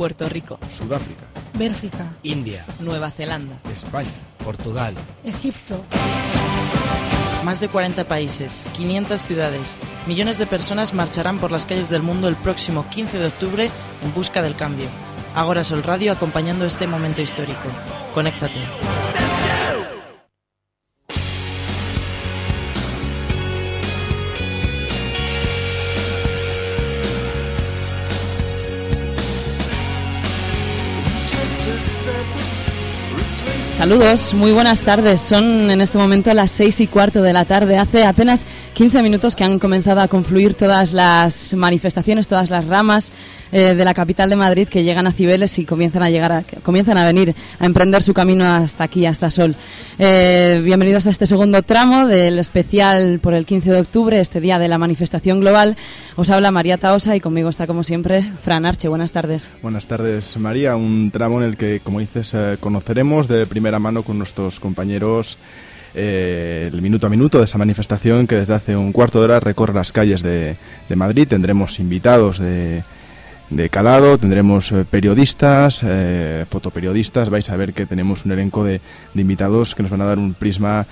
Puerto Rico, Sudáfrica, Bélgica, India, Nueva Zelanda, España, Portugal, Egipto. Más de 40 países, 500 ciudades, millones de personas marcharán por las calles del mundo el próximo 15 de octubre en busca del cambio. Agora Sol Radio acompañando este momento histórico. Conéctate. Saludos, muy buenas tardes. Son en este momento las seis y cuarto de la tarde. Hace apenas 15 minutos que han comenzado a confluir todas las manifestaciones, todas las ramas eh, de la capital de Madrid que llegan a Cibeles y comienzan a llegar, a, comienzan a venir a emprender su camino hasta aquí, hasta Sol. Eh, bienvenidos a este segundo tramo del especial por el 15 de octubre, este día de la manifestación global. Os habla María Taosa y conmigo está como siempre Fran Arche. Buenas tardes. Buenas tardes, María. Un tramo en el que, como dices, eh, conoceremos de primera mano con nuestros compañeros eh, el minuto a minuto de esa manifestación que desde hace un cuarto de hora recorre las calles de, de Madrid. Tendremos invitados de, de calado, tendremos eh, periodistas, eh, fotoperiodistas. Vais a ver que tenemos un elenco de, invitados que nos van a dar un prisma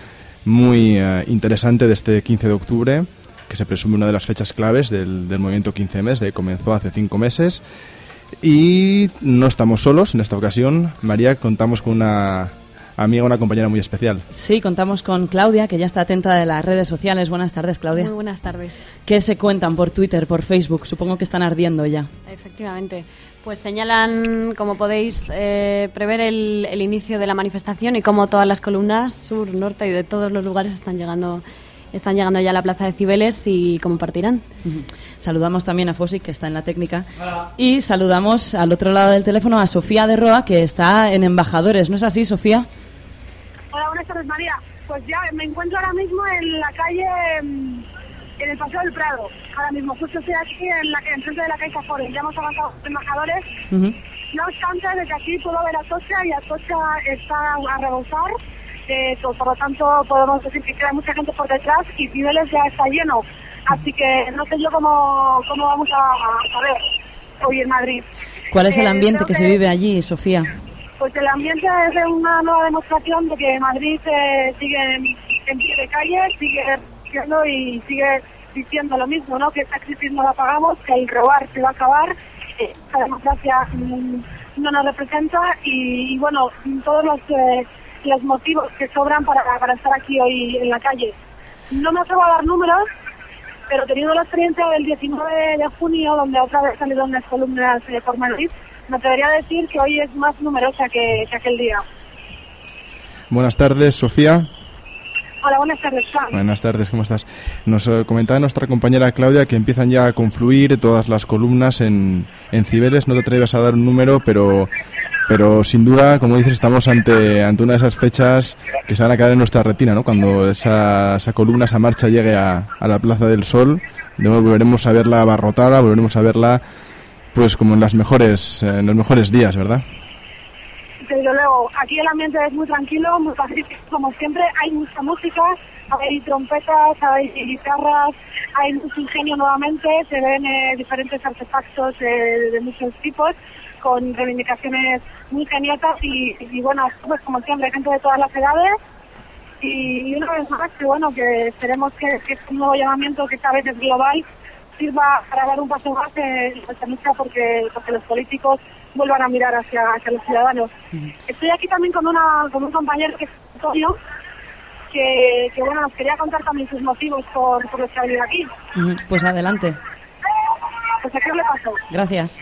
muy eh, interesante de este 15 de octubre, que se presume una de las fechas claves del, movimiento 15 de comenzó hace cinco meses. Y no estamos solos en esta ocasión. María, contamos con una amiga, una compañera muy especial. Sí, contamos con Claudia, que ya está atenta de las redes sociales. Buenas tardes, Claudia. Muy buenas tardes. ¿Qué se cuentan por Twitter, por Facebook? Supongo que están ardiendo ya. Efectivamente. Pues señalan, como podéis eh, prever, el, el, inicio de la manifestación y cómo todas las columnas, sur, norte y de todos los lugares están llegando están llegando ya a la plaza de Cibeles y cómo partirán. Uh -huh. Saludamos también a Fosi, que está en la técnica, Hola. y saludamos al otro lado del teléfono a Sofía de Roa, que está en Embajadores. ¿No es así, Sofía? Hola, buenas tardes, María. Pues ya me encuentro ahora mismo en la calle, en el Paseo del Prado. Ahora mismo, justo estoy aquí en la enfrente de la calle Forest. Ya hemos avanzado los embajadores. Uh -huh. No obstante, desde aquí puedo ver Atocha y Atocha está a rebosar. Eh, por lo tanto, podemos decir que queda mucha gente por detrás y Cibeles ya está lleno. Así que no sé yo cómo, cómo vamos a, a ver hoy en Madrid. ¿Cuál es el ambiente eh, que, que, se vive allí, Sofía? Pues el ambiente es una nueva demostración de que Madrid eh, sigue en, pie de calle, sigue diciendo y sigue diciendo lo mismo, ¿no? Que esta crisis no la pagamos, que el robar se va a acabar, que esta democracia mmm, no nos representa y, y bueno, todos los eh, los motivos que sobran para, para estar aquí hoy en la calle. No me atrevo a dar números, pero teniendo la experiencia del 19 de junio, donde otra vez salieron las columnas eh, por Madrid, me atrevería a decir que hoy es más numerosa que, que aquel día. Buenas tardes, Sofía. Hola, buenas tardes, Juan. Buenas tardes, ¿cómo estás? Nos eh, comentaba nuestra compañera Claudia que empiezan ya a confluir todas las columnas en, en Cibeles. No te atreves a dar un número, pero pero sin duda, como dices, estamos ante, ante una de esas fechas que se van a quedar en nuestra retina, ¿no? Cuando esa, esa columna, esa marcha llegue a, a, la Plaza del Sol, de nuevo volveremos a verla abarrotada, volveremos a verla pues como en las mejores, en los mejores días, ¿verdad? Desde luego, aquí el ambiente es muy tranquilo, muy pacífico, como siempre, hay mucha música, hay trompetas, hay guitarras, hay mucho ingenio nuevamente, se ven eh, diferentes artefactos eh, de muchos tipos con reivindicaciones muy geniatas y, y, bueno, pues como siempre, gente de todas las edades. Y, una vez más, que bueno, que esperemos que, que este nuevo llamamiento que esta vez es global sirva para dar un paso más en nuestra lucha porque, porque los políticos vuelvan a mirar hacia, hacia los ciudadanos. Uh -huh. Estoy aquí también con, una, con un compañero que es Antonio, que, que, bueno, nos quería contar también sus motivos por, por los que ha venido aquí. Uh -huh. Pues adelante. Pues a qué le paso. Gracias.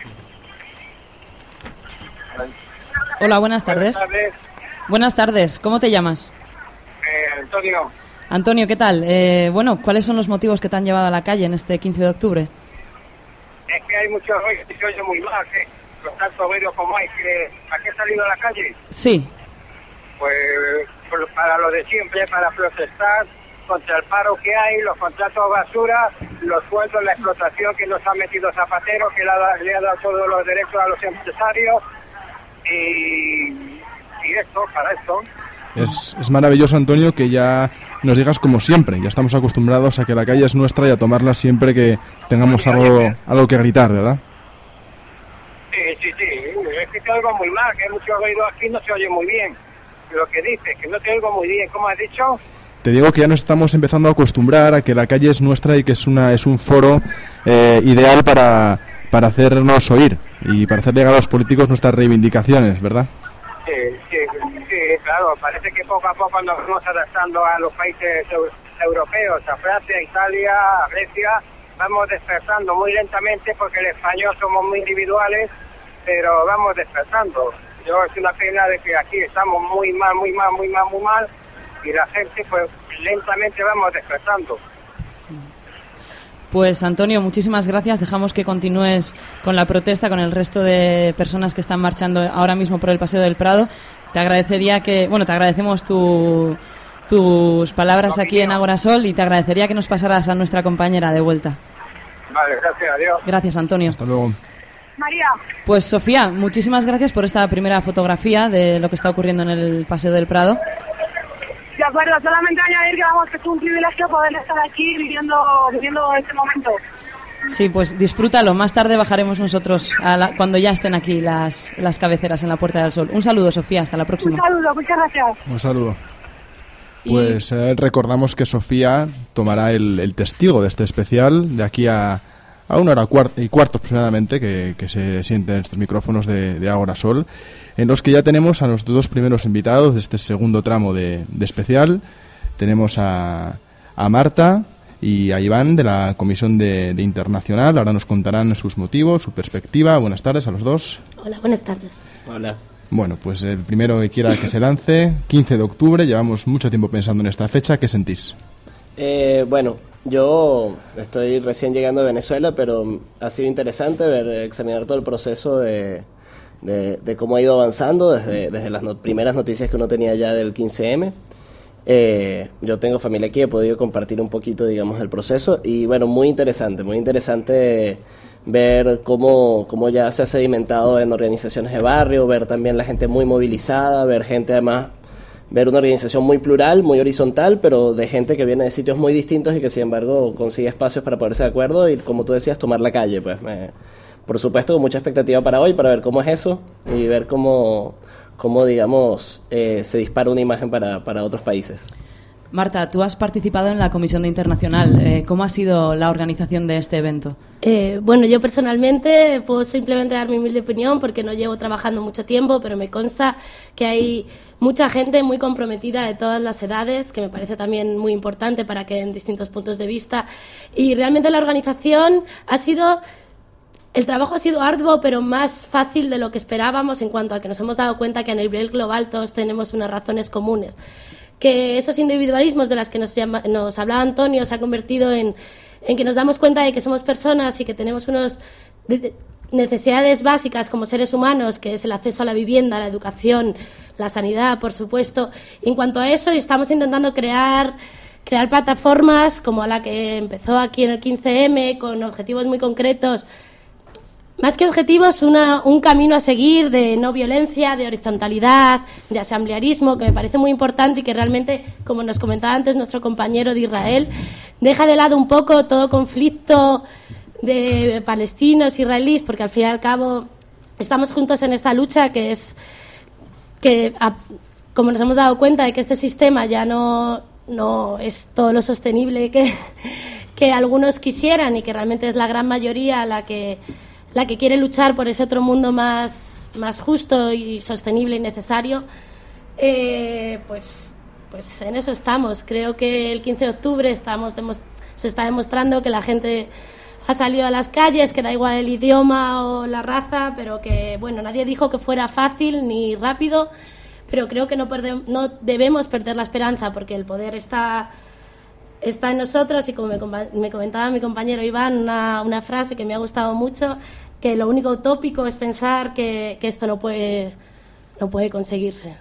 Hola, buenas tardes. Buenas tardes. Buenas tardes. ¿Cómo te llamas? Eh, Antonio. Antonio, ¿qué tal? Eh, bueno, ¿cuáles son los motivos que te han llevado a la calle en este 15 de octubre? Es que hay muchos ruidos y se oye muy mal, que los tantos ruidos como hay. Que, ¿A qué he salido a la calle? Sí. Pues para lo de siempre, para protestar contra el paro que hay, los contratos basura, los sueldos, la explotación que nos ha metido Zapatero, que le ha, le ha dado todos los derechos a los empresarios y, y esto, para esto. Es, es, maravilloso, Antonio, que ya nos digas como siempre. Ya estamos acostumbrados a que la calle es nuestra y a tomarla siempre que tengamos algo, algo que gritar, ¿verdad? Sí, Sí, sí, es que te oigo muy mal, que hay mucho ruido aquí, no se oye muy bien. Lo que dices, que no te oigo muy bien, ¿cómo has dicho? Te digo que ya nos estamos empezando a acostumbrar a que la calle es nuestra y que es una es un foro eh, ideal para, para hacernos oír y para hacer llegar a los políticos nuestras reivindicaciones, ¿verdad? Sí, sí, claro, parece que poco a poco nos vamos adaptando a los países eu- europeos, a Francia, Italia, a Grecia, vamos despertando muy lentamente porque el español somos muy individuales, pero vamos despertando. Yo es una pena de que aquí estamos muy mal, muy mal, muy mal, muy mal, y la gente pues lentamente vamos despertando. Pues Antonio, muchísimas gracias. Dejamos que continúes con la protesta con el resto de personas que están marchando ahora mismo por el Paseo del Prado. Te agradecería que, bueno, te agradecemos tu- tus palabras aquí en Agorasol y te agradecería que nos pasaras a nuestra compañera de vuelta. Vale, gracias a Dios. Gracias, Antonio. Hasta luego. María, Pues Sofía, muchísimas gracias por esta primera fotografía de lo que está ocurriendo en el Paseo del Prado. de acuerdo, solamente añadir que vamos, que es un privilegio poder estar aquí viviendo, viviendo este momento. Sí, pues disfrútalo. Más tarde bajaremos nosotros a la- cuando ya estén aquí las, las cabeceras en la Puerta del Sol. Un saludo, Sofía. Hasta la Un próxima. saludo, muchas gracias. Un saludo. Pues eh, recordamos que Sofía tomará el, el testigo de este especial de aquí a, a una hora cuar- y cuarto aproximadamente que, que se sienten estos micrófonos de, de Agora Sol, en los que ya tenemos a los dos primeros invitados de este segundo tramo de, de especial. Tenemos a, a Marta y a Iván de la Comisión de, de Internacional. Ahora nos contarán sus motivos, su perspectiva. Buenas tardes a los dos. Hola, buenas tardes. Hola. Bueno, pues el primero que quiera que se lance, 15 de octubre, llevamos mucho tiempo pensando en esta fecha, ¿qué sentís? Eh, bueno, yo estoy recién llegando de Venezuela, pero ha sido interesante ver, examinar todo el proceso de, de- de cómo ha ido avanzando desde, desde las no- primeras noticias que uno tenía ya del 15M. Eh, yo tengo familia aquí, he podido compartir un poquito, digamos, del proceso y bueno, muy interesante, muy interesante ver cómo, cómo ya se ha sedimentado en organizaciones de barrio, ver también la gente muy movilizada, ver gente además ver una organización muy plural, muy horizontal, pero de gente que viene de sitios muy distintos y que sin embargo consigue espacios para ponerse de acuerdo y como tú decías, tomar la calle. Pues me- por supuesto con mucha expectativa para hoy, para ver cómo es eso y ver cómo, cómo digamos, eh, se dispara una imagen para, para otros países. Marta, tú has participado en la Comisión de Internacional. Eh, ¿Cómo ha sido la organización de este evento? Eh, bueno, yo personalmente puedo simplemente dar mi humilde opinión porque no llevo trabajando mucho tiempo, pero me consta que hay mucha gente muy comprometida de todas las edades, que me parece también muy importante para que den distintos puntos de vista. Y realmente la organización ha sido el trabajo ha sido arduo, pero más fácil de lo que esperábamos en cuanto a que nos hemos dado cuenta que a nivel global todos tenemos unas razones comunes. Que esos individualismos de las que nos, llama- nos hablaba Antonio se ha convertido en, en que nos damos cuenta de que somos personas y que tenemos unos de- de- necesidades básicas como seres humanos, que es el acceso a la vivienda, la educación, la sanidad, por supuesto. En cuanto a eso, estamos intentando crear crear plataformas como la que empezó aquí en el 15M con objetivos muy concretos más que objetivos, una- un camino a seguir de no violencia, de horizontalidad, de asamblearismo, que me parece muy importante y que realmente, como nos comentaba antes nuestro compañero de Israel, deja de lado un poco todo conflicto de palestinos, israelíes, porque al fin y al cabo estamos juntos en esta lucha que es que como nos hemos dado cuenta de que este sistema ya no, no es todo lo sostenible que, que algunos quisieran y que realmente es la gran mayoría la que, la que quiere luchar por ese otro mundo más, más justo y sostenible y necesario, eh, pues, pues en eso estamos. Creo que el 15 de octubre estamos se está demostrando que la gente ha salido a las calles, que da igual el idioma o la raza, pero que, bueno, nadie dijo que fuera fácil ni rápido, pero creo que no, no debemos perder la esperanza porque el poder está, está en nosotros y como me, me comentaba mi compañero Iván, una frase que me ha gustado mucho, que lo único utópico es pensar que, que esto no puede, no puede conseguirse.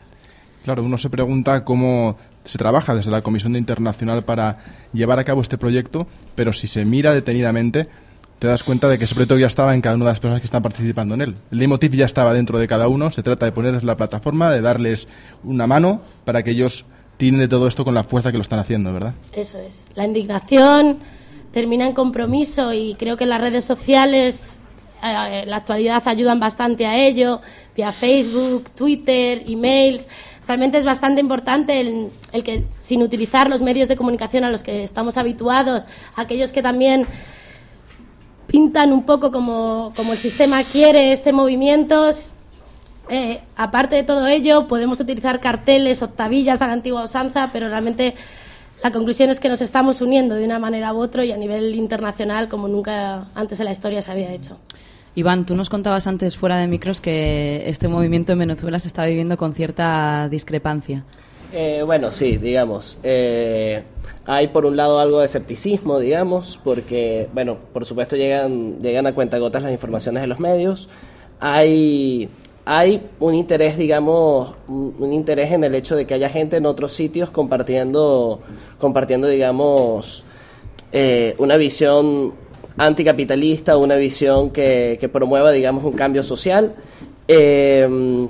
Claro, uno se pregunta cómo se trabaja desde la Comisión de Internacional para llevar a cabo este proyecto, pero si se mira detenidamente, te das cuenta de que ese proyecto ya estaba en cada una de las personas que están participando en él. El leitmotiv ya estaba dentro de cada uno, se trata de ponerles la plataforma, de darles una mano para que ellos tiren de todo esto con la fuerza que lo están haciendo, ¿verdad? Eso es. La indignación termina en compromiso y creo que las redes sociales en la actualidad ayudan bastante a ello, vía Facebook, Twitter, emails. Realmente es bastante importante el, el que, sin utilizar los medios de comunicación a los que estamos habituados, aquellos que también pintan un poco como, como el sistema quiere este movimiento, eh, aparte de todo ello, podemos utilizar carteles, octavillas a la antigua usanza, pero realmente la conclusión es que nos estamos uniendo de una manera u otra y a nivel internacional como nunca antes en la historia se había hecho. Iván, tú nos contabas antes fuera de micros que este movimiento en Venezuela se está viviendo con cierta discrepancia. Eh, bueno, sí, digamos. Eh, hay por un lado algo de escepticismo, digamos, porque, bueno, por supuesto llegan, llegan a cuentagotas las informaciones de los medios. Hay hay un interés, digamos, un, interés en el hecho de que haya gente en otros sitios compartiendo, compartiendo digamos, eh, una visión anticapitalista, una visión que, promueva, digamos, un cambio social. Eh,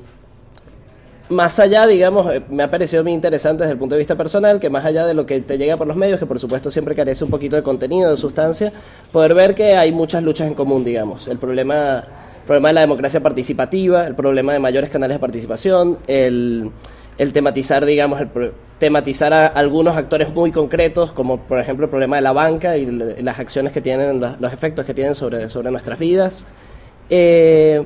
más allá, digamos, eh, me ha parecido muy interesante desde el punto de vista personal, que más allá de lo que te llega por los medios, que por supuesto siempre carece un poquito de contenido, de sustancia, poder ver que hay muchas luchas en común, digamos. El problema el problema de la democracia participativa, el problema de mayores canales de participación, el, tematizar, digamos, el tematizar a algunos actores muy concretos, como por ejemplo el problema de la banca y las acciones que tienen, los efectos que tienen sobre, sobre nuestras vidas. Eh,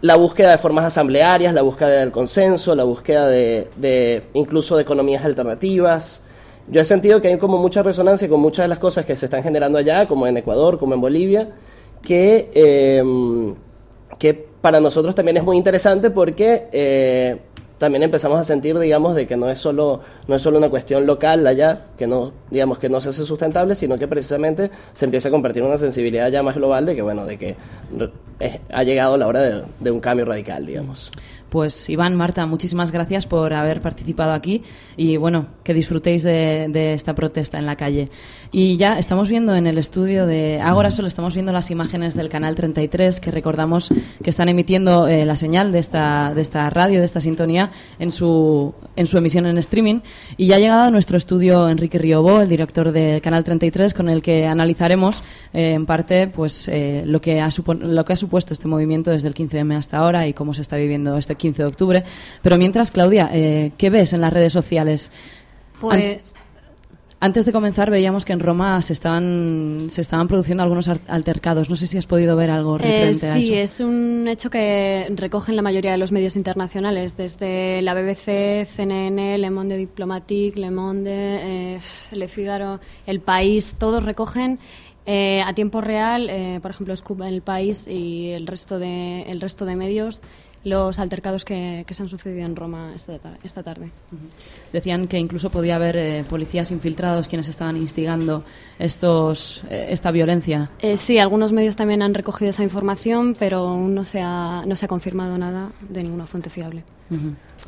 la búsqueda de formas asamblearias, la búsqueda del consenso, la búsqueda de, de, incluso de economías alternativas. Yo he sentido que hay como mucha resonancia con muchas de las cosas que se están generando allá, como en Ecuador, como en Bolivia, que, eh, que para nosotros también es muy interesante porque eh, también empezamos a sentir, digamos, de que no es solo no es solo una cuestión local allá, que no digamos que no se hace sustentable, sino que precisamente se empieza a convertir en una sensibilidad ya más global de que bueno, de que ha llegado la hora de un cambio radical, digamos. Pues Iván, Marta, muchísimas gracias por haber participado aquí y bueno, que disfrutéis de, esta protesta en la calle. Y ya estamos viendo en el estudio de Ágora solo estamos viendo las imágenes del canal 33 que recordamos que están emitiendo eh, la señal de esta, de esta radio, de esta sintonía en su, en su emisión en streaming. Y ya ha llegado a nuestro estudio Enrique Riobó, el director del canal 33, con el que analizaremos eh, en parte pues eh, lo, que ha lo que ha supuesto este movimiento desde el 15M hasta ahora y cómo se está viviendo este 15 de octubre. Pero mientras, Claudia, eh, ¿qué ves en las redes sociales? Pues... antes de comenzar veíamos que en Roma se estaban, se estaban produciendo algunos altercados. No sé si has podido ver algo eh, referente a eso. Sí, es un hecho que recogen la mayoría de los medios internacionales, desde la BBC, CNN, Le Monde Diplomatique, Le Monde, eh, Le Figaro, El País, todos recogen a tiempo real, por ejemplo, Scoop en El País y el resto de, el resto de medios los altercados que, se han sucedido en Roma esta, esta tarde. Decían que incluso podía haber eh, policías infiltrados quienes estaban instigando estos, eh, esta violencia. Eh, sí, algunos medios también han recogido esa información, pero aún no se ha, no se ha confirmado nada de ninguna fuente fiable.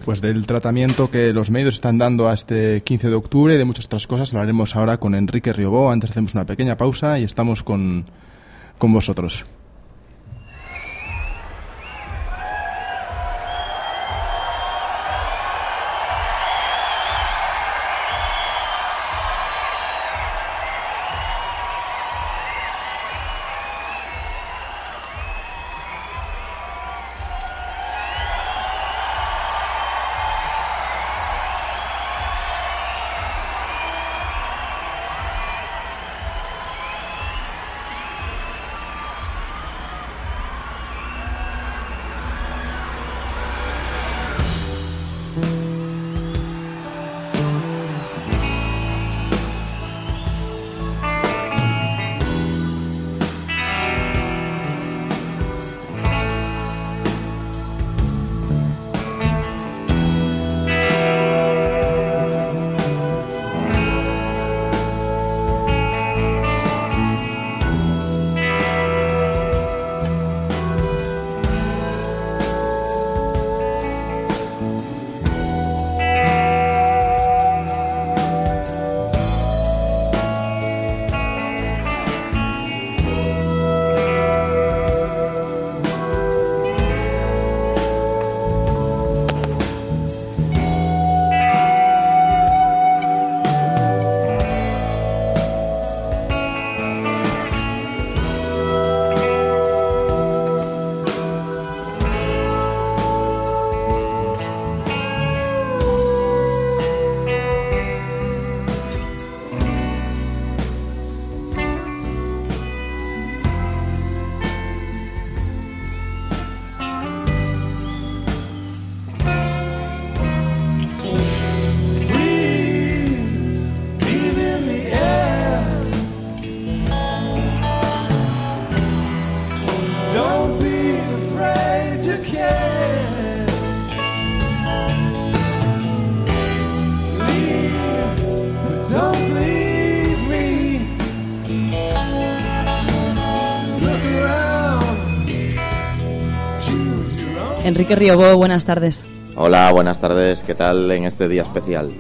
Pues del tratamiento que los medios están dando a este 15 de octubre y de muchas otras cosas hablaremos ahora con Enrique Riobó. Antes hacemos una pequeña pausa y estamos con, con vosotros. Enrique Riobó, buenas tardes. Hola, buenas tardes. ¿Qué tal en este día especial?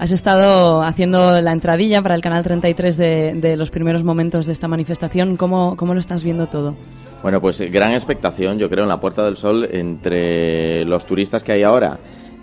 Has estado haciendo la entradilla para el canal 33 de, de los primeros momentos de esta manifestación. ¿Cómo, ¿Cómo lo estás viendo todo? Bueno, pues eh, gran expectación, yo creo, en la Puerta del Sol entre los turistas que hay ahora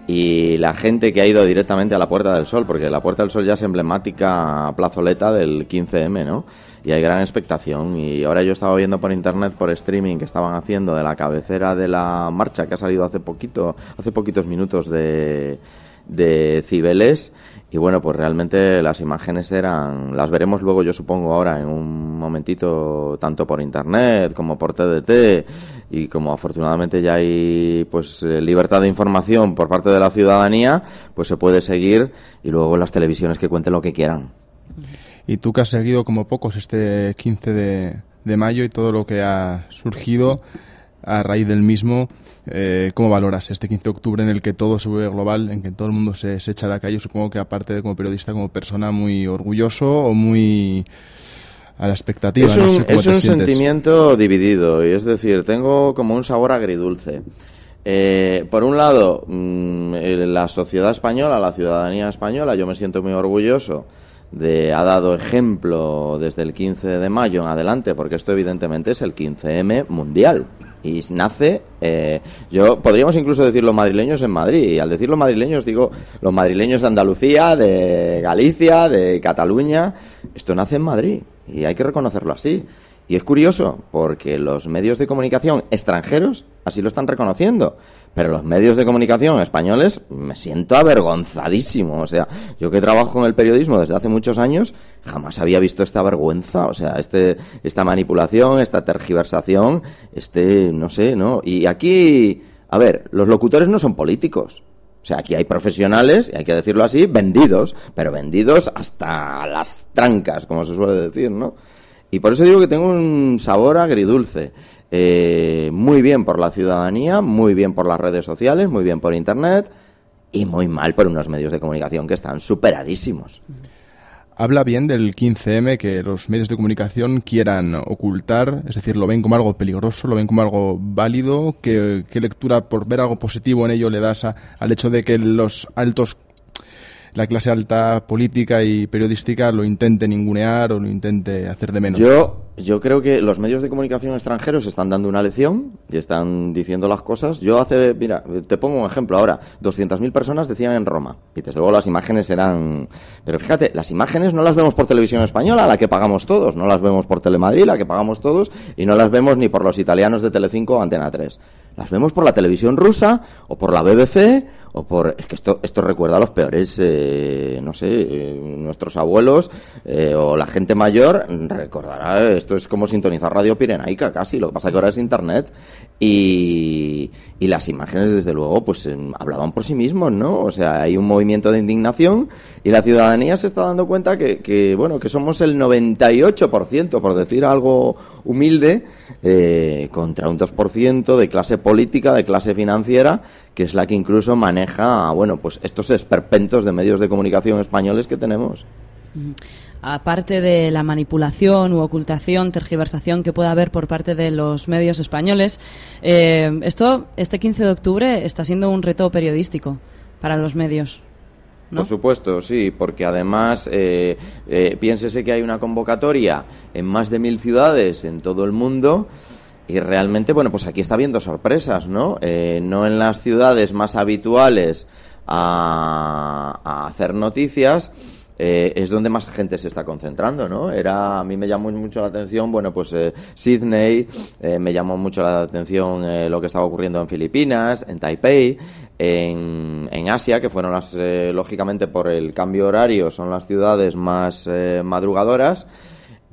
y la gente que ha ido directamente a la Puerta del Sol, porque la Puerta del Sol ya es emblemática plazoleta del 15M, ¿no? Y hay gran expectación. Y ahora yo estaba viendo por internet, por streaming, que estaban haciendo de la cabecera de la marcha que ha salido hace poquito, hace poquitos minutos de, de Cibeles. Y bueno, pues realmente las imágenes eran, las veremos luego yo supongo ahora en un momentito, tanto por internet como por TDT y como afortunadamente ya hay pues eh, libertad de información por parte de la ciudadanía, pues se puede seguir y luego las televisiones que cuenten lo que quieran. Y tú que has seguido como pocos este 15 de, de mayo y todo lo que ha surgido a raíz del mismo, eh, ¿cómo valoras este 15 de octubre en el que todo se vuelve global, en que todo el mundo se, se echa a la calle? Supongo que aparte de como periodista, como persona muy orgulloso o muy a la expectativa. Es no un, sé cómo es te un sientes. sentimiento dividido, y es decir, tengo como un sabor agridulce. Eh, por un lado, mm, eh, la sociedad española, la ciudadanía española, yo me siento muy orgulloso de ha dado ejemplo desde el 15 de mayo en adelante, porque esto evidentemente es el 15M mundial y nace, eh, yo podríamos incluso decir los madrileños en Madrid, y al decir los madrileños digo los madrileños de Andalucía, de Galicia, de Cataluña, esto nace en Madrid y hay que reconocerlo así. Y es curioso porque los medios de comunicación extranjeros así lo están reconociendo. Pero los medios de comunicación españoles me siento avergonzadísimo. O sea, yo que trabajo en el periodismo desde hace muchos años, jamás había visto esta vergüenza. O sea, este, esta manipulación, esta tergiversación, este, no sé, ¿no? Y aquí, a ver, los locutores no son políticos. O sea, aquí hay profesionales, y hay que decirlo así, vendidos, pero vendidos hasta las trancas, como se suele decir, ¿no? Y por eso digo que tengo un sabor agridulce. Eh, muy bien por la ciudadanía, muy bien por las redes sociales, muy bien por Internet y muy mal por unos medios de comunicación que están superadísimos. Habla bien del 15M que los medios de comunicación quieran ocultar, es decir, lo ven como algo peligroso, lo ven como algo válido. ¿Qué, lectura por ver algo positivo en ello le das al hecho de que los altos, la clase alta política y periodística lo intente ningunear o lo intente hacer de menos? Yo, yo creo que los medios de comunicación extranjeros están dando una lección y están diciendo las cosas. Yo hace, mira, te pongo un ejemplo ahora. 200.000 personas decían en Roma. Y desde luego las imágenes eran... Pero fíjate, las imágenes no las vemos por televisión española, la que pagamos todos. No las vemos por Telemadrid, la que pagamos todos. Y no las vemos ni por los italianos de Telecinco o Antena 3. Las vemos por la televisión rusa o por la BBC o por... Es que esto, esto recuerda a los peores, eh, no sé, eh, nuestros abuelos eh, o la gente mayor recordará, esto es como sintonizar Radio Pirenaica casi, lo que pasa que ahora es Internet y, y las imágenes desde luego pues em, hablaban por sí mismos, ¿no? O sea, hay un movimiento de indignación y la ciudadanía se está dando cuenta que, que bueno, que somos el 98%, por decir algo humilde, eh, contra un 2% de clase política, de clase financiera, que es la que incluso maneja, bueno, pues estos esperpentos de medios de comunicación españoles que tenemos. Aparte de la manipulación u ocultación, tergiversación que pueda haber por parte de los medios españoles, eh, esto, este 15 de octubre, está siendo un reto periodístico para los medios. ¿no? Por supuesto, sí, porque además eh, eh, piénsese que hay una convocatoria en más de mil ciudades en todo el mundo y realmente, bueno, pues aquí está habiendo sorpresas, ¿no? Eh, no en las ciudades más habituales a, a hacer noticias. Eh, es donde más gente se está concentrando, ¿no? Era, a mí me llamó mucho la atención, bueno, pues eh, Sydney, eh, me llamó mucho la atención eh, lo que estaba ocurriendo en Filipinas, en Taipei, en, en Asia, que fueron las, eh, lógicamente por el cambio horario, son las ciudades más eh, madrugadoras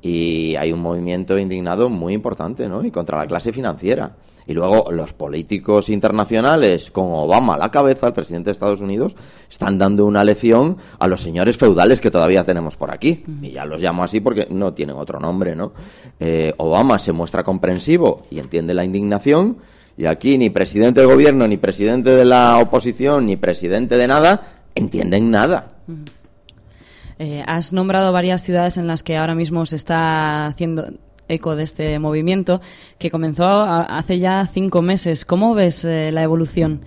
y hay un movimiento indignado muy importante, ¿no? Y contra la clase financiera. Y luego los políticos internacionales, con Obama a la cabeza, el presidente de Estados Unidos, están dando una lección a los señores feudales que todavía tenemos por aquí. Y ya los llamo así porque no tienen otro nombre, ¿no? Eh, Obama se muestra comprensivo y entiende la indignación. Y aquí ni presidente del gobierno, ni presidente de la oposición, ni presidente de nada, entienden nada. Eh, has nombrado varias ciudades en las que ahora mismo se está haciendo eco de este movimiento que comenzó hace ya cinco meses. ¿Cómo ves eh, la evolución?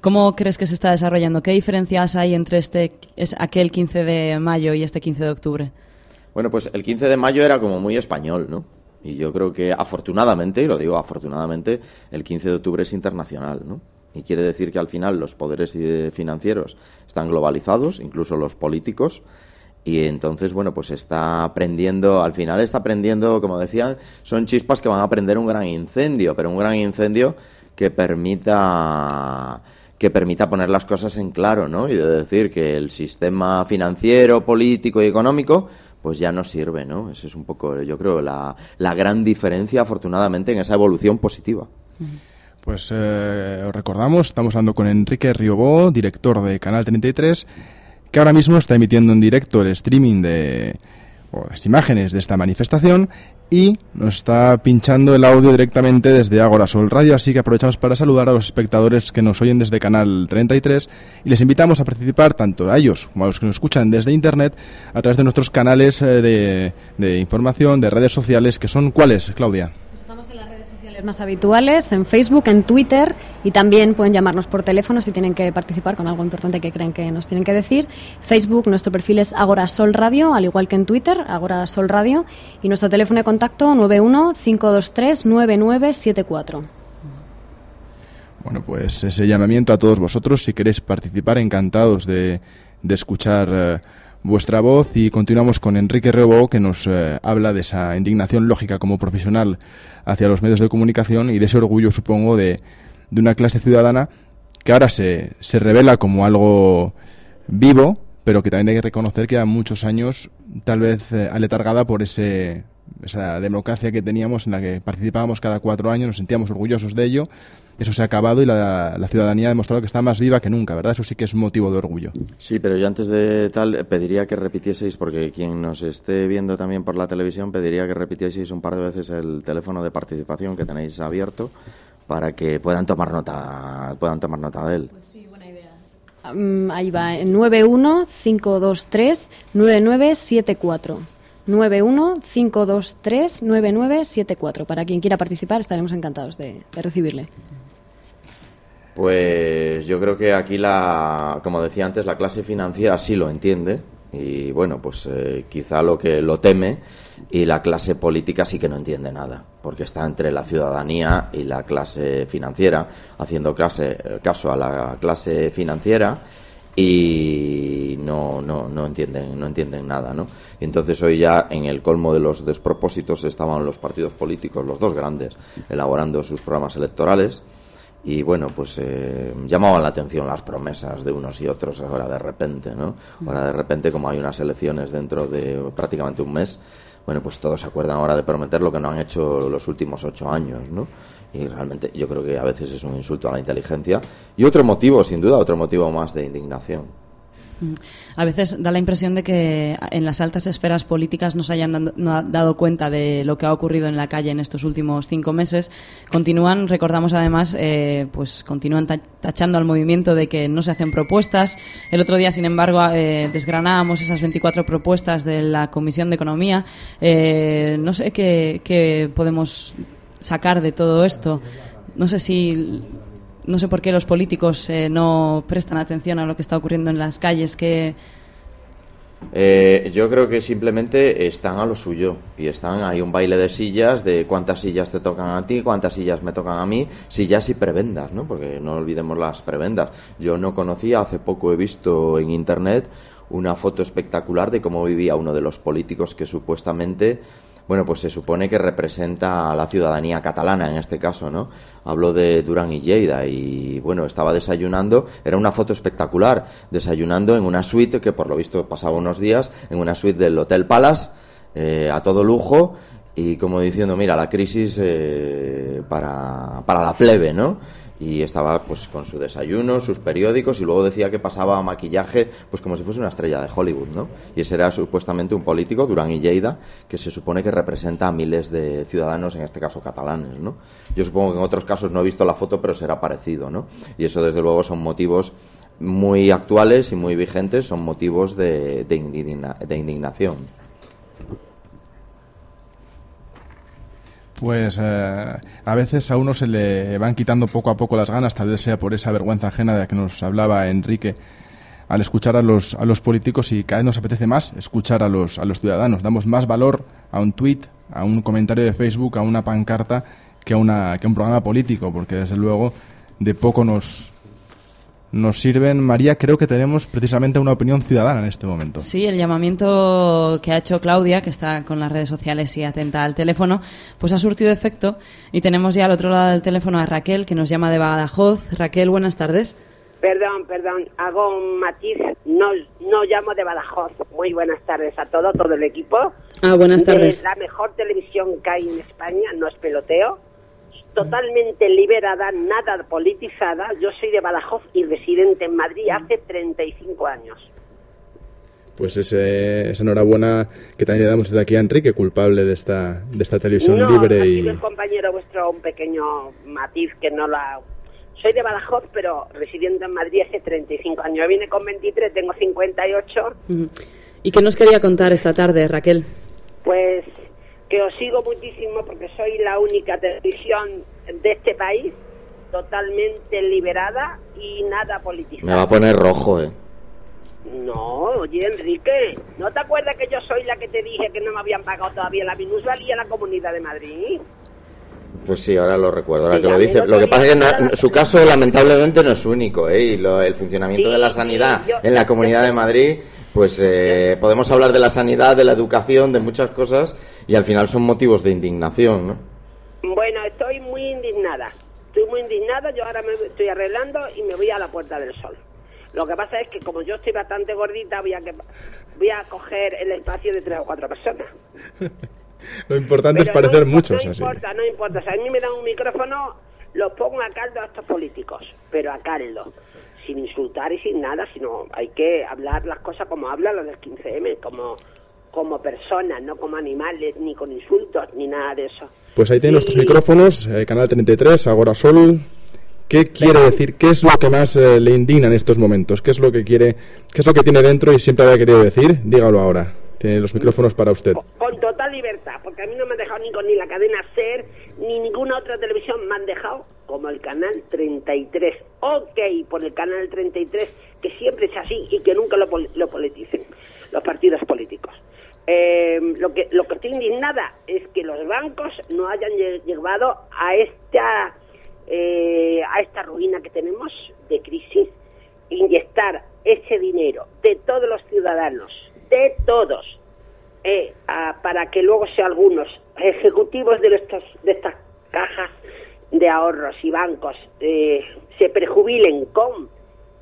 ¿Cómo crees que se está desarrollando? ¿Qué diferencias hay entre este, es aquel 15 de mayo y este 15 de octubre? Bueno, pues el 15 de mayo era como muy español, ¿no? Y yo creo que afortunadamente, y lo digo afortunadamente, el 15 de octubre es internacional, ¿no? Y quiere decir que al final los poderes financieros están globalizados, incluso los políticos, y entonces, bueno, pues está aprendiendo, al final está aprendiendo, como decían, son chispas que van a aprender un gran incendio, pero un gran incendio que permita que permita poner las cosas en claro, ¿no? Y de decir que el sistema financiero, político y económico pues ya no sirve, ¿no? Esa es un poco, yo creo, la, la gran diferencia, afortunadamente, en esa evolución positiva. Pues eh, os recordamos, estamos hablando con Enrique Riobó, director de Canal 33, que ahora mismo está emitiendo en directo el streaming de las imágenes de esta manifestación y nos está pinchando el audio directamente desde Agora Sol Radio, así que aprovechamos para saludar a los espectadores que nos oyen desde Canal 33 y les invitamos a participar tanto a ellos como a los que nos escuchan desde Internet a través de nuestros canales eh, de, de información, de redes sociales, que son cuáles, Claudia más habituales, en Facebook, en Twitter y también pueden llamarnos por teléfono si tienen que participar con algo importante que creen que nos tienen que decir. Facebook, nuestro perfil es Agora Sol Radio, al igual que en Twitter, Agora Sol Radio, y nuestro teléfono de contacto 91 523 9974. Bueno, pues ese llamamiento a todos vosotros, si queréis participar, encantados de, de escuchar. Eh, vuestra voz y continuamos con Enrique Rebo que nos eh, habla de esa indignación lógica como profesional hacia los medios de comunicación y de ese orgullo, supongo, de, de una clase ciudadana que ahora se, se revela como algo vivo, pero que también hay que reconocer que a muchos años tal vez eh, aletargada por ese, esa democracia que teníamos en la que participábamos cada cuatro años, nos sentíamos orgullosos de ello eso se ha acabado y la, ciudadanía ha demostrado que está más viva que nunca, ¿verdad? Eso sí que es motivo de orgullo. Sí, pero yo antes de tal pediría que repitieseis, porque quien nos esté viendo también por la televisión, pediría que repitieseis un par de veces el teléfono de participación que tenéis abierto para que puedan tomar nota, puedan tomar nota de él. Pues sí, buena idea. Mm, ahí va, 915239974. 915239974. Para quien quiera participar, estaremos encantados de recibirle. Pues yo creo que aquí la, como decía antes, la clase financiera sí lo entiende y bueno, pues eh, quizá lo que lo teme y la clase política sí que no entiende nada, porque está entre la ciudadanía y la clase financiera, haciendo clase, eh, caso a la clase financiera y no, no, no entienden no entienden nada no entonces hoy ya en el colmo de los despropósitos estaban los partidos políticos los dos grandes elaborando sus programas electorales y bueno, pues eh, llamaban la atención las promesas de unos y otros ahora de repente, ¿no? Ahora de repente, como hay unas elecciones dentro de prácticamente un mes, bueno, pues todos se acuerdan ahora de prometer lo que no han hecho los últimos ocho años, ¿no? Y realmente yo creo que a veces es un insulto a la inteligencia. Y otro motivo, sin duda, otro motivo más de indignación. Mm. A veces da la impresión de que en las altas esferas políticas no se hayan dado cuenta de lo que ha ocurrido en la calle en estos últimos cinco meses. Continúan, recordamos además, eh, pues continúan tachando al movimiento de que no se hacen propuestas. El otro día, sin embargo, eh, desgranábamos esas 24 propuestas de la Comisión de Economía. Eh, no sé qué, qué podemos sacar de todo esto. No sé si no sé por qué los políticos eh, no prestan atención a lo que está ocurriendo en las calles, que... Eh, yo creo que simplemente están a lo suyo y están hay un baile de sillas de cuántas sillas te tocan a ti, cuántas sillas me tocan a mí, sillas y prebendas, ¿no? Porque no olvidemos las prebendas. Yo no conocía, hace poco he visto en internet una foto espectacular de cómo vivía uno de los políticos que supuestamente bueno, pues se supone que representa a la ciudadanía catalana en este caso, ¿no? Hablo de Durán y Lleida y, bueno, estaba desayunando, era una foto espectacular, desayunando en una suite que por lo visto pasaba unos días, en una suite del Hotel Palace, eh, a todo lujo, y como diciendo, mira, la crisis eh, para, para la plebe, ¿no? Y estaba pues con su desayuno, sus periódicos y luego decía que pasaba maquillaje pues como si fuese una estrella de Hollywood, ¿no? Y ese era supuestamente un político, Durán y que se supone que representa a miles de ciudadanos, en este caso catalanes, ¿no? Yo supongo que en otros casos no he visto la foto, pero será parecido, ¿no? Y eso desde luego son motivos muy actuales y muy vigentes, son motivos de, de indignación. Pues eh, a veces a uno se le van quitando poco a poco las ganas, tal vez sea por esa vergüenza ajena de la que nos hablaba Enrique al escuchar a los, a los políticos y cada vez nos apetece más escuchar a los, a los ciudadanos. Damos más valor a un tuit, a un comentario de Facebook, a una pancarta que a, una, que a un programa político, porque desde luego de poco nos, nos sirven. María, creo que tenemos precisamente una opinión ciudadana en este momento. Sí, el llamamiento que ha hecho Claudia, que está con las redes sociales y atenta al teléfono, pues ha surtido efecto y tenemos ya al otro lado del teléfono a Raquel, que nos llama de Badajoz. Raquel, buenas tardes. Perdón, perdón, hago un matiz, no, no llamo de Badajoz. Muy buenas tardes a todo, todo el equipo. Ah, buenas tardes. Es la mejor televisión que hay en España, no es peloteo. Totalmente liberada, nada politizada. Yo soy de Badajoz y residente en Madrid hace 35 años. Pues ese, esa enhorabuena que también le damos desde aquí a Enrique, culpable de esta, de esta televisión no, libre. y el compañero vuestro un pequeño matiz que no la... Soy de Badajoz, pero residiendo en Madrid hace 35 años. Yo vine con 23, tengo 58. Ujú. ¿Y qué nos quería contar esta tarde, Raquel? Pues que os sigo muchísimo porque soy la única televisión de este país totalmente liberada y nada Me politizada. va a poner rojo, ¿eh? No, oye Enrique, ¿no te acuerdas que yo soy la que te dije que no me habían pagado todavía la minusvalía a la Comunidad de Madrid? Pues sí, ahora lo recuerdo, ahora Sí, que lo dice. Lo que pasa es que no- su caso lamentablemente no es único, ¿eh? Y lo- el funcionamiento Sí, de la sanidad yo- en la Comunidad de Madrid, pues eh, podemos hablar de la sanidad, de la educación, de muchas cosas, y al final son motivos de indignación, ¿no? Bueno, estoy muy indignada. Estoy muy indignada, yo ahora me estoy arreglando y me voy a la Puerta del Sol. Lo que pasa es que como yo estoy bastante gordita, voy a, que, voy a coger el espacio de tres o cuatro personas. lo importante es Pero parecer no, muchos no así. importa, no importa. O sea, a mí me dan un micrófono, los pongo a caldo a estos políticos, pero a caldo. Sin insultar y sin nada, sino hay que hablar las cosas como hablan los del 15M, como, como personas, no como animales, ni con insultos, ni nada de eso. Pues ahí tienen Y- nuestros micrófonos, eh, Canal 33, Agora Sol. ¿Qué quiere decir? ¿Qué es lo que más eh, le indigna en estos momentos? ¿Qué es lo que quiere? ¿Qué es lo que tiene dentro y siempre había querido decir? Dígalo ahora. Tiene los micrófonos para usted. Con total libertad, porque a mí no me han dejado ni con ni la cadena SER, ni ninguna otra televisión me han dejado como el canal 33. Ok, por el canal 33, que siempre es así y que nunca lo, lo politicen los partidos políticos. Eh, lo que lo que estoy indignada es que los bancos no hayan lle- llevado a esta eh, a esta ruina que tenemos de crisis inyectar ese dinero de todos los ciudadanos de todos eh, a- para que luego sea algunos ejecutivos de estos de estas cajas de ahorros y bancos eh, se prejubilen con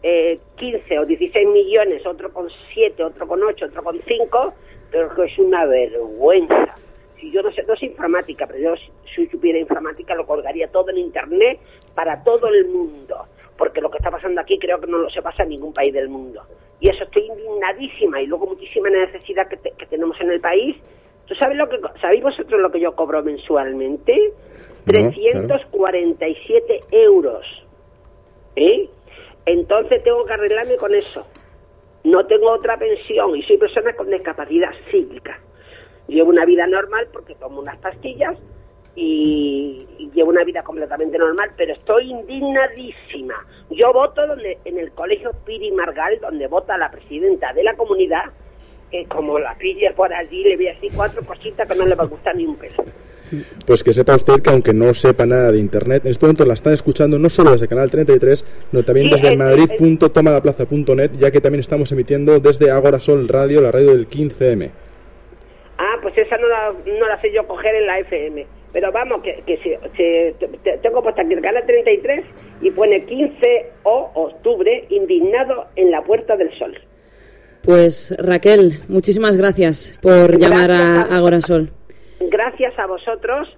eh, 15 o 16 millones, otro con 7, otro con 8, otro con 5, pero que es una vergüenza. Si yo no sé, no sé informática, pero yo si, si supiera informática lo colgaría todo en internet para todo el mundo, porque lo que está pasando aquí creo que no lo se pasa en ningún país del mundo. Y eso estoy indignadísima y luego muchísima necesidad que, te- que tenemos en el país. ¿Tú sabes lo que sabéis vosotros lo que yo cobro mensualmente? No, claro. 347 euros. ¿Eh? Entonces tengo que arreglarme con eso. No tengo otra pensión y soy persona con discapacidad psíquica. Llevo una vida normal porque tomo unas pastillas y, y llevo una vida completamente normal, pero estoy indignadísima. Yo voto donde en el colegio Piri Margal, donde vota la presidenta de la comunidad, que como la pille por allí le voy a decir cuatro cositas que no le va a gustar ni un pelo. Pues que sepa usted que aunque no sepa nada de Internet, en este momento la están escuchando no solo desde Canal 33, sino también Sí, desde madrid.tomalaplaza.net, ya que también estamos emitiendo desde Agora Sol Radio, la radio del 15M. Ah, pues esa no la, no la sé yo coger en la FM. Pero vamos, que, que te- tengo puesta aquí el canal 33 y pone 15 o octubre indignado en la Puerta del Sol. Pues Raquel, muchísimas gracias por llamar a. Agorasol. Gracias a vosotros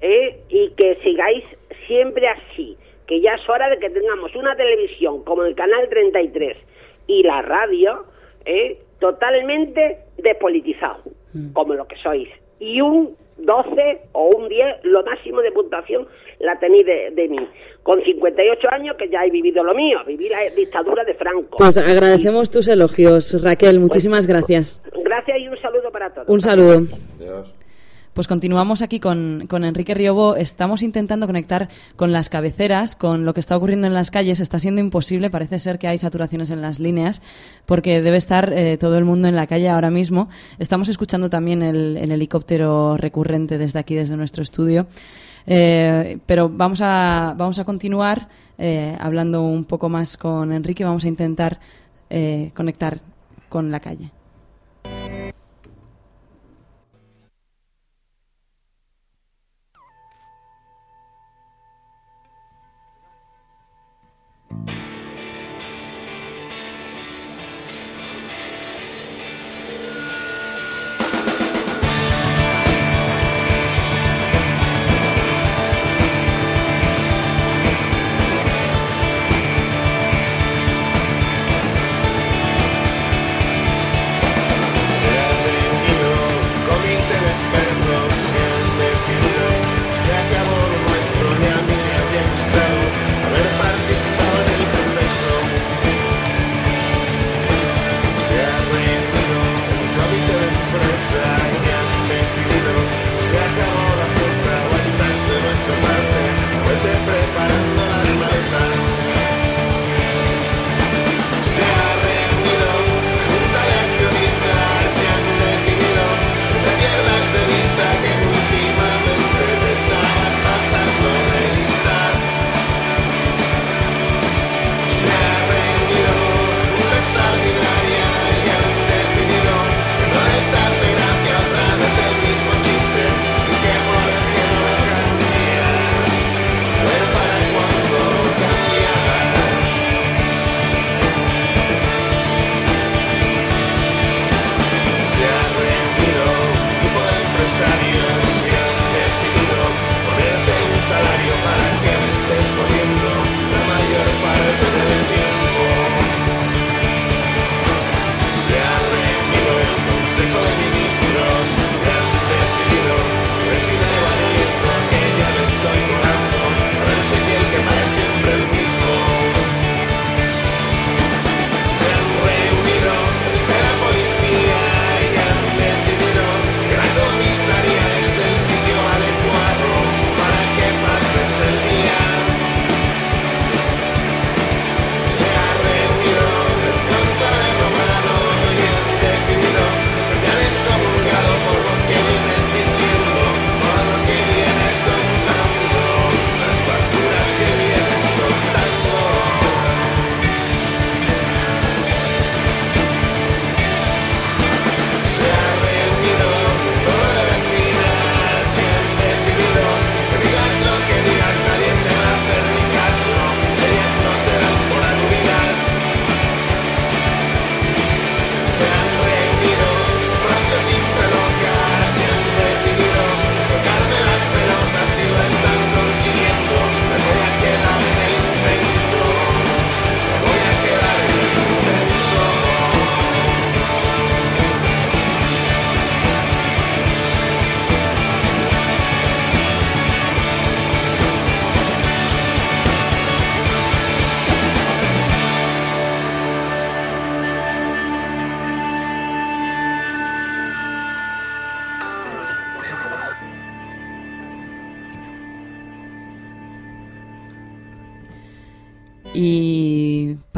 eh, y que sigáis siempre así. Que ya es hora de que tengamos una televisión como el canal 33 y la radio eh, totalmente despolitizado, como lo que sois. Y un 12 o un 10, lo máximo de puntuación, la tenéis de, de mí. Con 58 años, que ya he vivido lo mío, viví la dictadura de Franco. Pues agradecemos tus elogios, Raquel, muchísimas gracias. Gracias y un saludo para todos. Un saludo. Dios. Pues continuamos aquí con, con, Enrique Riobo. Estamos intentando conectar con las cabeceras, con lo que está ocurriendo en las calles. Está siendo imposible. Parece ser que hay saturaciones en las líneas porque debe estar eh, todo el mundo en la calle ahora mismo. Estamos escuchando también el, helicóptero recurrente desde aquí, desde nuestro estudio. Eh, pero vamos a, vamos a continuar eh, hablando un poco más con Enrique. Vamos a intentar conectar con la calle. Y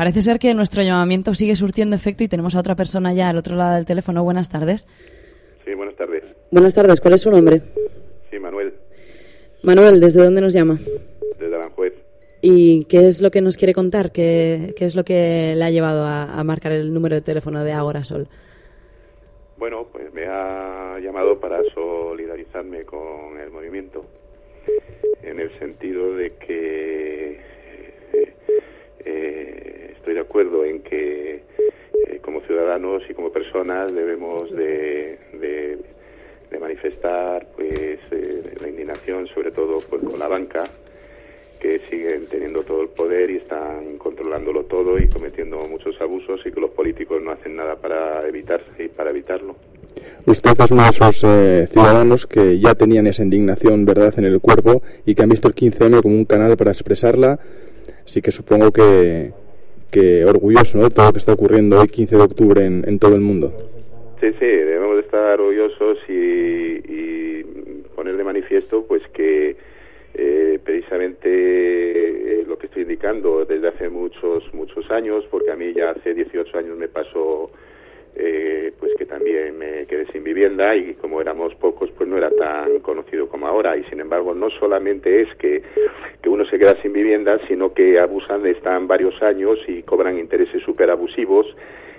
parece ser que nuestro llamamiento sigue surtiendo efecto y tenemos a otra persona ya al otro lado del teléfono. Buenas tardes. Sí, buenas tardes. Buenas tardes, ¿cuál es su nombre? Sí, Manuel. Manuel, ¿desde dónde nos llama? Desde Aranjuez. ¿Y qué es lo que nos quiere contar? ¿Qué, qué es lo que le ha llevado a, a, marcar el número de teléfono de Agora Sol? Bueno, pues me ha llamado para solidarizarme con el movimiento, en el sentido de que eh, de acuerdo en que eh, como ciudadanos y como personas debemos de, manifestar pues eh, la indignación sobre todo pues, con la banca que siguen teniendo todo el poder y están controlándolo todo y cometiendo muchos abusos y que los políticos no hacen nada para evitar y para evitarlo. Usted es uno de esos ciudadanos que ya tenían esa indignación, verdad, en el cuerpo y que han visto el 15M como un canal para expresarla sí que supongo que, que orgulloso de todo lo que está ocurriendo hoy 15 de octubre en, todo el mundo. Sí, sí, debemos de estar orgullosos y, y poner de manifiesto pues que eh, precisamente eh, lo que estoy indicando desde hace muchos muchos años, porque a mí ya hace 18 años me pasó eh, pues que también me quedé sin vivienda y como éramos pocos pues no era tan conocido como ahora. Y sin embargo no solamente es que, que uno se queda sin vivienda sino que abusan están varios años y cobran intereses súper abusivos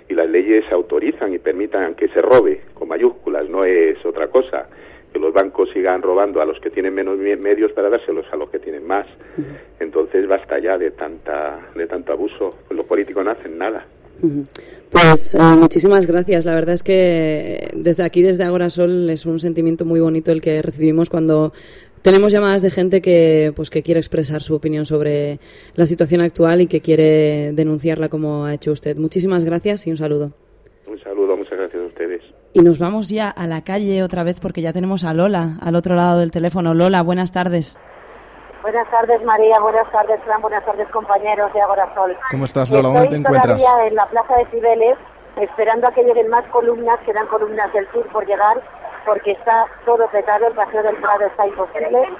y las leyes autorizan y permitan que se robe con mayúsculas no es otra cosa. Que los bancos sigan robando a los que tienen menos medios para dárselos a los que tienen más. Entonces basta ya de tanta de tanto abuso. Los políticos no hacen nada pues eh, muchísimas gracias. La verdad es que desde aquí, desde Agora Sol, es un sentimiento muy bonito el que recibimos cuando tenemos llamadas de gente que, pues, que quiere expresar su opinión sobre la situación actual y que quiere denunciarla como ha hecho usted. Muchísimas gracias y un saludo. Un saludo, muchas gracias a ustedes. Y nos vamos ya a la calle otra vez porque ya tenemos a Lola al otro lado del teléfono. Lola, buenas tardes. Buenas tardes, María. Buenas tardes, Fran. Buenas tardes, compañeros de Agorazol. ¿Cómo estás, Lola? ¿Dónde te encuentras? Estoy en la Plaza de Cibeles, esperando a que lleguen más columnas, que dan columnas del sur por llegar, porque está todo petado, el paseo del Prado está imposible.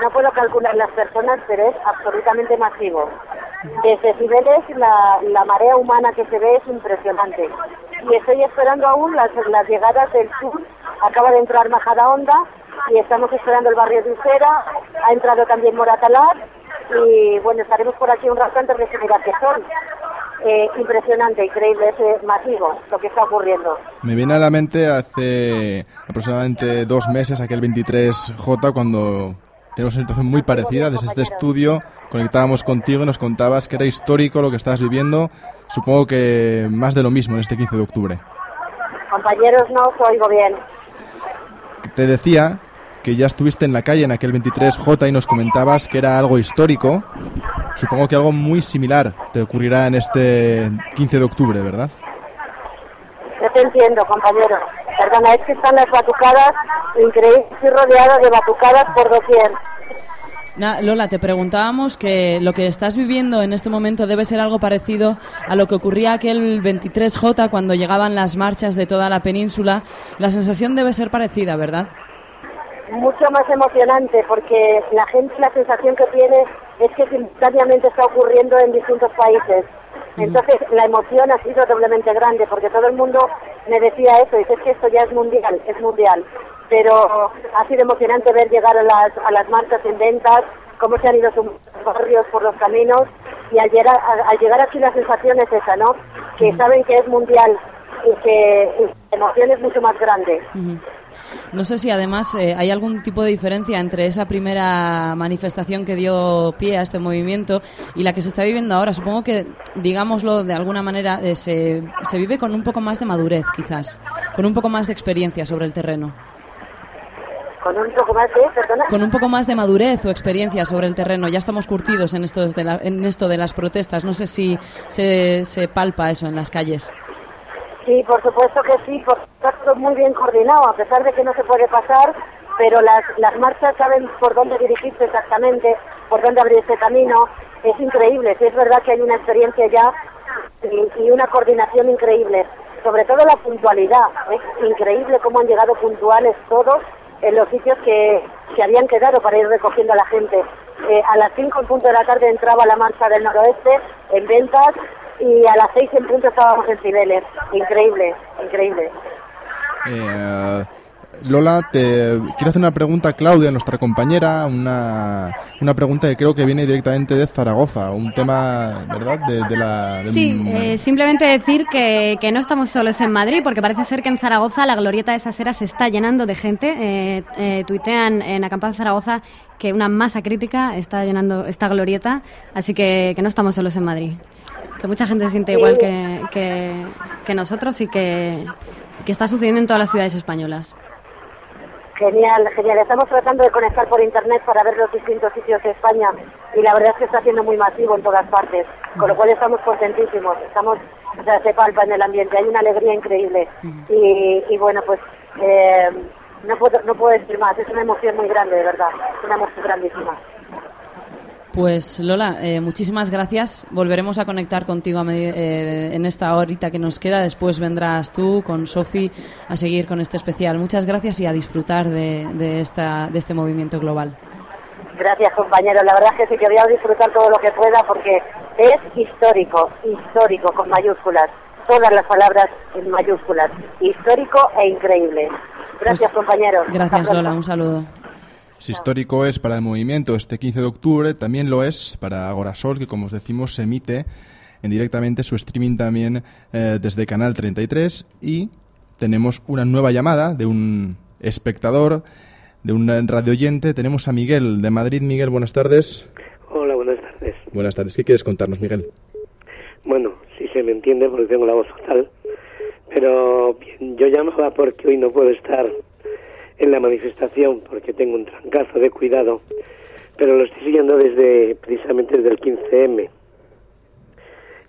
No puedo calcular las personas, pero es absolutamente masivo. Desde Cibeles, la, la marea humana que se ve es impresionante. Y estoy esperando aún las, las llegadas del sur. Acaba de entrar Majada Honda y estamos esperando el barrio de Usera, ha entrado también Moratalar y bueno, estaremos por aquí un rato antes de a que son. Eh, impresionante, increíble, es masivo lo que está ocurriendo. Me viene a la mente hace aproximadamente dos meses, aquel 23J, cuando tenemos una situación muy parecida. Desde este estudio conectábamos contigo y nos contabas que era histórico lo que estabas viviendo. Supongo que más de lo mismo en este 15 de octubre. Compañeros, no os oigo bien. Te decía que ya estuviste en la calle en aquel 23J y nos comentabas que era algo histórico. Supongo que algo muy similar te ocurrirá en este 15 de octubre, ¿verdad? Yo te entiendo, compañero. Perdona, es que están las batucadas, increíble, estoy rodeada de batucadas por doquier. Lola, te preguntábamos que lo que estás viviendo en este momento debe ser algo parecido a lo que ocurría aquel 23J cuando llegaban las marchas de toda la península. La sensación debe ser parecida, ¿verdad? Mucho más emocionante porque la gente la sensación que tiene es que simultáneamente está ocurriendo en distintos países. Entonces la emoción ha sido doblemente grande porque todo el mundo me decía eso, dice que esto ya es mundial, es mundial. Pero ha sido emocionante ver llegar a las, a las marchas en ventas, cómo se han ido sus barrios por los caminos y al llegar, al llegar aquí la sensación es esa, ¿no? Que saben que es mundial y que la emoción es mucho más grande. No sé si además eh, hay algún tipo de diferencia entre esa primera manifestación que dio pie a este movimiento y la que se está viviendo ahora. Supongo que, digámoslo de alguna manera, eh, se, se vive con un poco más de madurez, quizás, con un poco más de experiencia sobre el terreno. ¿Con un poco más de, perdona? Con un poco más de madurez o experiencia sobre el terreno. Ya estamos curtidos en esto de, en esto de las protestas. No sé si se, se palpa eso en las calles. Sí, por supuesto que sí, por, está todo muy bien coordinado, a pesar de que no se puede pasar, pero las, las marchas saben por dónde dirigirse exactamente, por dónde abrir ese camino. Es increíble, sí es verdad que hay una experiencia ya y, una coordinación increíble. Sobre todo la puntualidad, es increíble cómo han llegado puntuales todos en los sitios que, se habían quedado para ir recogiendo a la gente. Eh, a las 5 en punto de la tarde entraba la marcha del noroeste en ventas y a las seis en punto estábamos en Cibeles. Increíble, increíble. Eh, Lola, te quiero hacer una pregunta a Claudia, nuestra compañera, una, una pregunta que creo que viene directamente de Zaragoza, un tema, ¿verdad? De, la, Sí, eh, simplemente decir que, que, no estamos solos en Madrid, porque parece ser que en Zaragoza la glorieta de Sasera se está llenando de gente. Eh, eh, tuitean en Acampada Zaragoza que una masa crítica está llenando esta glorieta, así que, que no estamos solos en Madrid que mucha gente se siente igual que, que, nosotros y que, que, está sucediendo en todas las ciudades españolas. Genial, genial. Estamos tratando de conectar por internet para ver los distintos sitios de España y la verdad es que está siendo muy masivo en todas partes, con lo cual estamos contentísimos. Estamos, o sea, se palpa en el ambiente, hay una alegría increíble. Y, y bueno, pues eh, no, puedo, no puedo decir más, es una emoción muy grande, de verdad, una emoción grandísima. Pues Lola, eh, muchísimas gracias. Volveremos a conectar contigo eh, en esta horita que nos queda. Después vendrás tú con Sofi a seguir con este especial. Muchas gracias y a disfrutar de, esta, de este movimiento global. Gracias, compañero. La verdad es que sí que voy a disfrutar todo lo que pueda porque es histórico, histórico con mayúsculas. Todas las palabras en mayúsculas. Histórico e increíble. Gracias, pues, compañero. Gracias, Lola. Un saludo. Si histórico es para el movimiento este 15 de octubre, también lo es para Agorasol, que como os decimos se emite en directamente su streaming también eh, desde Canal 33 y tenemos una nueva llamada de un espectador, de un radio oyente. Tenemos a Miguel de Madrid. Miguel, buenas tardes. Hola, buenas tardes. Buenas tardes. ¿Qué quieres contarnos, Miguel? Bueno, si se me entiende porque tengo la voz total, pero bien, yo llamaba porque hoy no puedo estar en la manifestación porque tengo un trancazo de cuidado, pero lo estoy siguiendo desde precisamente desde el 15M.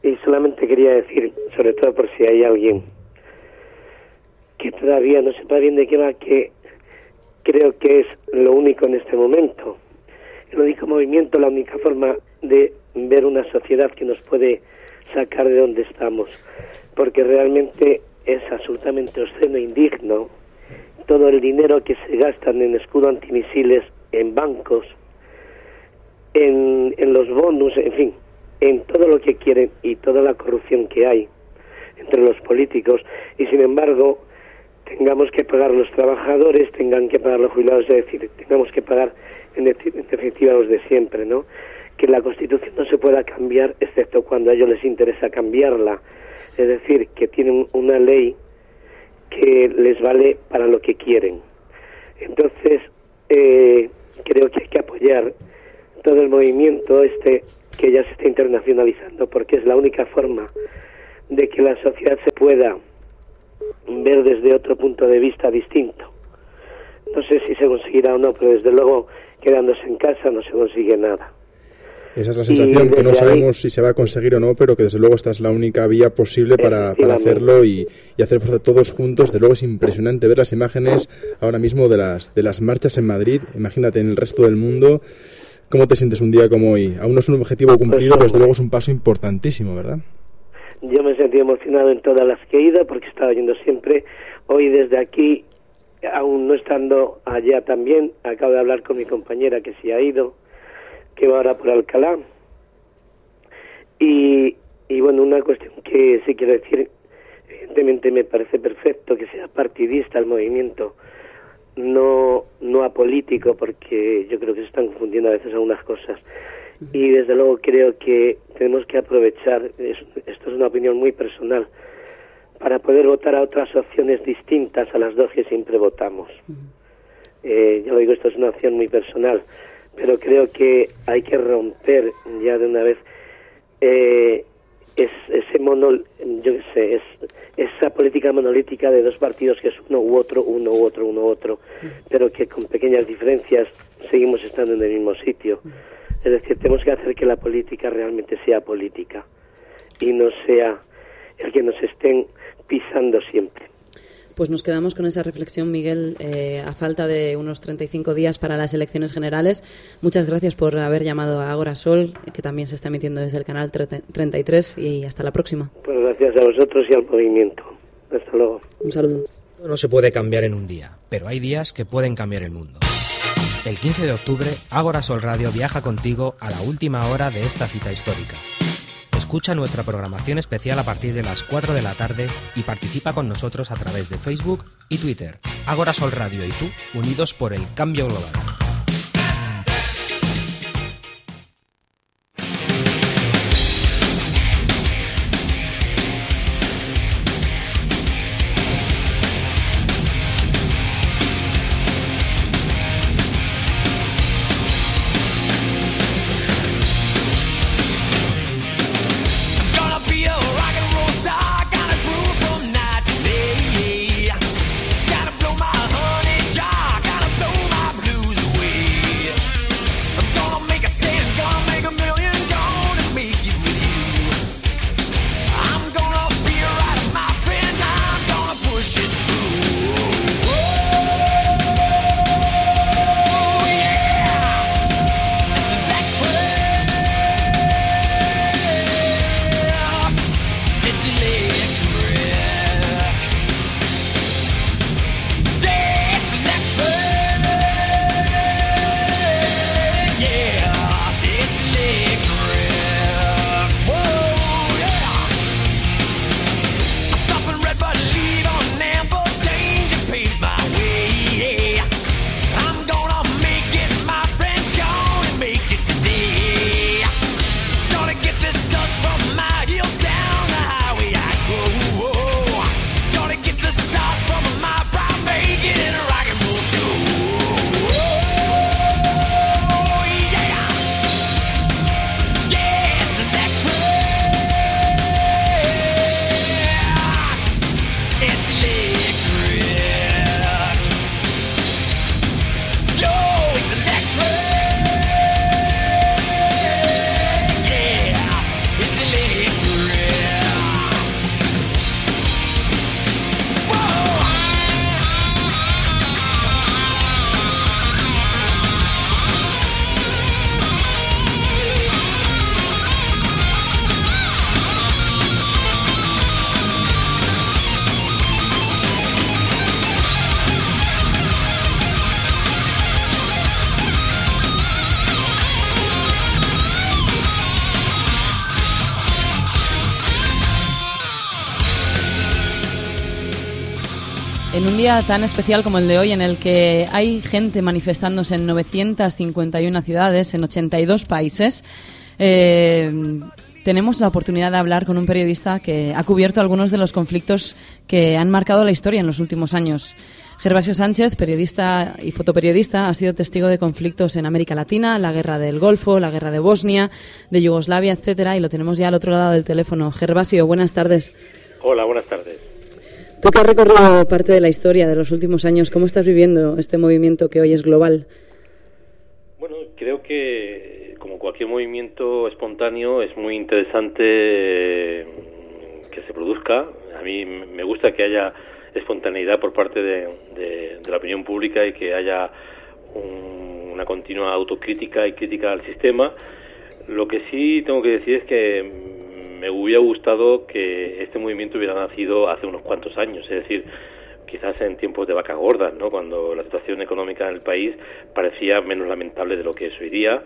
Y solamente quería decir, sobre todo por si hay alguien que todavía no sepa bien de qué va, que creo que es lo único en este momento, el único movimiento, la única forma de ver una sociedad que nos puede sacar de donde estamos, porque realmente es absolutamente obsceno e indigno todo el dinero que se gastan en escudo antimisiles, en bancos, en, en los bonus, en fin, en todo lo que quieren y toda la corrupción que hay entre los políticos y sin embargo tengamos que pagar los trabajadores, tengan que pagar los jubilados, es decir, tengamos que pagar en, definitiva los de siempre, ¿no? Que la Constitución no se pueda cambiar excepto cuando a ellos les interesa cambiarla, es decir, que tienen una ley que les vale para lo que quieren. Entonces, eh, creo que hay que apoyar todo el movimiento este que ya se está internacionalizando, porque es la única forma de que la sociedad se pueda ver desde otro punto de vista distinto. No sé si se conseguirá o no, pero desde luego quedándose en casa no se consigue nada. Esa es la sensación, que no sabemos si se va a conseguir o no, pero que desde luego esta es la única vía posible para, para hacerlo y, y, hacer fuerza todos juntos. Desde luego es impresionante ver las imágenes ahora mismo de las, de las marchas en Madrid. Imagínate en el resto del mundo. ¿Cómo te sientes un día como hoy? Aún no es un objetivo cumplido, pero desde luego es un paso importantísimo, ¿verdad? Yo me sentí emocionado en todas las que he ido porque estaba yendo siempre. Hoy desde aquí, aún no estando allá también, acabo de hablar con mi compañera que sí ha ido que va ahora por Alcalá. Y, y bueno, una cuestión que sí quiero decir, evidentemente me parece perfecto que sea partidista el movimiento, no, no apolítico, porque yo creo que se están confundiendo a veces algunas cosas. Y desde luego creo que tenemos que aprovechar, esto es una opinión muy personal, para poder votar a otras opciones distintas a las dos que siempre votamos. Eh, yo lo digo, esto es una opción muy personal pero creo que hay que romper ya de una vez eh, ese mono, yo qué sé, es, esa política monolítica de dos partidos que es uno u otro, uno u otro, uno u otro, pero que con pequeñas diferencias seguimos estando en el mismo sitio. Es decir, tenemos que hacer que la política realmente sea política y no sea el que nos estén pisando siempre. Pues nos quedamos con esa reflexión, Miguel, eh, a falta de unos 35 días para las elecciones generales. Muchas gracias por haber llamado a Agora Sol, que también se está emitiendo desde el canal 33, y hasta la próxima. Pues gracias a vosotros y al movimiento. Hasta luego. Un saludo. No se puede cambiar en un día, pero hay días que pueden cambiar el mundo. El 15 de octubre, Agora Sol Radio viaja contigo a la última hora de esta cita histórica. Escucha nuestra programación especial a partir de las 4 de la tarde y participa con nosotros a través de Facebook y Twitter. Agora Sol Radio y tú, unidos por el cambio global. Tan especial como el de hoy, en el que hay gente manifestándose en 951 ciudades, en 82 países, eh, tenemos la oportunidad de hablar con un periodista que ha cubierto algunos de los conflictos que han marcado la historia en los últimos años. Gervasio Sánchez, periodista y fotoperiodista, ha sido testigo de conflictos en América Latina, la guerra del Golfo, la guerra de Bosnia, de Yugoslavia, etcétera, y lo tenemos ya al otro lado del teléfono. Gervasio, buenas tardes. Hola, buenas tardes. Tú que has recorrido parte de la historia de los últimos años, ¿cómo estás viviendo este movimiento que hoy es global? Bueno, creo que como cualquier movimiento espontáneo es muy interesante mm, que se produzca. A mí me gusta que haya espontaneidad por parte de, la opinión pública y que haya una continua autocrítica y crítica al sistema. Lo que sí tengo que decir es que me hubiera gustado que este movimiento hubiera nacido hace unos cuantos años, es decir, quizás en tiempos de vaca gorda, ¿no? cuando la situación económica en el país parecía menos lamentable de lo que es hoy día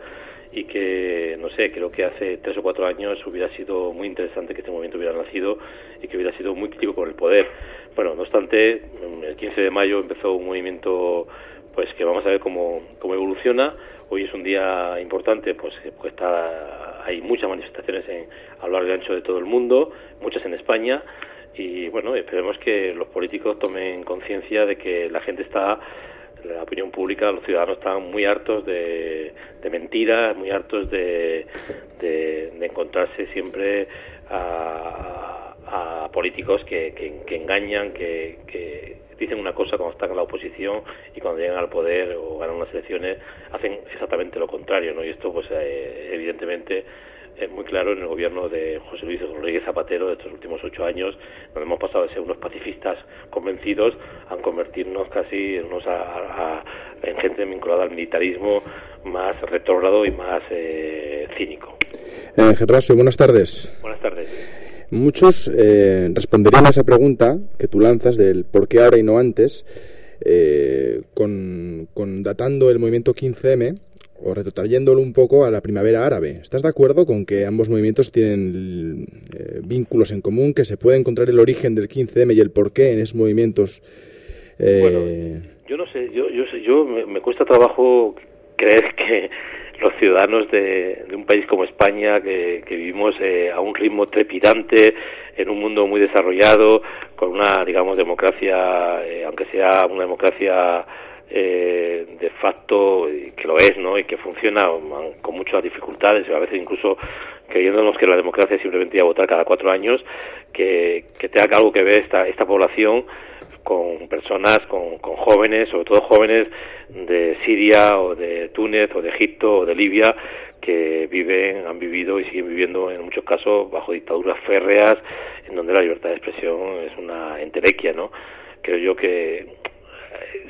y que, no sé, creo que hace tres o cuatro años hubiera sido muy interesante que este movimiento hubiera nacido y que hubiera sido muy crítico con el poder. Bueno, no obstante, el 15 de mayo empezó un movimiento pues que vamos a ver cómo, cómo evoluciona. Hoy es un día importante, pues, pues está, hay muchas manifestaciones en, a lo largo y ancho de todo el mundo, muchas en España, y bueno, esperemos que los políticos tomen conciencia de que la gente está, la opinión pública, los ciudadanos están muy hartos de, mentiras, muy hartos de, de, encontrarse siempre a, a políticos que, que, engañan, que, que, dicen una cosa cuando están en la oposición y cuando llegan al poder o ganan unas elecciones hacen exactamente lo contrario, ¿no? Y esto, pues, eh, evidentemente es muy claro en el gobierno de José Luis Rodríguez Zapatero de estos últimos ocho años, nos hemos pasado de ser unos pacifistas convencidos a convertirnos casi en, unos en gente vinculada al militarismo más retrógrado y más eh, cínico. Eh, buenas tardes. Buenas tardes. Muchos eh, responderían a esa pregunta que tú lanzas del por qué ahora y no antes, eh, con, datando el movimiento 15M o retrotrayéndolo un poco a la primavera árabe. ¿Estás de acuerdo con que ambos movimientos tienen eh, vínculos en común, que se puede encontrar el origen del 15M y el porqué en esos movimientos? Bueno, yo no sé, yo, yo, yo me cuesta trabajo creer que los ciudadanos de, un país como España, que, vivimos eh, a un ritmo trepidante, en un mundo muy desarrollado, con una, digamos, democracia, eh, aunque sea una democracia eh, de facto, que lo es, ¿no? Y que funciona con muchas dificultades, a veces incluso creyéndonos que la democracia simplemente ir a votar cada cuatro años, que, que tenga algo que ver esta, esta población con personas, con, con, jóvenes, sobre todo jóvenes de Siria o de Túnez o de Egipto o de Libia, que viven, han vivido y siguen viviendo en muchos casos bajo dictaduras férreas, en donde la libertad de expresión es una entelequia, ¿no? Creo yo que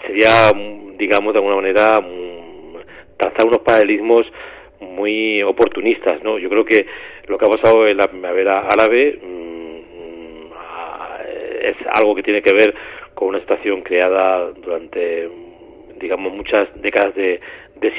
sería, digamos, de alguna manera, trazar unos paralelismos muy oportunistas, ¿no? Yo creo que lo que ha pasado en la primavera árabe mm, mm, es algo que tiene que ver con una estación creada durante, digamos, muchas décadas de,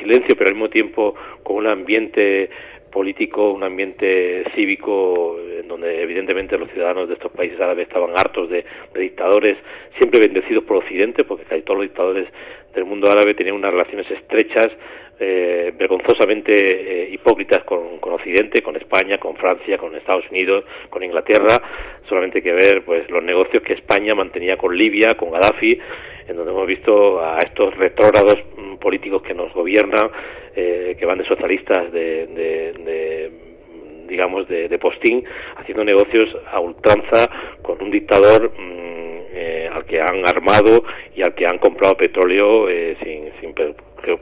silencio, pero al mismo tiempo con un ambiente político, un ambiente cívico, en donde evidentemente los ciudadanos de estos países árabes estaban hartos de, dictadores, siempre bendecidos por Occidente, porque casi todos los dictadores del mundo árabe tenían unas relaciones estrechas eh, vergonzosamente eh, hipócritas con, Occidente, con España, con Francia, con Estados Unidos, con Inglaterra. Solamente que ver pues los negocios que España mantenía con Libia, con Gaddafi, en donde hemos visto a estos retrógrados mm, políticos que nos gobiernan, eh, que van de socialistas, de, de, digamos, de, de, postín, haciendo negocios a ultranza con un dictador mm, eh, al que han armado y al que han comprado petróleo eh, sin,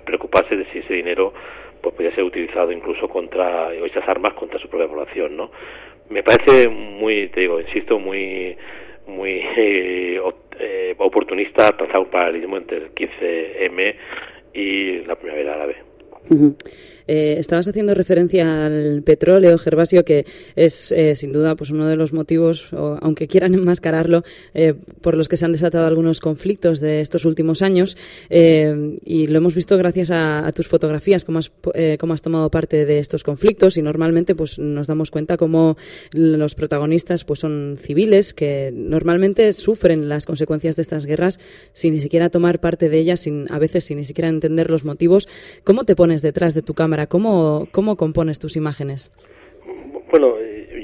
preocuparse de si ese dinero pues podía ser utilizado incluso contra esas armas contra su propia población, ¿no? Me parece muy, te digo, insisto, muy muy eh, eh, oportunista trazar un paralelismo entre el 15M y la primavera árabe. Mm-hmm. Eh, estabas haciendo referencia al petróleo, Gervasio, que es eh, sin duda pues uno de los motivos, aunque quieran enmascararlo, eh, por los que se han desatado algunos conflictos de estos últimos años. y lo hemos visto gracias a, tus fotografías, cómo has, cómo has tomado parte de estos conflictos. Y normalmente pues nos damos cuenta cómo los protagonistas pues son civiles que normalmente sufren las consecuencias de estas guerras sin ni siquiera tomar parte de ellas, sin, a veces sin ni siquiera entender los motivos. ¿Cómo te pones detrás de tu cámara? ¿Cómo, cómo compones tus imágenes? Bueno,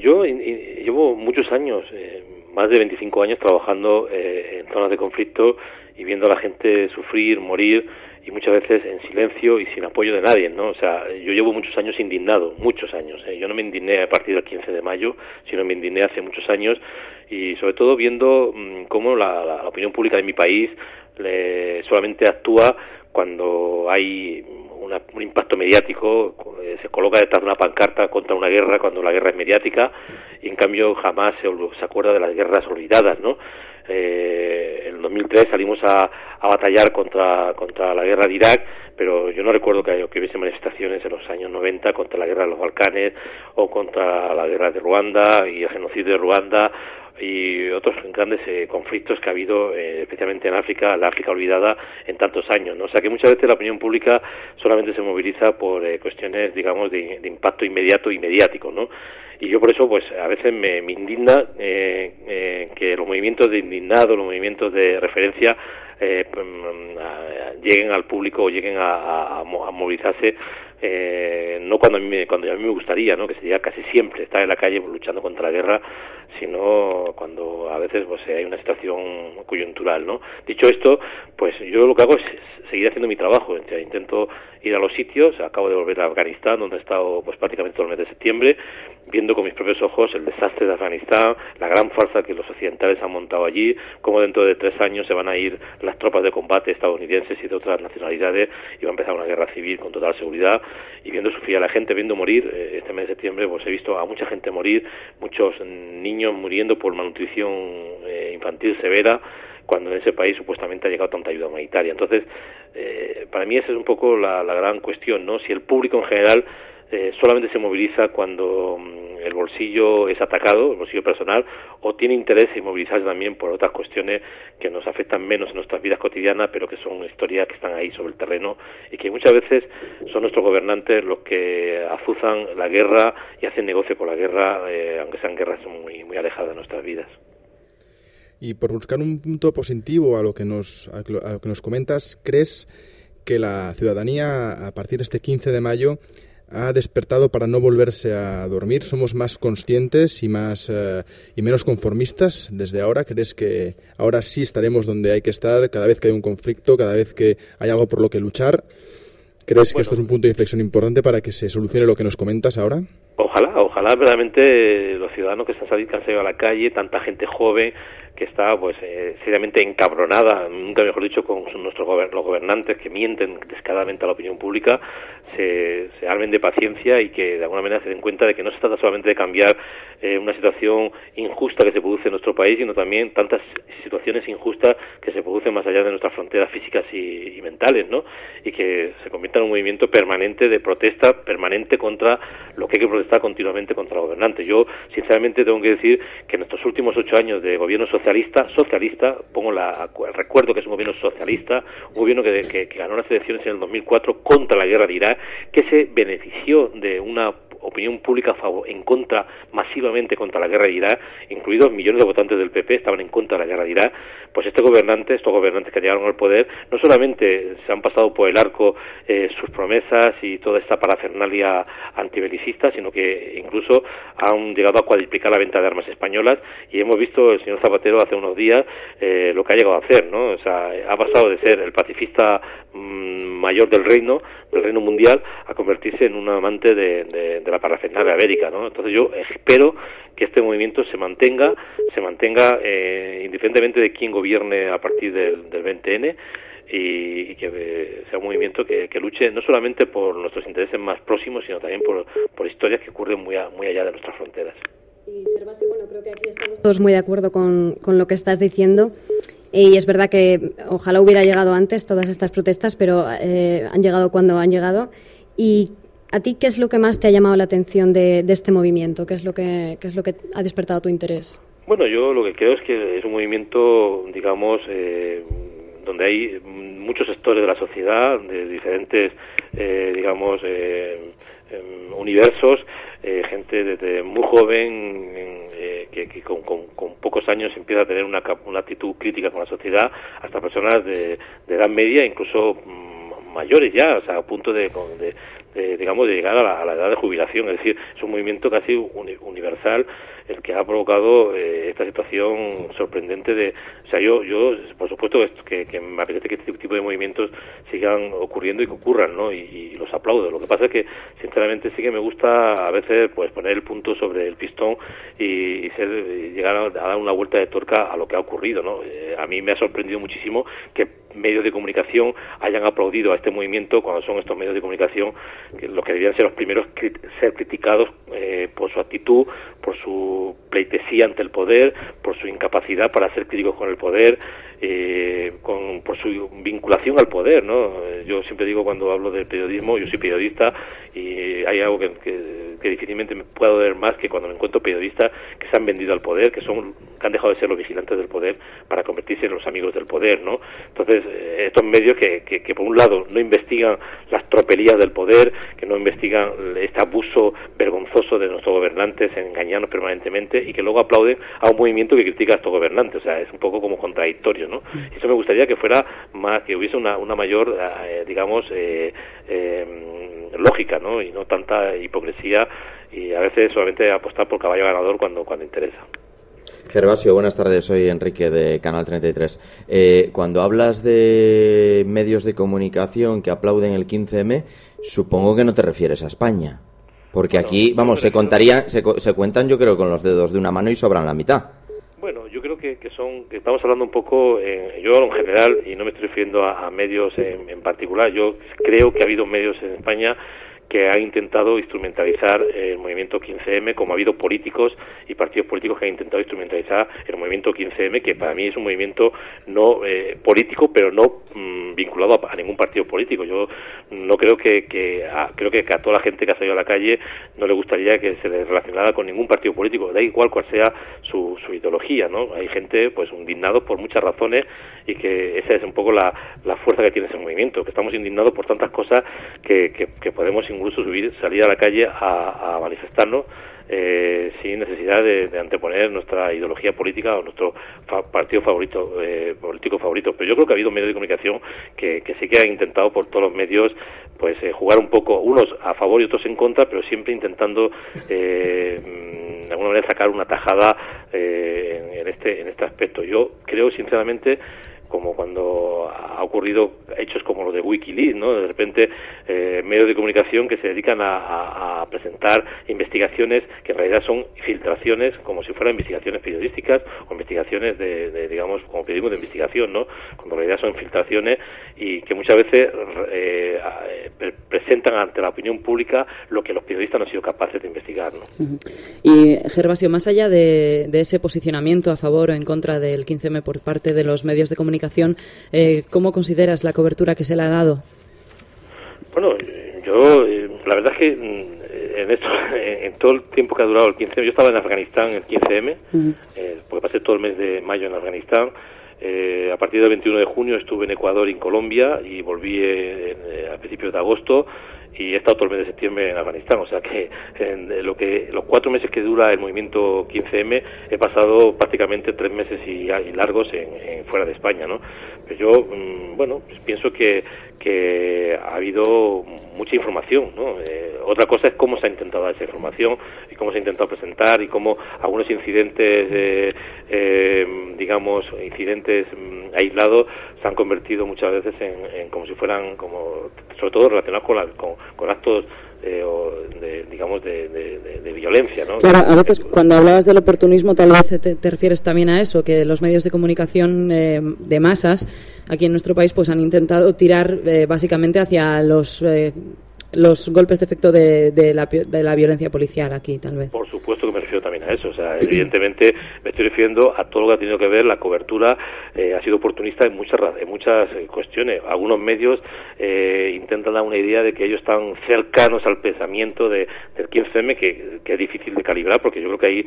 yo llevo muchos años, eh, más de 25 años trabajando eh, en zonas de conflicto y viendo a la gente sufrir, morir y muchas veces en silencio y sin apoyo de nadie, ¿no? O sea, yo llevo muchos años indignado, muchos años. ¿eh? Yo no me indigné a partir del 15 de mayo, sino me indigné hace muchos años y sobre todo viendo mm, cómo la, la, opinión pública de mi país solamente actúa cuando hay un impacto mediático, eh, se coloca detrás de una pancarta contra una guerra cuando la guerra es mediática y en cambio jamás se, se acuerda de las guerras olvidadas, ¿no? Eh, en 2003 salimos a, a, batallar contra, contra la guerra de Irak, pero yo no recuerdo que hubiese manifestaciones en los años 90 contra la guerra de los Balcanes o contra la guerra de Ruanda y el genocidio de Ruanda y otros grandes eh, conflictos que ha habido, eh, especialmente en África, la África olvidada en tantos años. ¿no? O sea que muchas veces la opinión pública solamente se moviliza por eh, cuestiones, digamos, de, impacto inmediato y mediático. ¿no? Y yo por eso, pues a veces me, indigna que los movimientos de indignado, los movimientos de referencia, pues, mm, lleguen al público o lleguen a, a movilizarse eh, no cuando a, mí me, cuando a mí me gustaría, ¿no? que sería casi siempre estar en la calle luchando contra la guerra, sino cuando a veces pues, hay una situación coyuntural. ¿no? Dicho esto, pues yo lo que hago es seguir haciendo mi trabajo. intento ir a los sitios. Acabo de volver a Afganistán, donde he estado pues, prácticamente todo el mes de septiembre, viendo con mis propios ojos el desastre de Afganistán, la gran farsa que los occidentales han montado allí, cómo dentro de tres años se van a ir las tropas de combate estadounidenses y de otras nacionalidades y va a empezar una guerra civil con total seguridad. Y viendo sufrir a la gente, viendo morir, eh, este mes de septiembre, pues he visto a mucha gente morir, muchos niños muriendo por malnutrición eh, infantil severa cuando en ese país supuestamente ha llegado tanta ayuda humanitaria. Entonces, eh, para mí esa es un poco la, gran cuestión, ¿no? Si el público en general eh, solamente se moviliza cuando mm, el bolsillo es atacado, el bolsillo personal, o tiene interés en movilizarse también por otras cuestiones que nos afectan menos en nuestras vidas cotidianas, pero que son historias que están ahí sobre el terreno y que muchas veces son nuestros gobernantes los que azuzan la guerra y hacen negocio con la guerra, eh, aunque sean guerras muy, muy alejadas de nuestras vidas. Y por buscar un punto positivo a lo que nos, a lo que nos comentas, ¿crees que la ciudadanía a partir de este 15 de mayo ha despertado para no volverse a dormir? ¿Somos más conscientes y, más, eh, y menos conformistas desde ahora? ¿Crees que ahora sí estaremos donde hay que estar cada vez que hay un conflicto, cada vez que hay algo por lo que luchar? ¿Crees que esto es un punto de inflexión importante para que se solucione lo que nos comentas ahora? Ojalá, ojalá verdaderamente los ciudadanos que están saliendo, que han salido a la calle, tanta gente joven, que está pues eh, seriamente encabronada, nunca mejor dicho, con nuestros los gobernantes que mienten descaradamente a la opinión pública, se, se armen de paciencia y que de alguna manera se den cuenta de que no se trata solamente de cambiar eh, una situación injusta que se produce en nuestro país, sino también tantas situaciones injustas que se producen más allá de nuestras fronteras físicas y, mentales, ¿no? Y que se convierta en un movimiento permanente de protesta, permanente contra lo que hay que protestar continuamente contra los gobernantes. Yo, sinceramente, tengo que decir que en estos últimos ocho años de gobierno social socialista, socialista, pongo la, recuerdo que es un gobierno socialista, un gobierno que, que ganó las elecciones en el 2004 contra la guerra de Irak, que se benefició de una opinión pública en contra, masivamente contra la guerra de Irak, incluidos millones de votantes del PP estaban en contra de la guerra de Irak, pues este gobernante, estos gobernantes que llegaron al poder, no solamente se han pasado por el arco eh, sus promesas y toda esta parafernalia antibelicista, sino que incluso han llegado a cuadriplicar la venta de armas españolas y hemos visto el señor Zapatero hace unos días eh, lo que ha llegado a hacer, ¿no? O sea, ha pasado de ser el pacifista mm, mayor del reino, del reino mundial, a convertirse en un amante de, la parafernalia ibérica, ¿no? Entonces yo espero que este movimiento se mantenga, se mantenga eh, indiferentemente de quién gobierne a partir del, del 20N y, que eh, sea un movimiento que, luche no solamente por nuestros intereses más próximos, sino también por, por historias que ocurren muy, muy allá de nuestras fronteras. Y bueno, creo que aquí estamos todos muy de acuerdo con, con lo que estás diciendo. Y es verdad que ojalá hubiera llegado antes todas estas protestas, pero eh, han llegado cuando han llegado. ¿Y a ti qué es lo que más te ha llamado la atención de, este movimiento? ¿Qué es, lo que, ¿Qué es lo que ha despertado tu interés? Bueno, yo lo que creo es que es un movimiento, digamos, eh, donde hay muchos sectores de la sociedad, de diferentes, eh, digamos, eh, em, universos, gente desde muy joven que, con, pocos años empieza a tener una, actitud crítica con la sociedad, hasta personas de, edad media, incluso mm, mayores ya, o sea, a punto de, digamos, de llegar a la, edad de jubilación. Es decir, es un movimiento casi universal el que ha provocado eh, esta situación sorprendente de, o sea, yo, yo por supuesto que, me apetece que este tipo de movimientos sigan ocurriendo y que ocurran, ¿no? Y, los aplaudo. Lo que pasa es que, sinceramente, sí que me gusta a veces, pues, poner el punto sobre el pistón y, ser, llegar a, dar una vuelta de torca a lo que ha ocurrido, ¿no? Eh, a mí me ha sorprendido muchísimo que medios de comunicación hayan aplaudido a este movimiento cuando son estos medios de comunicación los que deberían ser los primeros ser criticados eh, por su actitud, por su pleitesía ante el poder, por su incapacidad para ser críticos con el poder, eh, con, por su vinculación al poder, ¿no? Yo siempre digo cuando hablo del periodismo, yo soy periodista y hay algo que, que, difícilmente me puedo ver más que cuando me encuentro periodistas que se han vendido al poder, que son que han dejado de ser los vigilantes del poder para convertirse en los amigos del poder, ¿no? Entonces, eh, estos medios que, que, que por un lado no investigan las tropelías del poder, que no investigan este abuso vergonzoso de nuestros gobernantes en engañarnos permanentemente y que luego aplauden a un movimiento que critica a estos gobernantes, o sea, es un poco como contradictorio, ¿no? Y eso me gustaría que fuera más, que hubiese una, una mayor, eh, digamos, eh, lógica, ¿no? Y no tanta hipocresía y a veces solamente apostar por caballo ganador cuando, cuando interesa. Gervasio, buenas tardes. Soy Enrique de Canal 33. Eh, cuando hablas de medios de comunicación que aplauden el 15M, supongo que no te refieres a España. Porque aquí, vamos, se contaría, se, cuentan yo creo con los dedos de una mano y sobran la mitad. Bueno, yo creo que, son, que estamos hablando un poco, yo en general, y no me estoy refiriendo a, medios en, en, particular, yo creo que ha habido medios en España que ha intentado instrumentalizar el movimiento 15M, como ha habido políticos y partidos políticos que han intentado instrumentalizar el movimiento 15M, que para mí es un movimiento no eh, político, pero no mm, vinculado a, ningún partido político. Yo no creo que, que creo que, a toda la gente que ha salido a la calle no le gustaría que se le relacionara con ningún partido político, da igual cuál sea su, su ideología, ¿no? Hay gente, pues, indignados por muchas razones y que esa es un poco la, la fuerza que tiene ese movimiento, que estamos indignados por tantas cosas que, que, que podemos incluso subir, salir a la calle a, manifestarnos eh, sin necesidad de, anteponer nuestra ideología política o nuestro partido favorito, eh, político favorito. Pero yo creo que ha habido medios de comunicación que, sí que han intentado por todos los medios pues eh, jugar un poco, unos a favor y otros en contra, pero siempre intentando de alguna manera sacar una tajada en, este, en este aspecto. Yo creo sinceramente como cuando ha ocurrido hechos como los de Wikileaks, ¿no? De repente eh, medios de comunicación que se dedican a, presentar investigaciones que en realidad son filtraciones como si fueran investigaciones periodísticas o investigaciones de, digamos, como pedimos de investigación, ¿no? Cuando en realidad son filtraciones y que muchas veces eh, presentan ante la opinión pública lo que los periodistas no han sido capaces de investigar, ¿no? Y Gervasio, más allá de, de ese posicionamiento a favor o en contra del 15M por parte de los medios de comunicación, eh, ¿cómo consideras la cobertura que se le ha dado? Bueno, yo, eh, la verdad es que mm, en, esto, en todo el tiempo que ha durado el 15M, yo estaba en Afganistán el 15M, eh, porque pasé todo el mes de mayo en Afganistán. a partir del 21 de junio estuve en Ecuador y en Colombia y volví a principios de agosto y he estado todo el mes de septiembre en Afganistán. O sea que en lo que los cuatro meses que dura el movimiento 15M he pasado prácticamente tres meses y, largos en, fuera de España, ¿no? Pero yo, mm, bueno, pues pienso que, que ha habido mucha información, ¿no? Eh, otra cosa es cómo se ha intentado dar esa información y cómo se ha intentado presentar y cómo algunos incidentes, eh, digamos, incidentes mm, aislados se han convertido muchas veces en, como si fueran, como sobre todo relacionados con, con, actos eh, de, digamos, de, violencia. ¿no? Claro, a veces cuando hablabas del oportunismo tal vez te, refieres también a eso, que los medios de comunicación eh, de masas aquí en nuestro país pues han intentado tirar eh, básicamente hacia los los golpes de efecto de, la, de la violencia policial aquí, tal vez. Por supuesto que me refiero también eso. O sea, evidentemente me estoy refiriendo a todo lo que ha tenido que ver la cobertura, eh, ha sido oportunista en muchas, en muchas eh, cuestiones. Algunos medios eh, intentan dar una idea de que ellos están cercanos al pensamiento de, del 15M, que, que, es difícil de calibrar, porque yo creo que ahí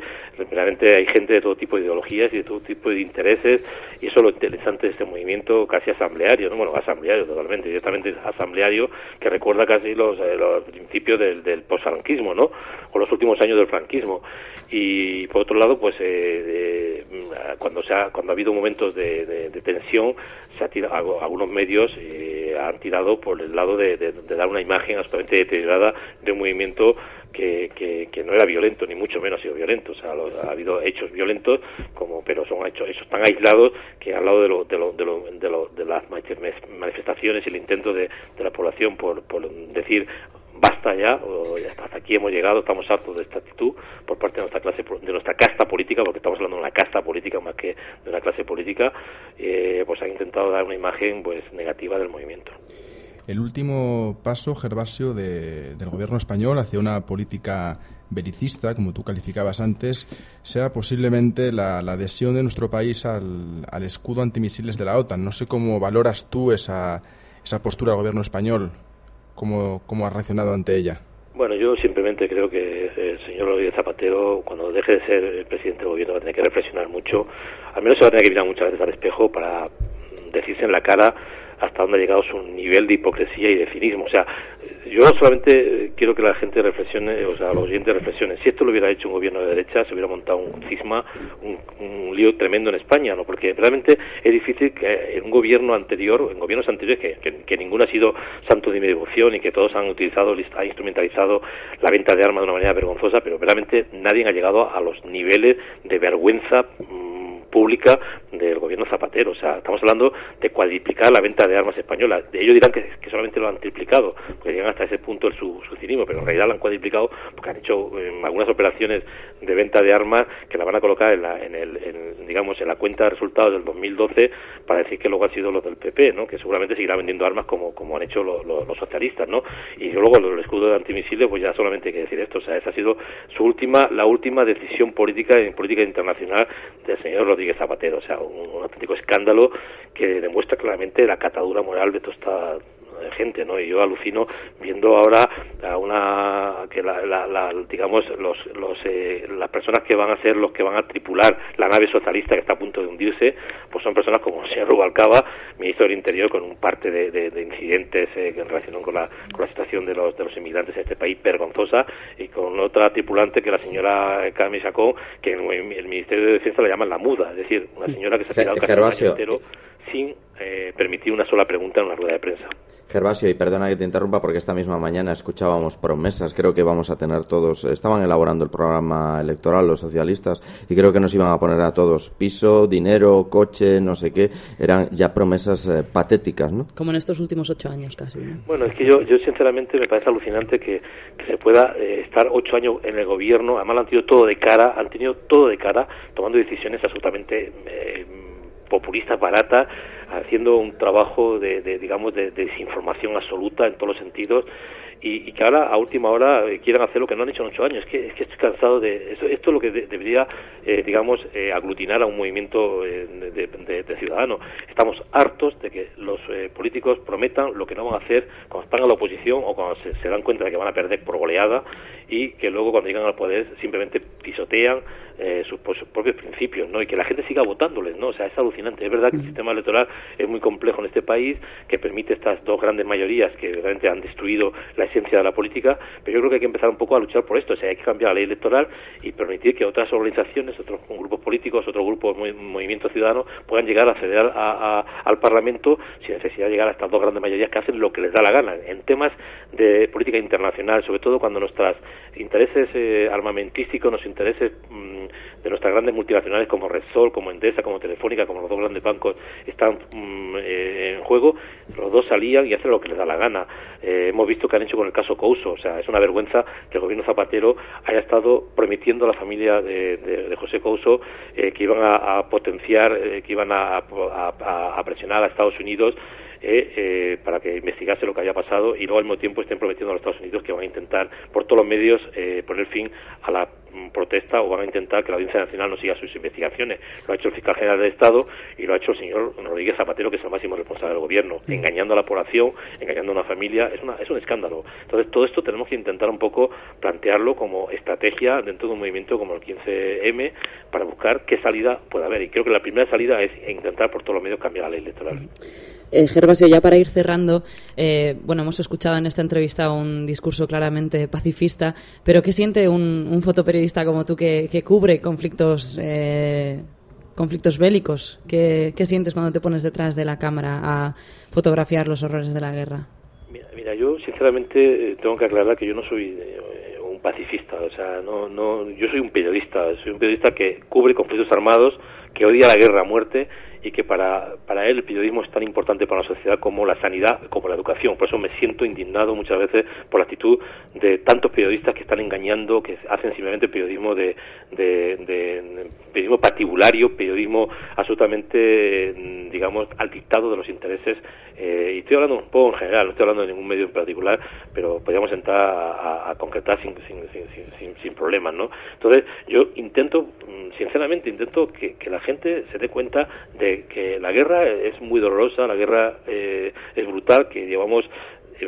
realmente hay gente de todo tipo de ideologías y de todo tipo de intereses, y eso es lo interesante de este movimiento casi asambleario, ¿no? bueno, asambleario totalmente, directamente asambleario, que recuerda casi los, los principios del, del posfranquismo, ¿no? o los últimos años del franquismo. Y por otro lado, pues eh, cuando, se ha, cuando ha habido momentos de, tensión, se ha tirado, algunos medios eh, han tirado por el lado de, dar una imagen absolutamente deteriorada de un movimiento que, que, no era violento, ni mucho menos ha sido violento. O sea, ha habido hechos violentos, como pero son hechos, hechos tan aislados que al lado de, lo, de, lo, de, lo, de, las manifestaciones y el intento de, la población por, por decir basta ya, hasta aquí hemos llegado, estamos hartos de esta actitud por parte de nuestra clase, de nuestra casta política, porque estamos hablando de una casta política más que de una clase política, eh, pues han intentado dar una imagen pues negativa del movimiento. El último paso, Gervasio, del gobierno español hacia una política belicista, como tú calificabas antes, sea posiblemente la, adhesión de nuestro país al, al, escudo antimisiles de la OTAN. No sé cómo valoras tú esa, esa postura del gobierno español. ¿Cómo, cómo ha reaccionado ante ella? Bueno, yo simplemente creo que el señor Rodríguez Zapatero, cuando deje de ser el presidente del gobierno, va a tener que reflexionar mucho. Al menos se va a tener que mirar muchas veces al espejo para decirse en la cara hasta dónde ha llegado su nivel de hipocresía y de cinismo. O sea, yo solamente quiero que la gente reflexione, o sea, los oyentes reflexionen. Si esto lo hubiera hecho un gobierno de derecha, se hubiera montado un cisma, un, lío tremendo en España, ¿no? Porque realmente es difícil que en un gobierno anterior, en gobiernos anteriores, que, que, ninguno ha sido santo de mi devoción y que todos han utilizado, han instrumentalizado la venta de armas de una manera vergonzosa, pero realmente nadie ha llegado a los niveles de vergüenza mm, pública del gobierno Zapatero. O sea, estamos hablando de cuadriplicar la venta de armas españolas. Ellos dirán que, solamente lo han triplicado, porque llegan hasta ese punto el su, su, cinismo, pero en realidad lo han cuadriplicado porque han hecho algunas operaciones de venta de armas que la van a colocar en, la, en el, digamos, en la cuenta de resultados del 2012 para decir que luego han sido los del PP, ¿no? Que seguramente seguirá vendiendo armas como, han hecho los, los, socialistas, ¿no? Y luego el escudo de antimisiles, pues ya solamente hay que decir esto, o sea, esa ha sido su última, la última decisión política en política internacional del señor Rodríguez Zapatero, o sea, un, auténtico escándalo que demuestra claramente la catadura moral de toda esta gente, ¿no? Y yo alucino viendo ahora a una que la, digamos los, los eh, las personas que van a ser los que van a tripular la nave socialista que está a punto de hundirse, pues son personas como el señor Rubalcaba, ministro del Interior, con un parte de, incidentes eh, en relación con la, con la situación de los de los inmigrantes en este país vergonzosa y con otra tripulante que la señora Carmen Chacón, que en el, Ministerio de Defensa la llaman la muda, es decir, una señora que se ha tirado casi un entero sin eh, permitir una sola pregunta en una rueda de prensa. Gervasio, y perdona que te interrumpa porque esta misma mañana escuchábamos promesas. Creo que vamos a tener todos, estaban elaborando el programa electoral los socialistas y creo que nos iban a poner a todos piso, dinero, coche, no sé qué. Eran ya promesas eh, patéticas, ¿no? Como en estos últimos ocho años casi. Bueno, es que yo, yo sinceramente me parece alucinante que, se pueda eh, estar ocho años en el gobierno. Además, han tenido todo de cara, han tenido todo de cara, tomando decisiones absolutamente populistas, baratas haciendo un trabajo de, digamos, de, desinformación absoluta en todos los sentidos y, que ahora a última hora eh, quieran hacer lo que no han hecho en ocho años. Es que, es que estoy cansado de esto, esto es lo que debería, eh, digamos, eh, aglutinar a un movimiento de, ciudadanos. Estamos hartos de que los políticos prometan lo que no van a hacer cuando están a la oposición o cuando se, se, dan cuenta de que van a perder por goleada y que luego cuando llegan al poder simplemente pisotean sus, sus, propios principios, ¿no? Y que la gente siga votándoles, ¿no? O sea, es alucinante. Es verdad que el sistema electoral es muy complejo en este país, que permite estas dos grandes mayorías que realmente han destruido la esencia de la política, pero yo creo que hay que empezar un poco a luchar por esto, o sea, hay que cambiar la ley electoral y permitir que otras organizaciones, otros grupos políticos, otros grupos, movimientos ciudadanos puedan llegar a acceder al Parlamento sin necesidad de llegar a estas dos grandes mayorías que hacen lo que les da la gana en temas de política internacional, sobre todo cuando nuestros intereses eh, armamentísticos, nuestros intereses mm, de nuestras grandes multinacionales como Repsol, como Endesa, como Telefónica, como los dos grandes bancos están mm, eh, en juego, los dos salían y hacen lo que les da la gana. Eh, hemos visto que han hecho con el caso Couso, o sea, es una vergüenza que el gobierno Zapatero haya estado prometiendo a la familia de, José Couso eh, que iban a, potenciar, que iban a, presionar a Estados Unidos para que investigase lo que había pasado y luego al mismo tiempo estén prometiendo a los Estados Unidos que van a intentar por todos los medios poner fin a la mm, protesta o van a intentar que la Audiencia Nacional no siga sus investigaciones. Lo ha hecho el fiscal general del Estado y lo ha hecho el señor Rodríguez Zapatero, que es el máximo responsable del gobierno, engañando a la población, engañando a una familia. Es, una, es un escándalo. Entonces, todo esto tenemos que intentar un poco plantearlo como estrategia dentro de un movimiento como el 15M para buscar qué salida puede haber. Y creo que la primera salida es intentar por todos los medios cambiar la ley electoral. Eh, Gervasio, ya para ir cerrando, eh, bueno, hemos escuchado en esta entrevista un discurso claramente pacifista, pero ¿qué siente un, fotoperiodista como tú que, cubre conflictos, eh, conflictos bélicos? ¿Qué, sientes cuando te pones detrás de la cámara a fotografiar los horrores de la guerra? Mira, yo sinceramente tengo que aclarar que yo no soy un pacifista, o sea, no, no, yo soy un periodista, soy un periodista que cubre conflictos armados, que odia la guerra a muerte y que para, para él el periodismo es tan importante para la sociedad como la sanidad, como la educación. Por eso me siento indignado muchas veces por la actitud de tantos periodistas que están engañando, que hacen simplemente periodismo de, de, periodismo patibulario, periodismo absolutamente, digamos, al dictado de los intereses. Eh, y estoy hablando un poco en general, no estoy hablando de ningún medio en particular, pero podríamos entrar a, concretar sin, sin, sin, sin, problemas, ¿no? Entonces, yo intento, mm, sinceramente, intento que, que la gente se dé cuenta de que, la guerra es muy dolorosa, la guerra eh, es brutal, que llevamos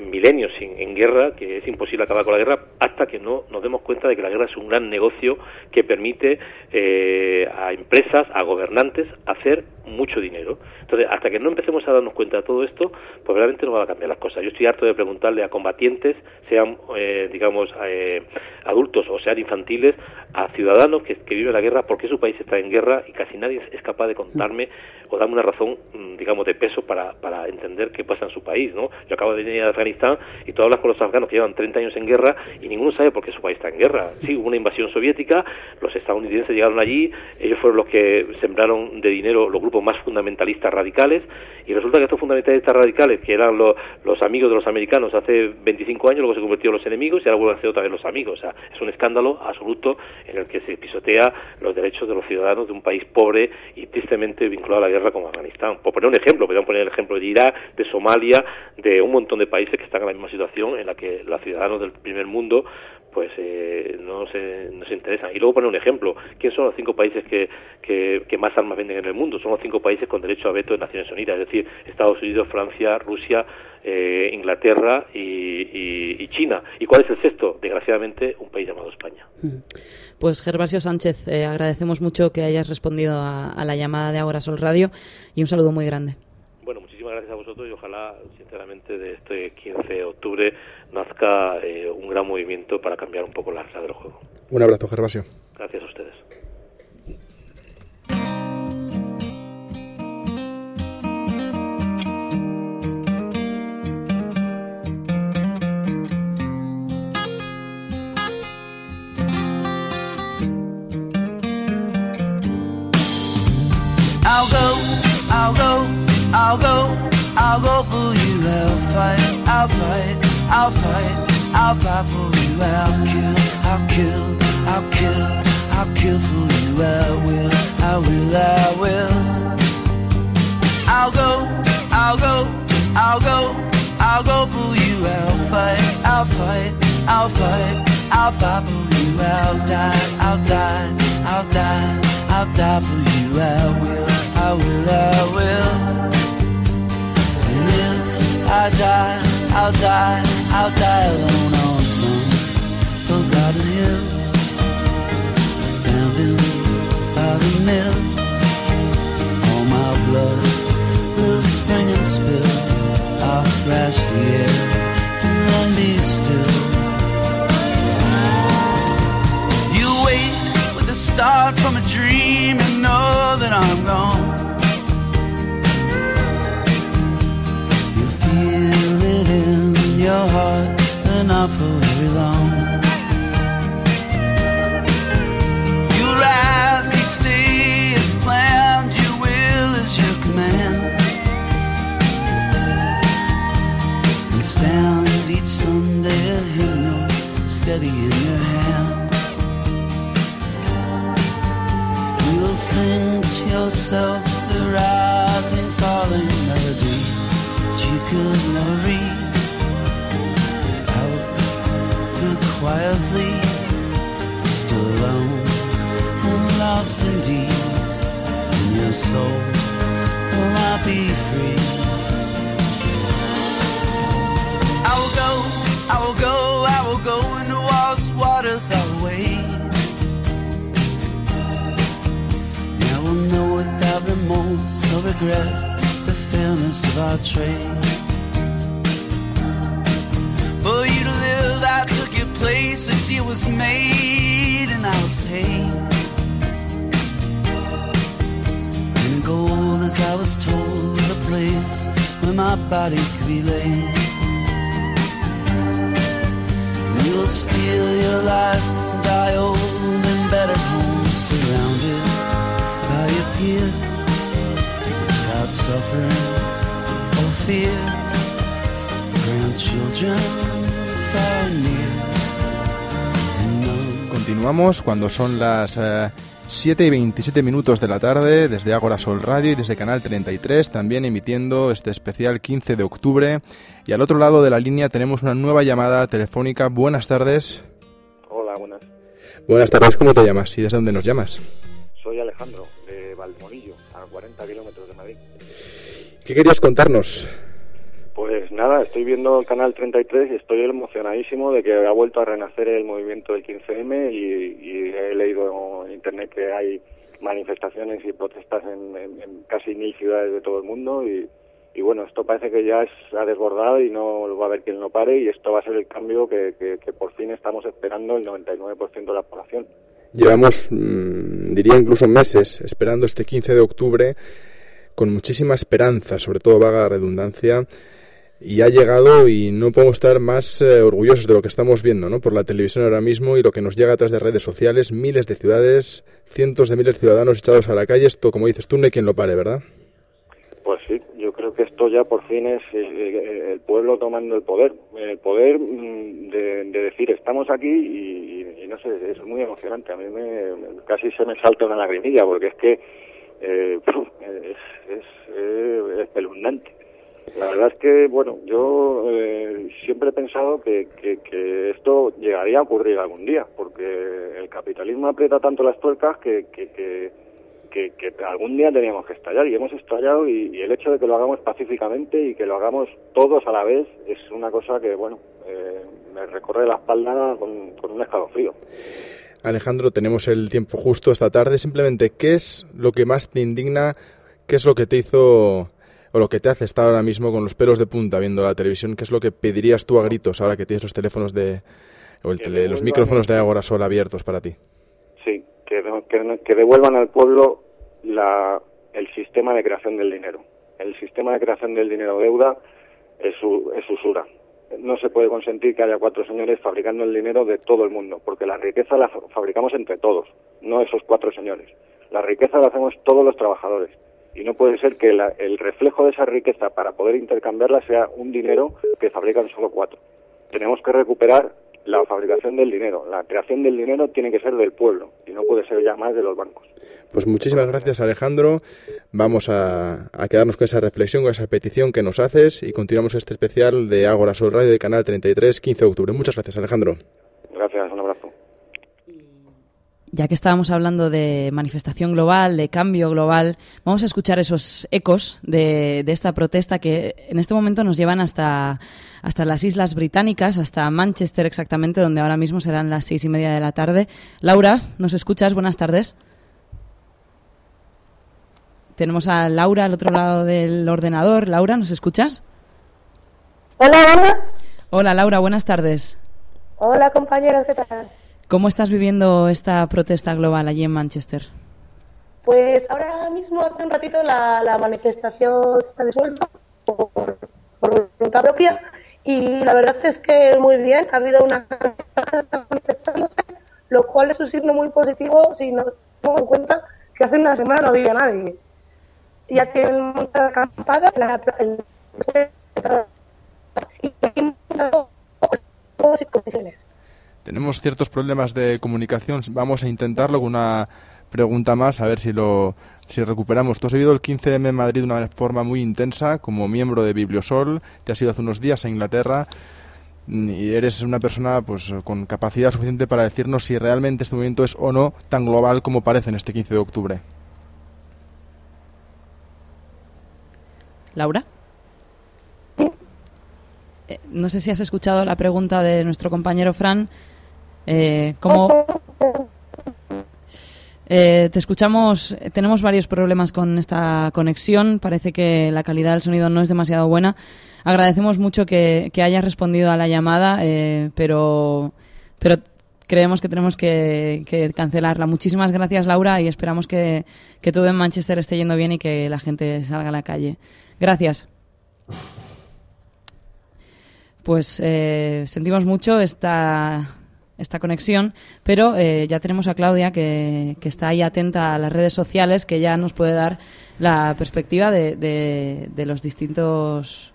milenios en, guerra, que es imposible acabar con la guerra hasta que no nos demos cuenta de que la guerra es un gran negocio que permite eh, a empresas, a gobernantes hacer mucho dinero. Entonces, hasta que no empecemos a darnos cuenta de todo esto, pues realmente no van a cambiar las cosas. Yo estoy harto de preguntarle a combatientes, sean, eh, digamos, eh, adultos o sean infantiles, a ciudadanos que, que, viven la guerra, por qué su país está en guerra y casi nadie es capaz de contarme o darme una razón, mm, digamos, de peso para, para entender qué pasa en su país, ¿no? Yo acabo de venir a Afganistán y tú hablas con los afganos que llevan 30 años en guerra y ninguno sabe por qué su país está en guerra. Sí, hubo una invasión soviética, los estadounidenses llegaron allí, ellos fueron los que sembraron de dinero los grupos más fundamentalistas radicales y resulta que estos fundamentalistas radicales, que eran los, amigos de los americanos hace 25 años, luego se convirtieron en los enemigos y ahora vuelven a ser otra vez los amigos. O sea, es un escándalo absoluto en el que se pisotea los derechos de los ciudadanos de un país pobre y tristemente vinculado a la guerra como Afganistán. Por poner un ejemplo, podríamos poner el ejemplo de Irak, de Somalia, de un montón de países que están en la misma situación en la que los ciudadanos del primer mundo pues eh, no, se, no se interesan. Y luego poner un ejemplo, ¿quién son los cinco países que, que, más armas venden en el mundo? Son los cinco países con derecho a veto de Naciones Unidas, es decir, Estados Unidos, Francia, Rusia, eh, Inglaterra y, China. ¿Y cuál es el sexto? Desgraciadamente, un país llamado España. Pues Gervasio Sánchez, eh, agradecemos mucho que hayas respondido a, a la llamada de Ahora Sol Radio y un saludo muy grande gracias a vosotros y ojalá, sinceramente, de este 15 de octubre nazca eh, un gran movimiento para cambiar un poco la regla del juego. Un abrazo, Gervasio. Gracias a ustedes. I'll fight for you. I'll kill, I'll kill, I'll kill, I'll kill for you. I will, I will, I will. I'll go, I'll go, I'll go, I'll go for you. I'll fight, I'll fight, I'll fight, I'll fight for you. I'll die, I'll die, I'll die, I'll die for you. I will, I will, I will. And if I die, I'll die, I'll die alone on some forgotten hill. Abandoned by the mill. All my blood will spring and spill. I'll crash the air and then be still. You wake with a start from a dream and know that I'm gone. Your heart not for very long. You rise each day as planned, your will is your command. And stand each Sunday a hymnal steady in your hand. You'll sing to yourself the rising, falling melody that you could never read. Quietly, still alone. and lost indeed, In your soul will not be free. I will go, I will go, I will go into all waters. I will wade. And I will know without remorse or regret the fairness of our trade. Was made, and I was paid. In gold, as I was told, the place where my body could be laid. And you'll steal your life, and die old in better homes, surrounded by your peers, without suffering or fear. Grandchildren and near. Continuamos cuando son las eh, 7 y 27 minutos de la tarde desde Ágora Sol Radio y desde Canal 33, también emitiendo este especial 15 de octubre. Y al otro lado de la línea tenemos una nueva llamada telefónica. Buenas tardes. Hola, buenas. Buenas tardes, ¿cómo te llamas y desde dónde nos llamas? Soy Alejandro, de Valdemorillo, a 40 kilómetros de Madrid. ¿Qué querías contarnos? Pues nada, estoy viendo el canal 33 y estoy emocionadísimo de que ha vuelto a renacer el movimiento del 15M y, he leído en internet que hay manifestaciones y protestas en, casi mil ciudades de todo el mundo y, bueno, esto parece que ya se ha desbordado y no va a haber quien lo pare y esto va a ser el cambio que por fin estamos esperando el 99% de la población. Llevamos, mm, diría incluso meses, esperando este 15 de octubre con muchísima esperanza, sobre todo vaga redundancia, y ha llegado y no podemos estar más eh, orgullosos de lo que estamos viendo ¿no? por la televisión ahora mismo y lo que nos llega a través de redes sociales, miles de ciudades, cientos de miles de ciudadanos echados a la calle, esto como dices tú no hay quien lo pare, ¿verdad? Pues sí, yo creo que esto ya por fin es eh, eh, el pueblo tomando el poder, el poder mm, de, de decir estamos aquí y, no sé, es muy emocionante. A mí me, casi se me salta una lagrimilla porque es que eh, es, es, eh, espeluznante. La verdad es que, bueno, yo eh, siempre he pensado que, esto llegaría a ocurrir algún día, porque el capitalismo aprieta tanto las tuercas que, que, que, algún día teníamos que estallar y hemos estallado y, el hecho de que lo hagamos pacíficamente y que lo hagamos todos a la vez es una cosa que, bueno, eh, me recorre la espalda con un escalofrío. Alejandro, tenemos el tiempo justo esta tarde. Simplemente, ¿qué es lo que más te indigna? ¿Qué es lo que te hizo o lo que te hace estar ahora mismo con los pelos de punta viendo la televisión? ¿Qué es lo que pedirías tú a gritos ahora que tienes los teléfonos de o el tele- los micrófonos de Agora Sol abiertos para ti? Sí, que, devuelvan al pueblo la, el sistema de creación del dinero. El sistema de creación del dinero deuda es, es usura. No se puede consentir que haya cuatro señores fabricando el dinero de todo el mundo, porque la riqueza la fa- fabricamos entre todos, no esos cuatro señores. La riqueza la hacemos todos los trabajadores. Y no puede ser que la- el reflejo de esa riqueza para poder intercambiarla sea un dinero que fabrican solo cuatro. Tenemos que recuperar la fabricación del dinero. La creación del dinero tiene que ser del pueblo y no puede ser ya más de los bancos. Pues muchísimas gracias, Alejandro. Vamos a, a quedarnos con esa reflexión, con esa petición que nos haces y continuamos este especial de Agora Sol Radio de Canal 33, 15 de octubre. Muchas gracias, Alejandro. Gracias, un abrazo. Ya que estábamos hablando de manifestación global, de cambio global, vamos a escuchar esos ecos de, de esta protesta que en este momento nos llevan hasta, hasta las Islas Británicas, hasta Manchester exactamente, donde ahora mismo serán las seis y media de la tarde. Laura, ¿nos escuchas? Buenas tardes. Tenemos a Laura al otro lado del ordenador. Laura, ¿nos escuchas? Hola, hola. Hola, Laura, buenas tardes. Hola, compañeros, ¿qué tal? ¿Cómo estás viviendo esta protesta global allí en Manchester? Pues ahora mismo, hace un ratito, la, manifestación se ha disuelto por, por voluntad propia y la verdad es que muy bien, ha habido una manifestándose, lo cual es un signo muy positivo si nos tomamos en cuenta que hace una semana no había nadie. Ya tienen montada acampada la, el, y y comisiones. Tenemos ciertos problemas de comunicación. Vamos a intentarlo con una pregunta más, a ver si lo si recuperamos. Tú has vivido el 15M en Madrid de una forma muy intensa como miembro de Bibliosol. Te has ido hace unos días a Inglaterra. mm, y eres una persona pues con capacidad suficiente para decirnos si realmente este movimiento es o no tan global como parece en este 15 de octubre. Laura. Eh, no sé si has escuchado la pregunta de nuestro compañero Fran. Eh, ¿Cómo, eh, te escuchamos, tenemos varios problemas con esta conexión, parece que la calidad del sonido no es demasiado buena. Agradecemos mucho que, que hayas respondido a la llamada, eh, pero, pero creemos que tenemos que, que cancelarla. Muchísimas gracias, Laura, y esperamos que, que todo en Manchester esté yendo bien y que la gente salga a la calle. Gracias. Pues eh, sentimos mucho esta, esta conexión, pero eh, ya tenemos a Claudia que, que está ahí atenta a las redes sociales, que ya nos puede dar la perspectiva de, de, de los distintos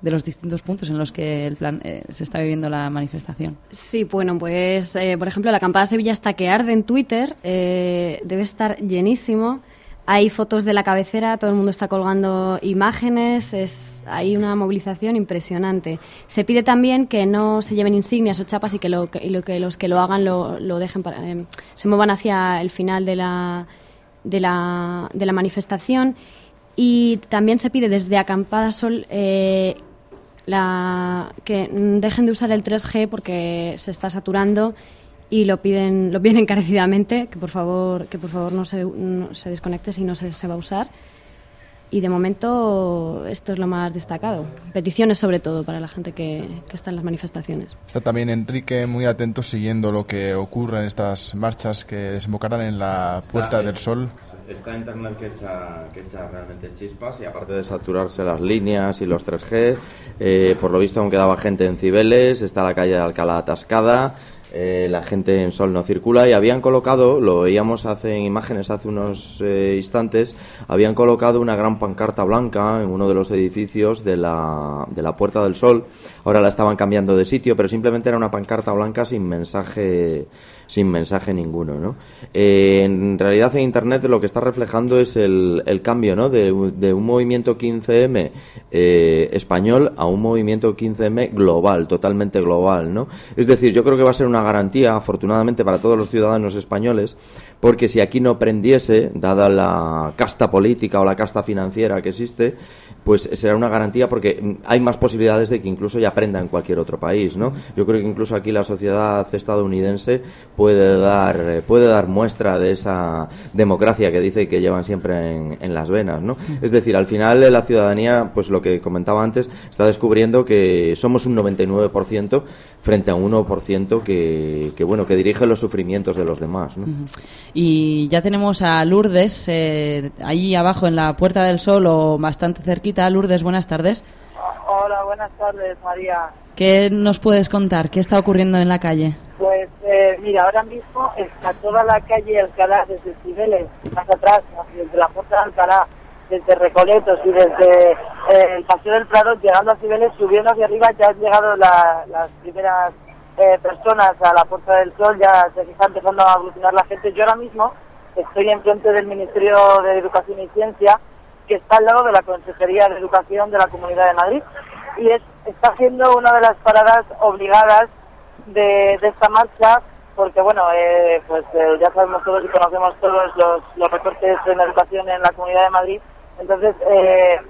de los distintos puntos en los que el plan eh, se está viviendo la manifestación. Sí, bueno, pues eh, por ejemplo la acampada Sevilla está que arde en Twitter, eh, debe estar llenísimo. Hay fotos de la cabecera, todo el mundo está colgando imágenes, es, hay una movilización impresionante. Se pide también que no se lleven insignias o chapas y que, lo, que- los que lo hagan lo, lo dejen para, eh, se muevan hacia el final de la, de la, de la manifestación. Y también se pide desde Acampada Sol eh, la, que dejen de usar el 3G porque se está saturando y lo piden lo piden encarecidamente que por favor que por favor no se, no se desconecte si no se, se va a usar. Y de momento esto es lo más destacado. Peticiones sobre todo para la gente que, que está en las manifestaciones. Está también Enrique muy atento siguiendo lo que ocurre en estas marchas que desembocarán en la Puerta Está- del Sol. Está internet que echa, que echa realmente chispas y aparte de saturarse las líneas y los 3G, eh, por lo visto aún quedaba gente en Cibeles, está la calle de Alcalá atascada, eh, la gente en Sol no circula y habían colocado, lo veíamos hace en imágenes hace unos eh, instantes, habían colocado una gran pancarta blanca en uno de los edificios de la, de la Puerta del Sol. Ahora la estaban cambiando de sitio, pero simplemente era una pancarta blanca sin mensaje sin mensaje ninguno, ¿no? Eh, en realidad en Internet lo que está reflejando es el, el cambio, ¿no? De, un movimiento 15M eh, español a un movimiento 15M global, totalmente global, ¿no? Es decir, yo creo que va a ser una garantía, afortunadamente, para todos los ciudadanos españoles, porque si aquí no prendiese, dada la casta política o la casta financiera que existe, pues será una garantía porque mm, hay más posibilidades de que incluso ya prenda en cualquier otro país, ¿no? Yo creo que incluso aquí la sociedad estadounidense puede dar eh, puede dar muestra de esa democracia que dice que llevan siempre en, en las venas, ¿no? Es decir, al final eh, la ciudadanía, pues lo que comentaba antes, está descubriendo que somos un 99% frente a un 1% que, que bueno que dirige los sufrimientos de los demás, ¿no? Y ya tenemos a Lourdes, eh, ahí abajo en la Puerta del Sol o bastante cerquita. Lourdes, buenas tardes. Hola, buenas tardes, María. ¿Qué nos puedes contar? ¿Qué está ocurriendo en la calle? Pues eh, mira, ahora mismo está toda la calle Alcalá, desde Cibeles, más atrás, desde la puerta de Alcalá, desde Recoletos y desde eh, el Paseo del Prado, llegando a Cibeles, subiendo hacia arriba, ya han llegado la- las primeras eh, personas a la Puerta del Sol, ya se está empezando a aglutinar la gente. Yo ahora mismo estoy enfrente del Ministerio de Educación y Ciencia, que está al lado de la Consejería de Educación de la Comunidad de Madrid, y es, está siendo una de las paradas obligadas de, esta marcha, porque bueno, eh, pues eh, ya sabemos todos y conocemos todos los, los recortes en educación en la Comunidad de Madrid, entonces eh,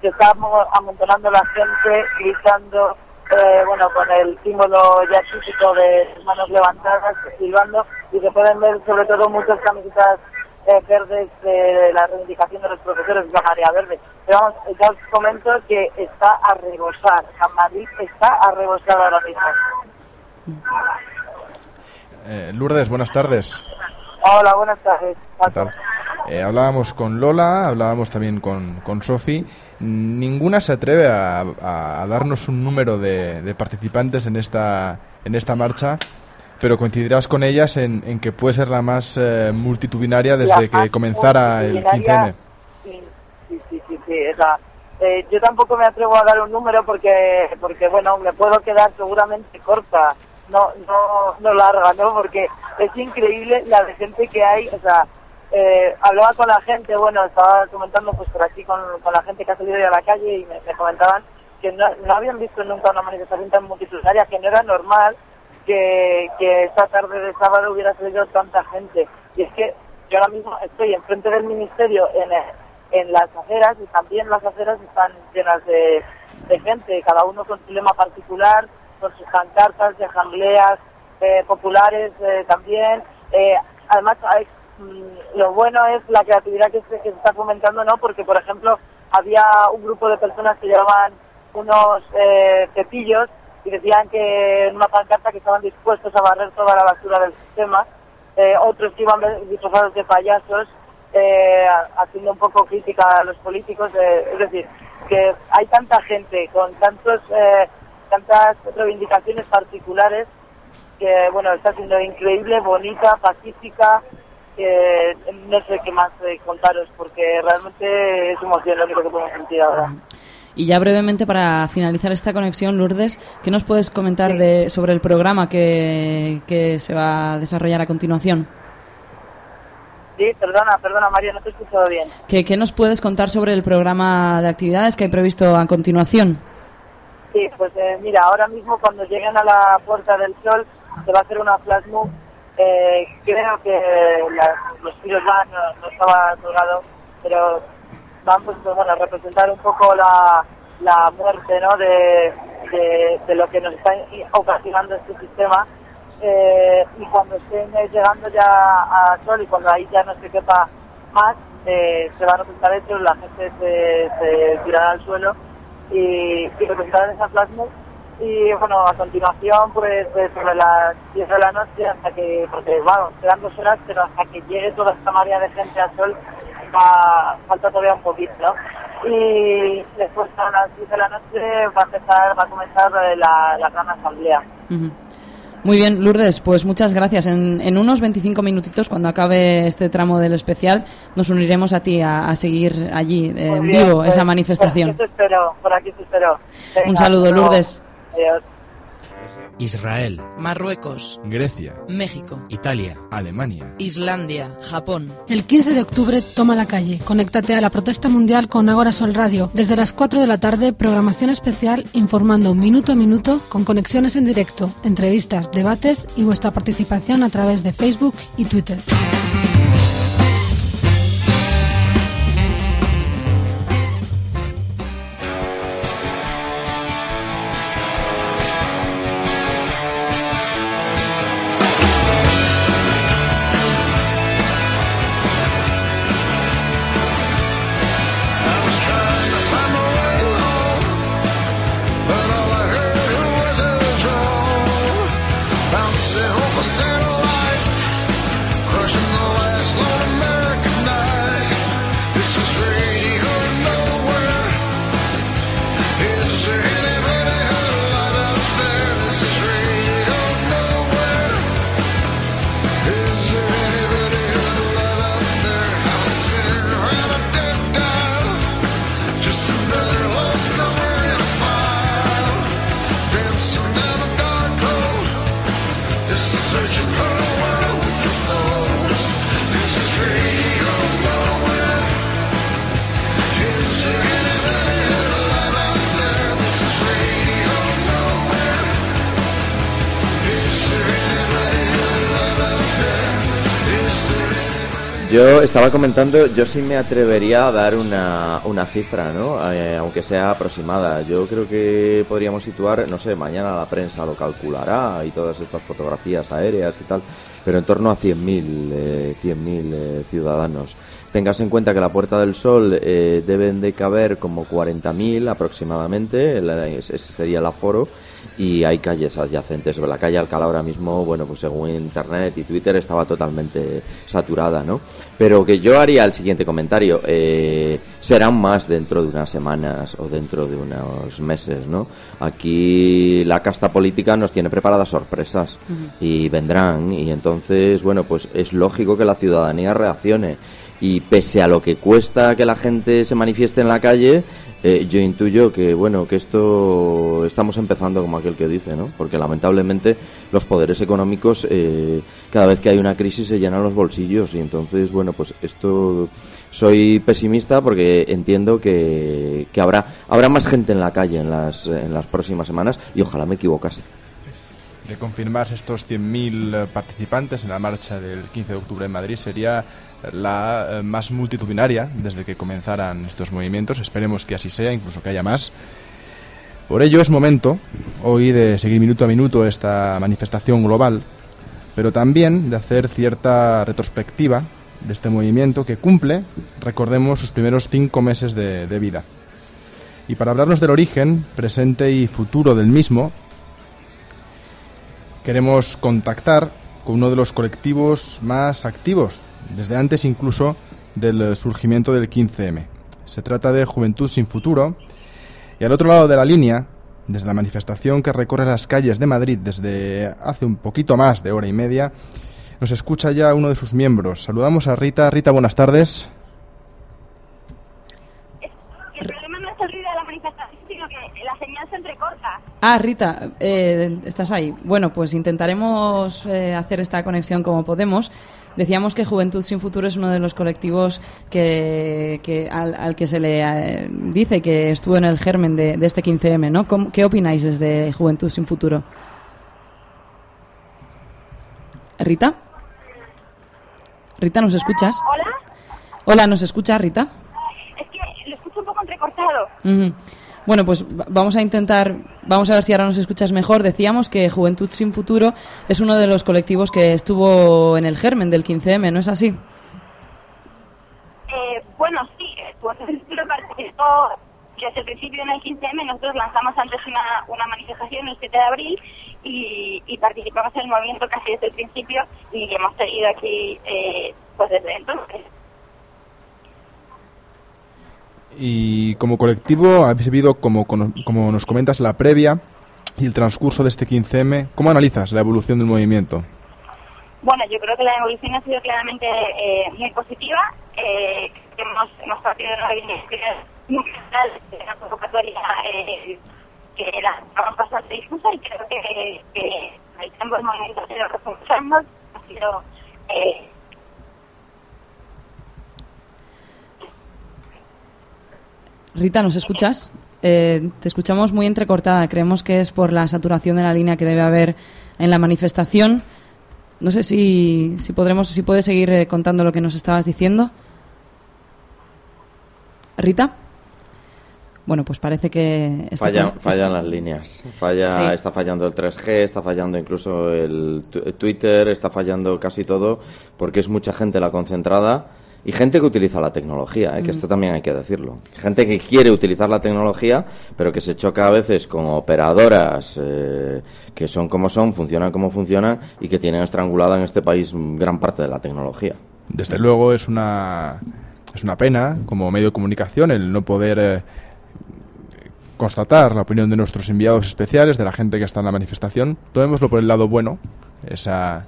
se está amo- amontonando la gente, gritando, eh, bueno, con el símbolo ya típico de manos levantadas, silbando, y se pueden ver sobre todo muchas camisetas eh, verdes de la reivindicación de los profesores de la marea verde. Pero vamos, ya os comento que está a rebosar, San Madrid está a rebosar ahora mismo. Eh, Lourdes, buenas tardes. Hola, buenas tardes. ¿Qué tal? Eh, hablábamos con Lola, hablábamos también con, con Sofi. Ninguna se atreve a, a- a darnos un número de, de participantes en esta, en esta marcha, pero coincidirás con ellas en, en que puede ser la más eh, multitudinaria desde La que comenzara el multitudinaria, 15M. Sí, sí, sí, sí, sí, o sea, eh, yo tampoco me atrevo a dar un número porque, porque bueno, me puedo quedar seguramente corta, no, no, no larga, ¿no? Porque es increíble la de gente que hay, o sea, eh, hablaba con la gente, bueno, estaba comentando pues por aquí con, con la gente que ha salido de la calle y me, me comentaban que no, no habían visto nunca una manifestación tan multitudinaria, que no era normal que, esta tarde de sábado hubiera salido tanta gente. Y es que yo ahora mismo estoy enfrente del ministerio en, en las aceras y también las aceras están llenas de, de gente, cada uno con su lema particular, con sus pancartas de asambleas eh, populares eh, también. Eh, además, mm, lo bueno es la creatividad que se, que se está fomentando, ¿no? Porque, por ejemplo, había un grupo de personas que llevaban unos eh, cepillos y decían que en una pancarta que estaban dispuestos a barrer toda la basura del sistema. Eh, otros que iban disfrazados de payasos, eh, haciendo un poco crítica a los políticos. eh, es decir, que hay tanta gente con tantos eh, tantas reivindicaciones particulares que, bueno, está siendo increíble, bonita, pacífica. no sé qué más eh, contaros porque realmente es emoción lo que podemos sentir ahora. Y ya brevemente para finalizar esta conexión, Lourdes, ¿qué nos puedes comentar de, sobre el programa que, que se va a desarrollar a continuación? Sí, perdona, perdona María, no te he escuchado bien. ¿Qué, qué nos puedes contar sobre el programa de actividades que hay previsto a continuación? Sí, pues eh, mira, ahora mismo cuando lleguen a la Puerta del Sol se va a hacer una flash move. Eh, creo que las- los tiros van, no, no estaba colgado, pero pues, pues, bueno, a representar un poco la, la muerte ¿no? de, de, de lo que nos está ocasionando este sistema. Eh, y cuando estén eh, llegando ya a Sol y cuando ahí ya no se quepa más, eh, se van a presentar hechos, la gente se, se tirará al suelo y, y representar esa plasma y bueno a continuación pues eh, sobre las 10 de la noche hasta que porque vamos quedan dos horas pero hasta que llegue toda esta marea de gente al sol va, falta todavía un poquito ¿no? y después a las 10 de la noche va a empezar va a comenzar eh, la, la gran asamblea. Muy bien, Lourdes, pues muchas gracias. En, en unos 25 minutitos, cuando acabe este tramo del especial, nos uniremos a ti a, a seguir allí, eh, en vivo, pues, esa por manifestación. aquí te espero por aquí te espero Venga, Un saludo. Lourdes. Adiós. Israel, Marruecos, Grecia, México, Italia, Alemania. Islandia, Japón. El 15 de octubre toma la calle. Conéctate a la protesta mundial con Agora Sol Radio. Desde las 4 de la tarde, programación especial informando minuto a minuto con conexiones en directo, entrevistas, debates y vuestra participación a través de Facebook y Twitter. Yo estaba comentando, yo sí me atrevería a dar una, una cifra, ¿no? Eh, aunque sea aproximada. Yo creo que podríamos situar, no sé, mañana la prensa lo calculará y todas estas fotografías aéreas y tal, pero en torno a 100.000 eh, 100.000 eh, ciudadanos. Tengas en cuenta que la Puerta del Sol eh, deben de caber como 40.000 aproximadamente, ese sería el aforo, y hay calles adyacentes. La calle Alcalá ahora mismo, bueno, pues según Internet y Twitter estaba totalmente saturada, ¿no? Pero que yo haría el siguiente comentario. eh, serán más dentro de unas semanas o dentro de unos meses, ¿no? Aquí la casta política nos tiene preparadas sorpresas y vendrán y entonces, bueno, pues es lógico que la ciudadanía reaccione y pese a lo que cuesta que la gente se manifieste en la calle, eh, yo intuyo que bueno que esto estamos empezando como aquel que dice, ¿no? Porque lamentablemente los poderes económicos eh, cada vez que hay una crisis se llenan los bolsillos y entonces bueno pues esto soy pesimista porque entiendo que, que habrá, habrá más gente en la calle en las, en las próximas semanas y ojalá me equivocase. De confirmarse estos 100.000 participantes en la marcha del 15 de octubre en Madrid la eh, más multitudinaria desde que comenzaran estos movimientos. Esperemos que así sea, incluso que haya más. Por ello es momento hoy de seguir minuto a minuto esta manifestación global, pero también de hacer cierta retrospectiva de este movimiento que cumple, recordemos, sus primeros cinco meses de, de vida. Y para hablarnos del origen, presente y futuro del mismo, queremos contactar con uno de los colectivos más activos, desde antes incluso del surgimiento del 15M. Se trata de Juventud sin Futuro y al otro lado de la línea, desde la manifestación que recorre las calles de Madrid desde hace un poquito más de hora y media, nos escucha ya uno de sus miembros. Saludamos a Rita. Rita, buenas tardes. El problema no es el ruido de la manifestación, sino que la señal se entrecorta. Ah, Rita, eh, estás ahí. Bueno, pues intentaremos eh, hacer esta conexión como podemos. Decíamos que Juventud sin Futuro es uno de los colectivos que, que al, al, que se le eh, dice que estuvo en el germen de, de este 15M, ¿no? ¿Cómo, ¿Qué opináis desde Juventud sin Futuro? ¿Rita? ¿Rita, nos escuchas? Hola, Hola, ¿nos escucha Rita? es que lo escucho un poco entrecortado. Ujú. Bueno, pues va- vamos a intentar, vamos a ver si ahora nos escuchas mejor. Decíamos que Juventud sin Futuro es uno de los colectivos que estuvo en el germen del 15M, ¿no es así? Eh, bueno, sí, pues participó desde el principio en el 15M. Nosotros lanzamos antes una, una manifestación el 7 de abril y, y participamos en el movimiento casi desde el principio y hemos seguido aquí eh, pues desde entonces. Y como colectivo habéis vivido, como, como nos comentas, la previa y el transcurso de este 15M. ¿Cómo analizas la evolución del movimiento? Bueno, yo creo que la evolución ha sido claramente eh, muy positiva. Eh, hemos, hemos partido de una de la convocatoria eh, que era vamos bastante difusa y creo que, que el tiempo del movimiento ha sido reforzando, ha sido eh, Rita, ¿nos escuchas? Eh, te escuchamos muy entrecortada. Creemos que es por la saturación de la línea que debe haber en la manifestación. No sé si, si podremos, si puedes seguir eh, contando lo que nos estabas diciendo. Rita. Bueno, pues parece que está Fallan, las líneas. Falla, Sí. Está fallando el 3G, está fallando incluso el Twitter, está fallando casi todo, porque es mucha gente la concentrada y gente que utiliza la tecnología, ¿eh? que Mm. esto también hay que decirlo. Gente que quiere utilizar la tecnología, pero que se choca a veces con operadoras eh, que son como son, funcionan como funcionan y que tienen estrangulada en este país gran parte de la tecnología. Desde luego es una, es una pena como medio de comunicación el no poder eh, constatar la opinión de nuestros enviados especiales, de la gente que está en la manifestación. Tomémoslo por el lado bueno, esa,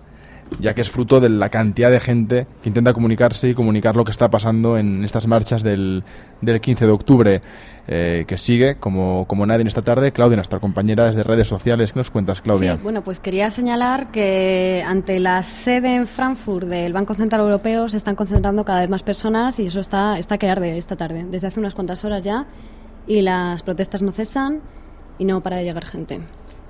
ya que es fruto de la cantidad de gente que intenta comunicarse y comunicar lo que está pasando en estas marchas del, del 15 de octubre, eh, que sigue como, como nadie en esta tarde. Claudia, nuestra compañera desde redes sociales. ¿Qué nos cuentas, Claudia? Sí, bueno, pues quería señalar que ante la sede en Frankfurt del Banco Central Europeo se están concentrando cada vez más personas y eso está, está que arde esta tarde, desde hace unas cuantas horas ya, y las protestas no cesan y no para de llegar gente.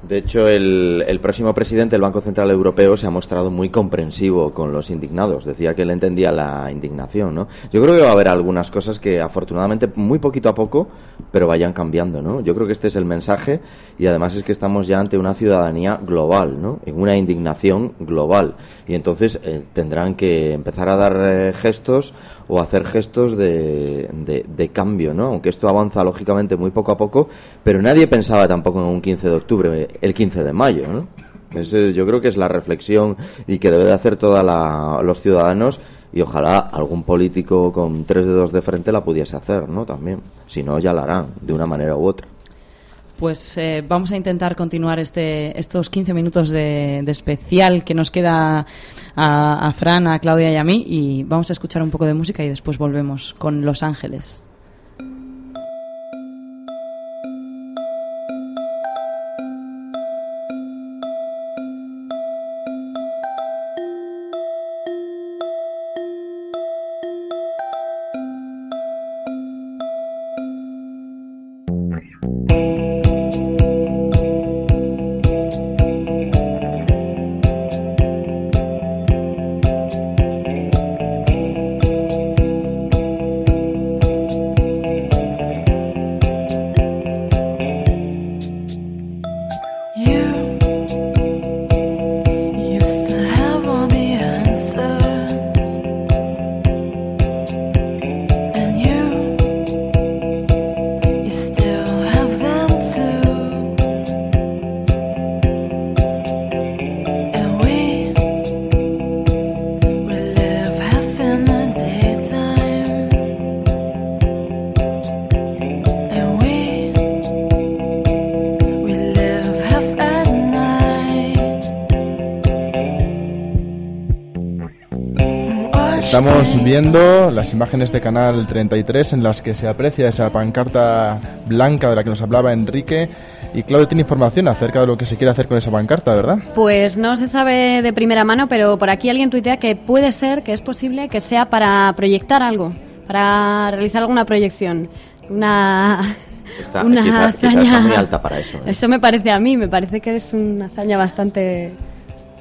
De hecho, el, el próximo presidente del Banco Central Europeo se ha mostrado muy comprensivo con los indignados. Decía que él entendía la indignación, ¿no? Yo creo que va a haber algunas cosas que, afortunadamente, muy poquito a poco, pero vayan cambiando, ¿no? Yo creo que este es el mensaje y además es que estamos ya ante una ciudadanía global, ¿no? En una indignación global. Y entonces eh, tendrán que empezar a dar eh, gestos o hacer gestos de, de, cambio, ¿no? Aunque esto avanza lógicamente muy poco a poco, pero nadie pensaba tampoco en un 15 de octubre, el 15 de mayo, ¿no? Ese, yo creo que es la reflexión y que debe de hacer todos los ciudadanos y ojalá algún político con tres dedos de frente la pudiese hacer, ¿no? También. Si no, ya la harán, de una manera u otra. Pues eh, vamos a intentar continuar este, estos 15 minutos de, especial que nos queda a, a Fran, a Claudia y a mí y vamos a escuchar un poco de música y después volvemos con Los Ángeles. Viendo las imágenes de Canal 33 en las que se aprecia esa pancarta blanca de la que nos hablaba Enrique. Y Claudio tiene información acerca de lo que se quiere hacer con esa pancarta, ¿verdad? Pues no se sabe de primera mano, pero por aquí alguien tuitea que puede ser, que es posible que sea para proyectar algo, para realizar alguna proyección. Una, Está, una quizá- quizá hazaña. está muy alta para eso. ¿eh? Eso me parece a mí, me parece que es una hazaña bastante.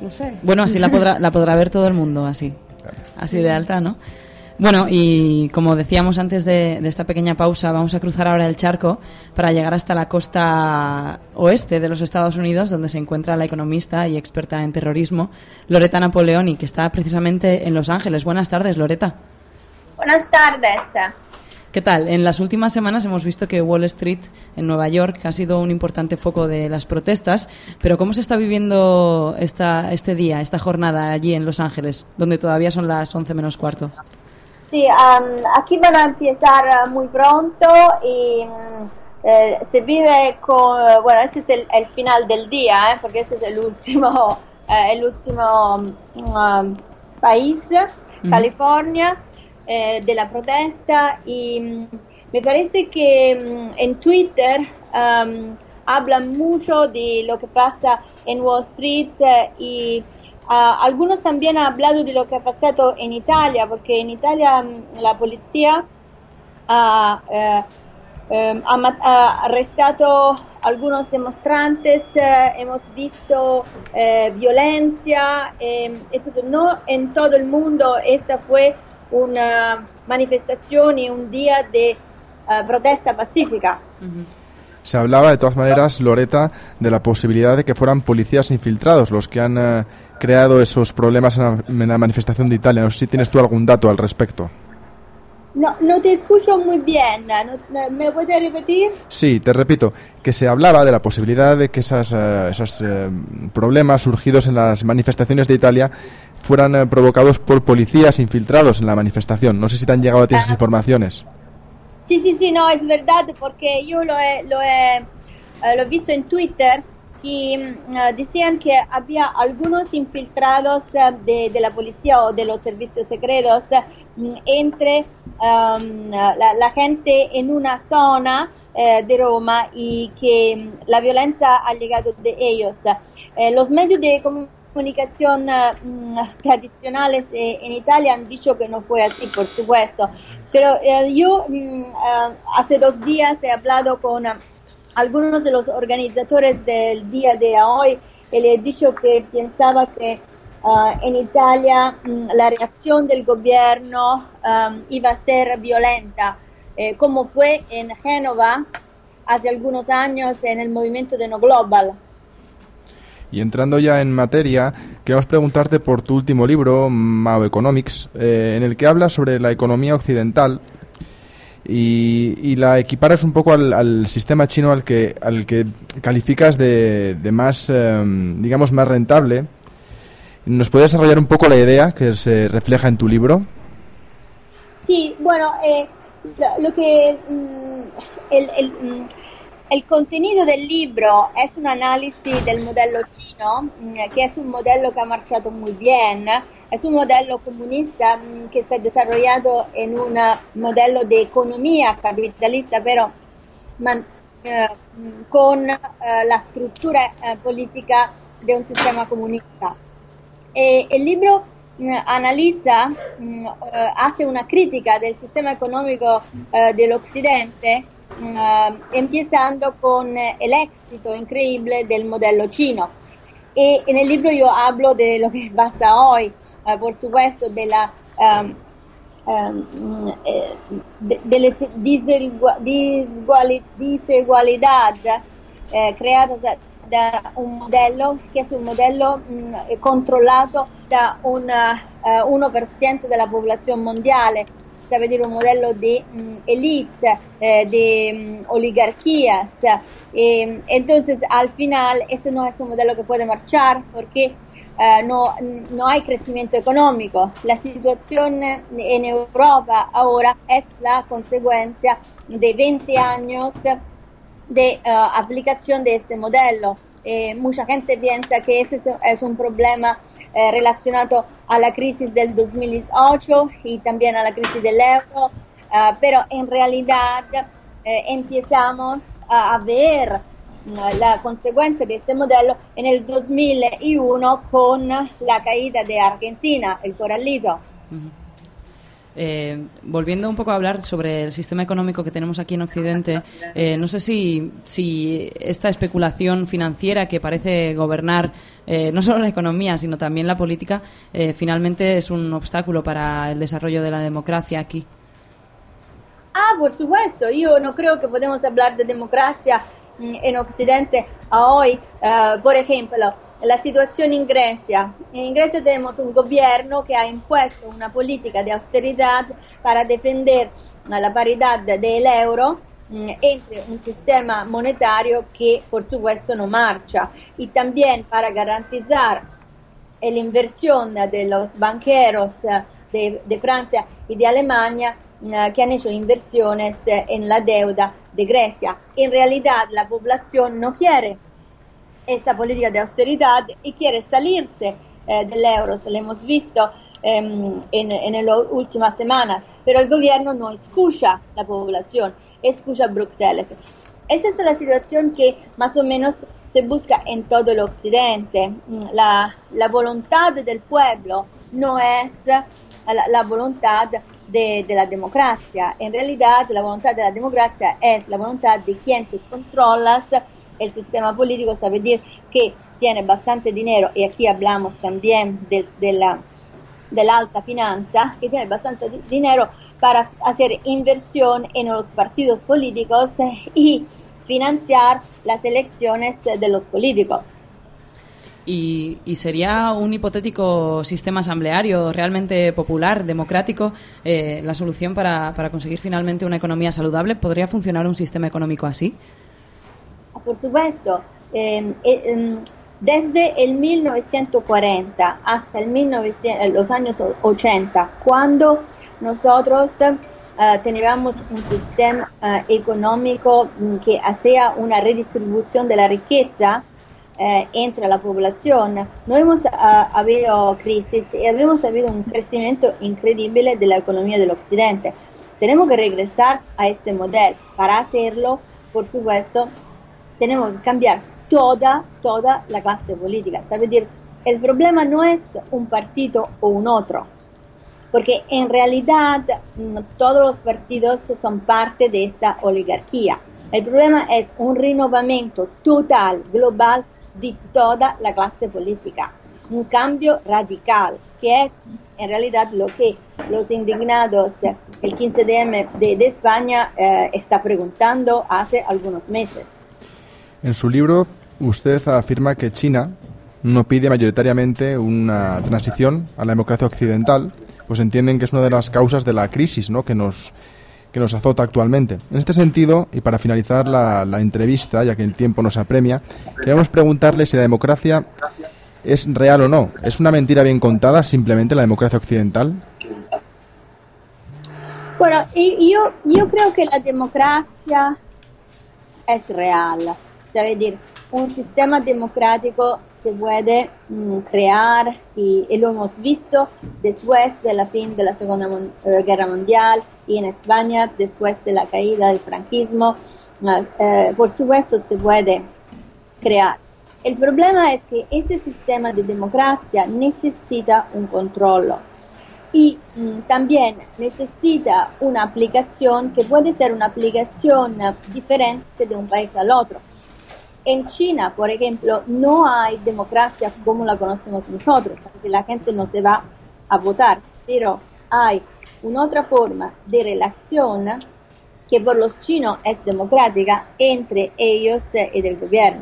No sé. Bueno, así la podrá, la podrá ver todo el mundo, así. Así de alta, ¿no? Bueno, y como decíamos antes de, esta pequeña pausa, vamos a cruzar ahora el charco para llegar hasta la costa oeste de los Estados Unidos, donde se encuentra la economista y experta en terrorismo, Loreta Napoleoni, que está precisamente en Los Ángeles. Buenas tardes, Loreta. Buenas tardes. ¿Qué tal? En las últimas semanas hemos visto que Wall Street en Nueva York ha sido un importante foco de las protestas, pero ¿cómo se está viviendo esta, este día, esta jornada allí en Los Ángeles, donde todavía son las 11 menos cuarto? Sí, am, aquí van a empezar eh, muy pronto y mm, eh, se vive con, bueno, ese es el, el final del día, ¿eh? porque ese es el último, eh, el último mm, um, país. California, eh, de la protesta. Y mm, me parece mm, en Twitter am, hablan mucho de lo que pasa en Wall Street y Ah, algunos también han hablado de lo que ha pasado en Italia, porque en Italia mm, la policía ha, eh, eh, ha ha arrestado algunos demonstrantes, eh, hemos visto eh, violencia, eh, entonces no en todo el mundo esa fue una manifestación y un día de eh, protesta pacífica. Se hablaba de todas maneras, Loreta, de la posibilidad de que fueran policías infiltrados los que han eh, creado esos problemas en la, en la manifestación de Italia. No sé si tienes tú algún dato al respecto. No, no te escucho muy bien, ¿no- no- ¿me puedes repetir? Sí, te repito, que se hablaba de la posibilidad de que esas, eh, esos eh, problemas surgidos en las manifestaciones de Italia fueran eh, provocados por policías infiltrados en la manifestación. No sé si te han llegado a ti esas informaciones. Sí, sí, sí, no, es verdad, porque yo lo he, lo he, eh, lo he visto en Twitter que mm, eh, decían que había algunos infiltrados eh, de, de la policía o de los servicios secretos mm, entre um, la, la gente en una zona de Roma y que mm, la violencia ha llegado de ellos. Los medios de comunicación eh, mm, tradicionales eh, en Italia han dicho que no fue así, por supuesto. Pero eh, yo eh, hace dos días he hablado con eh, algunos de los organizadores del día de hoy y le he dicho que pensaba que ah, en Italia mm, la reacción del gobierno am, iba a ser violenta, eh, como fue en Génova hace algunos años en el movimiento de No Global. Y entrando ya en materia, queremos preguntarte por tu último libro, Mao Economics, eh, en el que hablas sobre la economía occidental y, la equiparas un poco al, sistema chino al que, al que calificas de, de más, eh, digamos, más rentable. ¿Nos puedes desarrollar un poco la idea que se refleja en tu libro? Sí, bueno, eh, lo, que mm, el, el contenido del libro es un análisis del modelo chino, mm, que es un modelo que ha marchado muy bien, es un modelo comunista mm, que se ha desarrollado en un modelo de economía capitalista, pero man- eh, mm, con eh, la estructura eh, política de un sistema comunista. El libro mm, analiza, mm, eh, hace una crítica del sistema económico eh, del occidente, mm, empezando con eh, el éxito increíble del modelo chino. Y en el libro yo hablo de lo que pasa hoy, eh, por supuesto, de um, um, eh, de, de la diselgua- disguali- desigualdad eh, creada da, un modello che è un modello mh, controllato da un eh, 1% della popolazione mondiale, sabe dire un modello di mh, elite, eh, de mh, oligarquías. Entonces, al final, ese no es un modelo que puede marchar porque eh, no, no hay crecimiento económico. La situación en Europa ahora es la consecuencia de 20 años de eh, aplicación de este modelo. Eh, mucha gente piensa que ese es, es un problema eh, relacionado a la crisis del 2008 y también a la crisis del euro, ah, pero en realidad eh, empezamos a, ver mm, la consecuencia de este modelo en el 2001 con la caída de Argentina, el corralito. Eh, volviendo un poco a hablar sobre el sistema económico que tenemos aquí en Occidente, eh, no sé si, si esta especulación financiera que parece gobernar eh, no solo la economía, sino también la política, eh, finalmente es un obstáculo para el desarrollo de la democracia aquí. Ah, por supuesto, yo no creo que podemos hablar de democracia mm, en Occidente a hoy. Eh, por ejemplo, la situación en Grecia. En Grecia tenemos un gobierno que ha impuesto una política de austeridad para defender eh, la paridad del euro mm, entre un sistema monetario que por supuesto no marcha y también para garantizar la inversión de los banqueros eh, de, de Francia y de Alemania eh, que han hecho inversiones eh, en la deuda de Grecia. En realidad la población no quiere esta política de austeridad y quiere salirse eh, del euro, se lo hemos visto em, en, las últimas semanas, pero el gobierno no escucha la población, escucha a Bruselas. Esa es la situación que más o menos se busca en todo el occidente. Mm, La, voluntad del pueblo no es la, la voluntad de, de, la democracia. En realidad, la voluntad de la democracia es la voluntad de quien tú controlas el sistema político, sabe decir que tiene bastante dinero, y aquí hablamos también de, de la, de la alta finanza, que tiene bastante di- dinero para hacer inversión en los partidos políticos y financiar las elecciones de los políticos. Y, y sería un hipotético sistema asambleario realmente popular, democrático, eh, la solución para, para conseguir finalmente una economía saludable. ¿Podría funcionar un sistema económico así? Por supuesto, eh, eh, desde el 1940 hasta el 1900, eh, los años 80, cuando nosotros eh, teníamos un sistema eh, económico mm, que hacía una redistribución de la riqueza eh, entre la población, no hemos habido crisis y hemos habido un crecimiento increíble de la del occidente. Tenemos que regresar a este modelo. Para hacerlo, por supuesto, tenemos que cambiar toda, toda la clase política. Sabe decir, el problema no es un partido o un otro, porque en realidad mm, todos los partidos son parte de esta oligarquía. El problema es un renovamiento total, global, de toda la clase política. Un cambio radical, que es en realidad lo que los indignados el 15 de, de España eh, está preguntando hace algunos meses. En su libro, usted afirma que China no pide mayoritariamente una transición a la democracia occidental, pues entienden que es una de las causas de la crisis ¿no? que, nos, que nos azota actualmente. En este sentido, y para finalizar la, entrevista, ya que el tiempo nos apremia, queremos preguntarle si la democracia es real o no. ¿Es una mentira bien contada simplemente la democracia occidental? Bueno, yo, yo creo que la democracia es real. Sabe decir, un sistema democrático se puede mm, crear y, lo hemos visto después de la fin de la Segunda eh, Guerra Mundial y en España después de la caída del franquismo. Ah, eh, por supuesto se puede crear. El problema es que ese sistema de democracia necesita un control y mm, también necesita una aplicación que puede ser una aplicación diferente de un país al otro. En China, por ejemplo, no hay democracia como la conocemos nosotros, la gente no se va a votar, pero hay una otra forma de relación que por los chinos es democrática entre ellos eh, y del gobierno.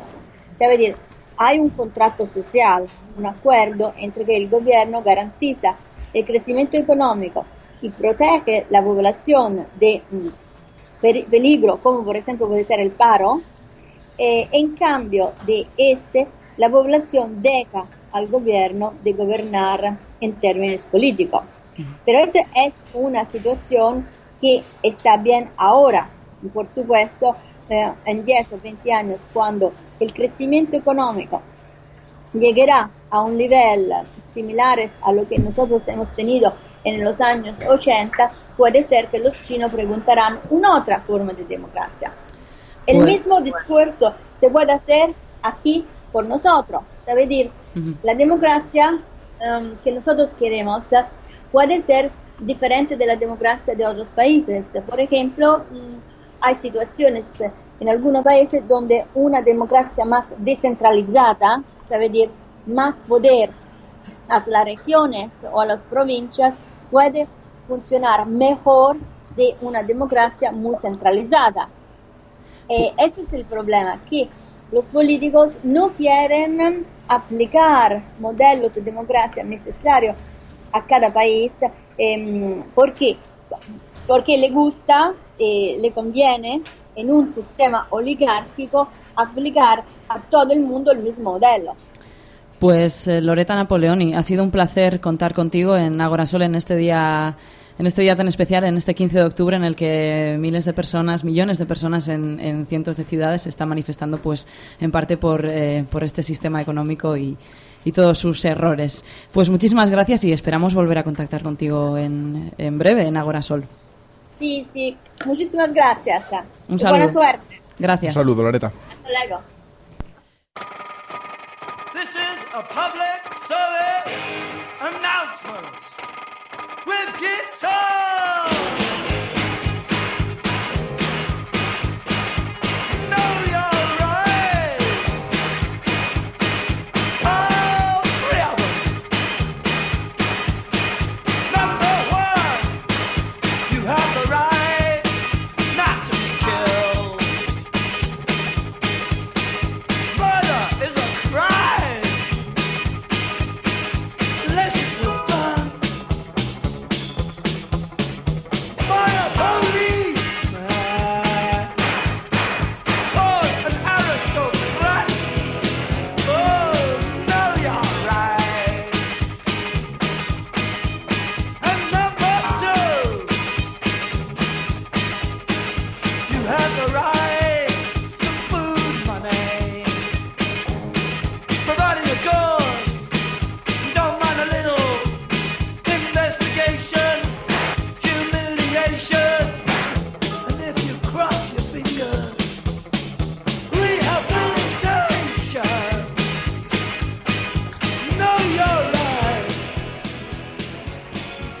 Sabe decir, hay un contrato social, un acuerdo entre que el gobierno garantiza el crecimiento económico y protege la población de mm, peligro, como por ejemplo puede ser el paro, eh, en cambio de ese, la población deja al gobierno de gobernar en términos políticos. Pero esa es una situación que está bien ahora. Y por supuesto, eh, en 10 o 20 años, cuando el crecimiento económico llegará a un nivel similares a lo que nosotros hemos tenido en los años 80, puede ser que los chinos preguntarán una otra forma de democracia. El mismo discurso se puede hacer aquí por nosotros. Es decir, la democracia em, que nosotros queremos puede ser diferente de la democracia de otros países. Por ejemplo, mm, hay situaciones en algunos países donde una democracia más descentralizada, es decir, más poder a las regiones o a las provincias, puede funcionar mejor de una democracia muy centralizada. Eh, ese es el problema, que los políticos no quieren aplicar modelos de democracia necesarios a cada país. em, ¿Por qué? Porque le gusta, eh, le conviene en un sistema oligárquico aplicar a todo el mundo el mismo modelo. Pues eh, Loreta Napoleoni, ha sido un placer contar contigo en Agorasol en este día en este día tan especial, en este 15 de octubre, en el que miles de personas, millones de personas en, en cientos de ciudades se están manifestando, pues, en parte por, eh, por este sistema económico y, y todos sus errores. Pues muchísimas gracias y esperamos volver a contactar contigo en, en breve en Agorasol. Sí, sí, muchísimas gracias. Un saludo. Buena suerte. Gracias. Un saludo, Loreta. Hasta luego. This is a public service announcement with guitar.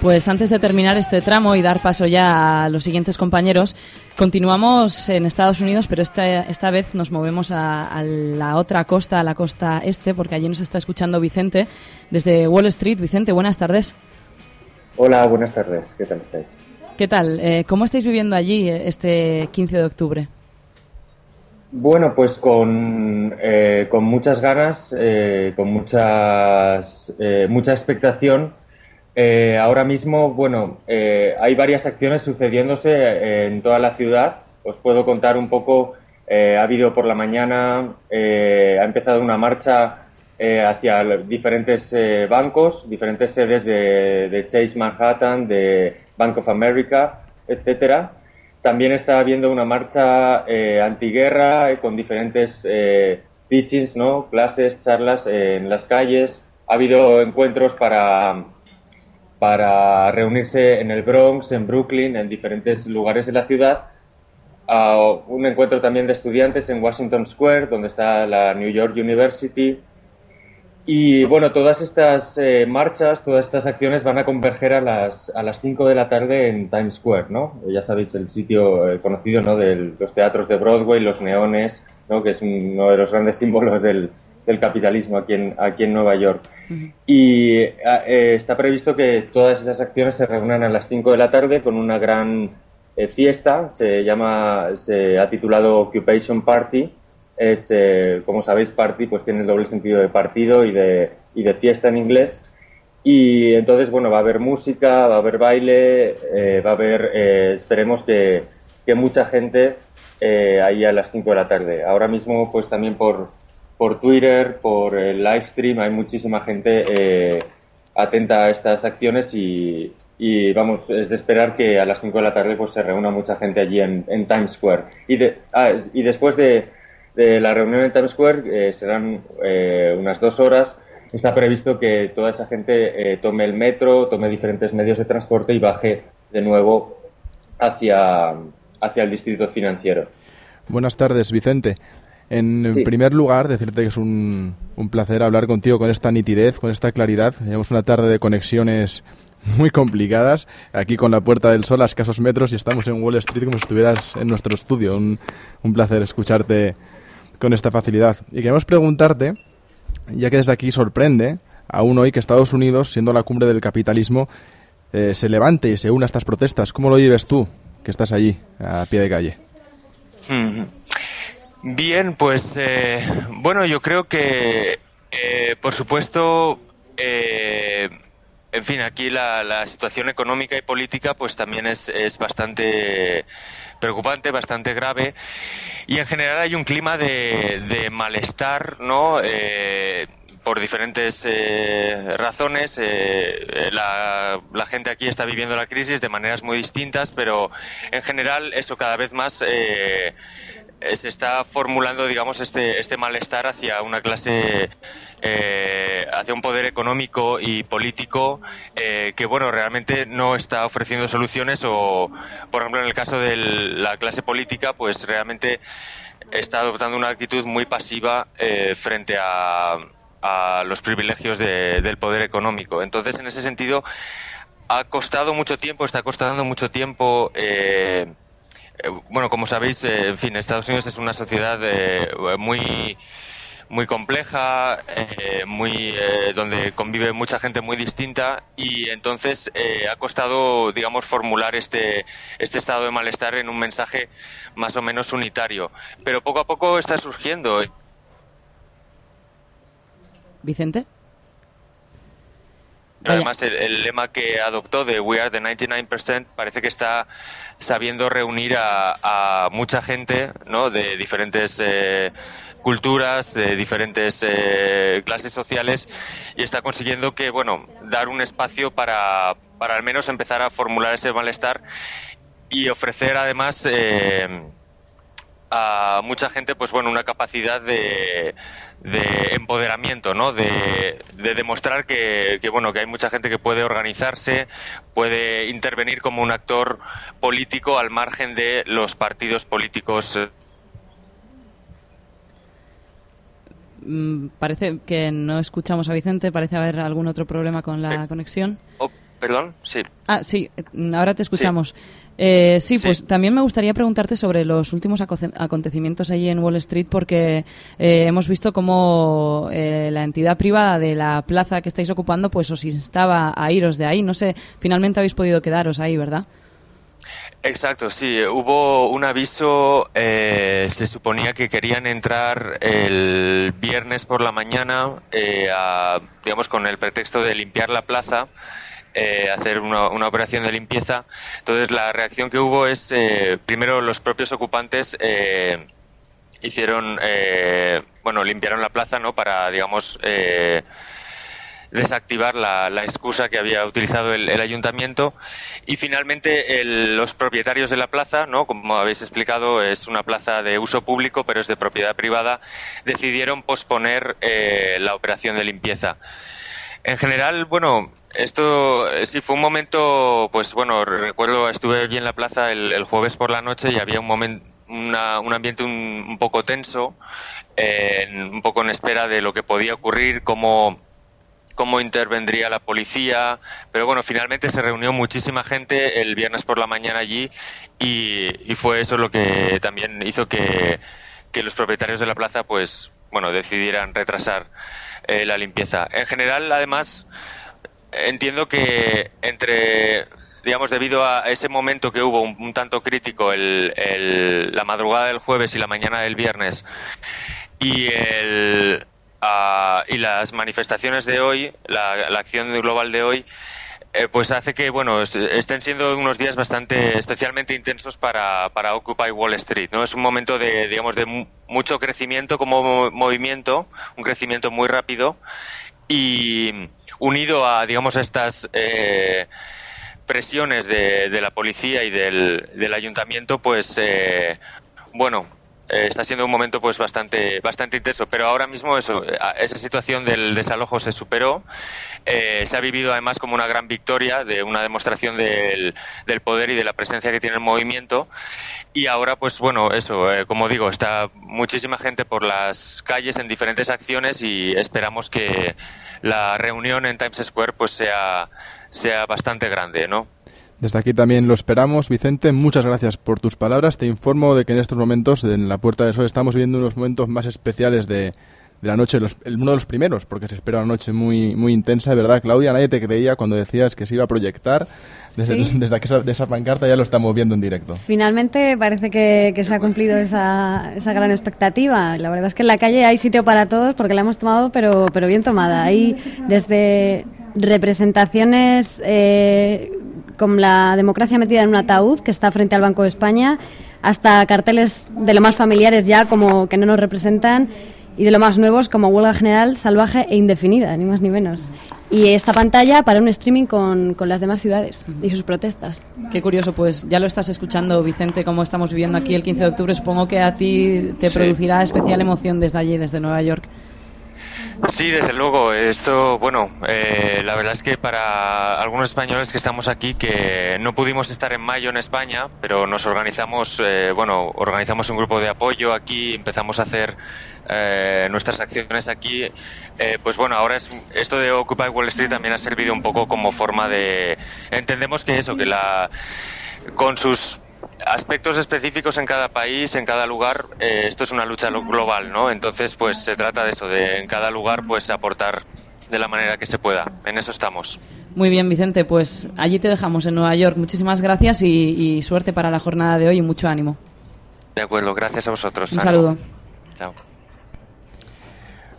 Pues antes de terminar este tramo y dar paso ya a los siguientes compañeros, continuamos en Estados Unidos, pero esta, esta vez nos movemos a, a la otra costa, a la costa este, porque allí nos está escuchando Vicente desde Wall Street. Vicente, buenas tardes. Hola, buenas tardes. ¿Qué tal estáis? ¿Qué tal? Eh, ¿Cómo estáis viviendo allí eh, este 15 de octubre? Bueno, pues con, eh, con muchas ganas, eh, con muchas, eh, mucha expectación. Eh, ahora mismo, bueno, eh, hay varias acciones sucediéndose eh, en toda la ciudad. Os puedo contar un poco. eh, ha habido por la mañana, eh, ha empezado una marcha hacia diferentes bancos, diferentes sedes de, de Chase Manhattan, de Bank of America, etcétera. También está habiendo una marcha antiguerra con diferentes teachings, ¿no? clases, charlas en las calles. Ha habido encuentros para, para reunirse en el Bronx, en Brooklyn, en diferentes lugares de la ciudad. Ah, un encuentro también de estudiantes en Washington Square, donde está la New York University. Y bueno, todas estas eh, marchas, todas estas acciones van a converger a las, a las 5 de la tarde en Times Square, ¿no? Ya sabéis, el sitio eh, conocido, ¿no? De los teatros de Broadway, los neones, ¿no? Que es uno de los grandes símbolos del, del capitalismo aquí en, aquí en Nueva York. Y ah, eh, está previsto que todas esas acciones se reúnan a las 5 de la tarde con una gran eh, fiesta, se llama, se ha titulado Occupation Party, es, eh, como sabéis, party pues tiene el doble sentido de partido y de, y de fiesta en inglés. Y entonces, bueno, va a haber música, va a haber baile, eh, va a haber, eh, esperemos que, que mucha gente eh, ahí a las 5 de la tarde. Ahora mismo, pues también por, por Twitter, por el live stream, hay muchísima gente eh, atenta a estas acciones y, vamos, es de esperar que a las 5 de la tarde pues se reúna mucha gente allí en, Times Square. Y, ah, después de, de la reunión en Times Square eh, serán eh, unas dos horas está previsto que toda esa gente eh, tome el metro, tome diferentes medios de transporte y baje de nuevo hacia, hacia el distrito financiero. Buenas tardes, Vicente. En primer lugar, decirte que es un, un, placer hablar contigo con esta nitidez, con esta claridad. Llevamos una tarde de conexiones muy complicadas, aquí con la Puerta del Sol a escasos metros y estamos en Wall Street como si estuvieras en nuestro estudio. Un, un placer escucharte con esta facilidad. Y queremos preguntarte, ya que desde aquí sorprende, aún hoy que Estados Unidos, siendo la cumbre del capitalismo, eh, se levante y se una a estas protestas. ¿Cómo lo vives tú, que estás allí, a pie de calle? Bien, pues eh, bueno, yo creo que, eh, por supuesto, eh, en fin, aquí la, situación económica y política pues también es, es bastante preocupante, bastante grave y en general hay un clima de, de malestar, ¿no? por diferentes razones. la, la, gente aquí está viviendo la crisis de maneras muy distintas, pero en general eso cada vez más eh, se está formulando, digamos, este, este malestar hacia una clase, eh, hacia un poder económico y político eh, que, bueno, realmente no está ofreciendo soluciones o, por ejemplo, en el caso de la clase política, pues realmente está adoptando una actitud muy pasiva frente a, a, los privilegios del poder económico. Entonces, en ese sentido, ha costado mucho tiempo, está costando mucho tiempo eh, eh, bueno, como sabéis, eh, en fin, Estados Unidos es una sociedad eh, muy muy compleja, muy donde convive mucha gente muy distinta y entonces ha costado, digamos, formular este este estado de malestar en un mensaje más o menos unitario, pero poco a poco está surgiendo. Vicente. Además, el, lema que adoptó de We are the 99% parece que está sabiendo reunir a, mucha gente ¿no? de diferentes eh, culturas, de diferentes eh, clases sociales y está consiguiendo que, bueno, dar un espacio para, para al menos empezar a formular ese malestar y ofrecer además eh, a mucha gente, pues bueno, una capacidad de de empoderamiento, ¿no? De, demostrar que, bueno, que hay mucha gente que puede organizarse, puede intervenir como un actor político al margen de los partidos políticos. Mm, parece que no escuchamos a Vicente, parece haber algún otro problema con la conexión. Oh, perdón, sí. Ah, sí, ahora te escuchamos. Eh, sí, pues también me gustaría preguntarte sobre los últimos acontecimientos allí en Wall Street, porque eh, hemos visto cómo eh, la entidad privada de la plaza que estáis ocupando, pues os instaba a iros de ahí. No sé, finalmente habéis podido quedaros ahí, ¿verdad? Exacto, sí. Hubo un aviso, se suponía que querían entrar el viernes por la mañana, digamos, con el pretexto de limpiar la plaza eh, hacer una, una, operación de limpieza. Entonces la reacción que hubo es, eh, primero los propios ocupantes eh, hicieron, bueno, limpiaron la plaza, ¿no? Para, digamos, desactivar la, excusa que había utilizado el, ayuntamiento y finalmente los propietarios de la plaza, ¿no? como habéis explicado, es una plaza de uso público pero es de propiedad privada, decidieron posponer la operación de limpieza. En general, bueno, esto eh, sí fue un momento, pues bueno, recuerdo, estuve allí en la plaza el, jueves por la noche y había un momento, un ambiente un, poco tenso, un poco en espera de lo que podía ocurrir, cómo, cómo intervendría la policía, pero bueno, finalmente se reunió muchísima gente el viernes por la mañana allí y, fue eso lo que también hizo que, que los propietarios de la plaza, pues bueno, decidieran retrasar eh, la limpieza. En general, además, entiendo que entre digamos debido a ese momento que hubo un, tanto crítico el, la madrugada del jueves y la mañana del viernes y el ah, y las manifestaciones de hoy la, la acción global de hoy eh, pues hace que bueno estén siendo unos días bastante especialmente intensos para, para Occupy Wall Street no es un momento de digamos de mucho crecimiento como movimiento un crecimiento muy rápido y unido a, digamos, estas eh, presiones de, la policía y del, ayuntamiento, pues, eh, bueno, eh, está siendo un momento pues bastante bastante intenso. Pero ahora mismo eso esa situación del desalojo se superó. Eh, se ha vivido además como una gran victoria de una demostración del, del poder y de la presencia que tiene el movimiento. Y ahora pues bueno eso eh, como digo está muchísima gente por las calles en diferentes acciones y esperamos que la reunión en Times Square pues sea sea bastante grande no Desde aquí también lo esperamos. Vicente, muchas gracias por tus palabras. Te informo de que en estos momentos, en la Puerta del Sol, estamos viviendo unos momentos más especiales de, de la noche, los- uno de los primeros, porque se espera una noche muy, muy intensa, de verdad, Claudia. Nadie te creía cuando decías que se iba a proyectar. Desde, Sí. desde que esa, de esa pancarta ya lo estamos viendo en directo. Finalmente parece que, que se ha cumplido esa, esa gran expectativa. La verdad es que en la calle hay sitio para todos porque la hemos tomado, pero, pero bien tomada. Hay desde representaciones eh, con la democracia metida en un ataúd que está frente al Banco de España, hasta carteles de lo más familiares ya como que no nos representan y de lo más nuevos como huelga general salvaje e indefinida, ni más ni menos. Y esta pantalla para un streaming con, con las demás ciudades y sus protestas. Qué curioso, pues ya lo estás escuchando, Vicente, cómo estamos viviendo aquí el 15 de octubre. Supongo que a ti te Sí. producirá especial emoción desde allí, desde Nueva York. Sí, desde luego. Esto, bueno, eh, la verdad es que para algunos españoles que estamos aquí, que no pudimos estar en mayo en España, pero nos organizamos, eh, bueno, organizamos un grupo de apoyo aquí, empezamos a hacer eh, nuestras acciones aquí. eh, pues bueno, ahora es, esto de Occupy Wall Street también ha servido un poco como forma de. Entendemos que eso, que la. con sus aspectos específicos en cada país, en cada lugar, eh, esto es una lucha lo- global, ¿no? Entonces, pues se trata de eso, de en cada lugar, pues aportar de la manera que se pueda. En eso estamos. Muy bien, Vicente, pues allí te dejamos en Nueva York. Muchísimas gracias y, y suerte para la jornada de hoy y mucho ánimo. De acuerdo, gracias a vosotros. Un saludo. Chao.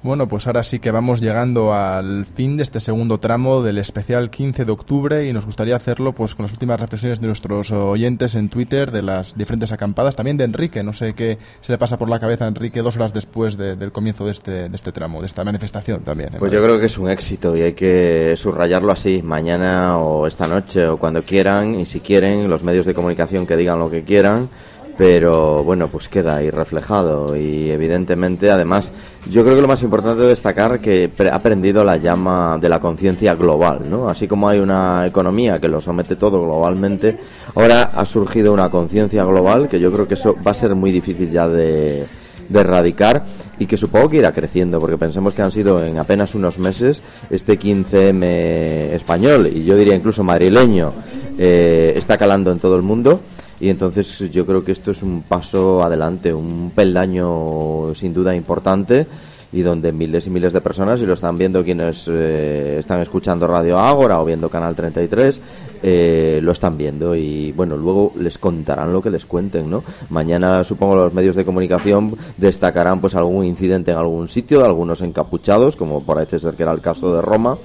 Bueno, pues ahora sí que vamos llegando al fin de este segundo tramo del especial 15 de octubre y nos gustaría hacerlo pues con las últimas reflexiones de nuestros oyentes en Twitter de las diferentes acampadas, también de Enrique, no sé qué se le pasa por la cabeza a Enrique dos horas después de- del comienzo de este, de este tramo, de esta manifestación también. ¿eh? Pues yo creo que es un éxito y hay que subrayarlo así, mañana o esta noche o cuando quieran y si quieren los medios de comunicación que digan lo que quieran, pero bueno, pues queda ahí reflejado y evidentemente además yo creo que lo más importante es destacar que ha prendido la llama de la conciencia global, ¿no? Así como hay una economía que lo somete todo globalmente, ahora ha surgido una conciencia global que yo creo que eso va a ser muy difícil ya de de erradicar y que supongo que irá creciendo, porque pensemos que han sido en apenas unos meses este 15M español y yo diría incluso madrileño eh, está calando en todo el mundo y entonces yo creo que esto es un paso adelante, un peldaño sin duda importante y donde miles y miles de personas, y lo están viendo quienes eh, están escuchando Radio Ágora o viendo Canal 33, eh, lo están viendo y bueno, luego les contarán lo que les cuenten, ¿no? Mañana supongo los medios de comunicación destacarán pues algún incidente en algún sitio, algunos encapuchados, como parece ser que era el caso de Roma.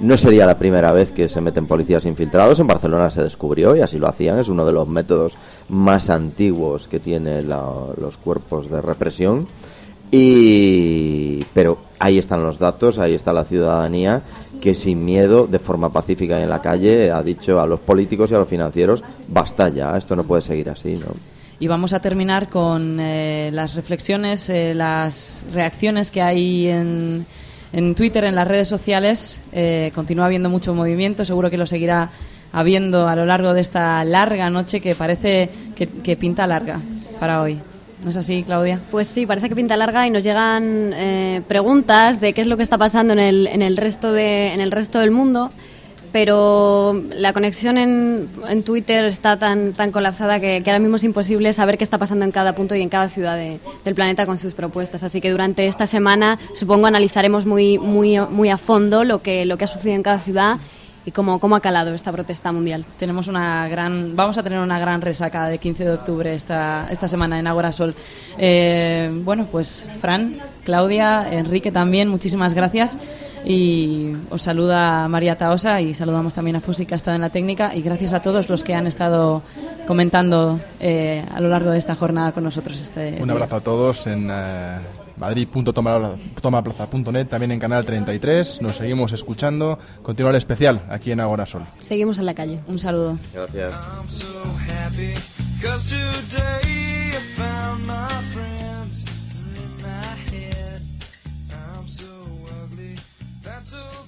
No sería la primera vez que se meten policías infiltrados. En Barcelona se descubrió y así lo hacían. Es uno de los métodos más antiguos que tienen los cuerpos de represión. Y pero ahí están los datos, ahí está la ciudadanía que sin miedo, de forma pacífica en la calle, ha dicho a los políticos y a los financieros, basta ya, esto no puede seguir así, ¿no? Y vamos a terminar con eh, las reflexiones, eh, las reacciones que hay en, en Twitter, en las redes sociales. Eh, continúa habiendo mucho movimiento, seguro que lo seguirá habiendo a lo largo de esta larga noche que parece que, que pinta larga para hoy. ¿No es así, Claudia? Pues sí, parece que pinta larga y nos llegan eh, preguntas de qué es lo que está pasando en el, en el, resto, de, en el resto del mundo, pero la conexión en, en Twitter está tan, tan colapsada que, ahora mismo es imposible saber qué está pasando en cada punto y en cada ciudad de- del planeta con sus propuestas. Así que durante esta semana supongo analizaremos muy, muy, muy a fondo lo que, lo que ha sucedido en cada ciudad y cómo, cómo ha calado esta protesta mundial. Tenemos una gran, vamos a tener una gran resaca de 15 de octubre esta, esta semana en Ágora Sol. Eh, bueno, pues Fran, Claudia, Enrique también, muchísimas gracias. Y os saluda María Taosa y saludamos también a Fusi que ha estado en la técnica y gracias a todos los que han estado comentando eh, a lo largo de esta jornada con nosotros. Este Un día. abrazo a todos en eh, madrid.tomaplaza.net, también en Canal 33. Nos seguimos escuchando. Continúa el especial aquí en Agora Sol. Seguimos en la calle. Un saludo. Gracias. To.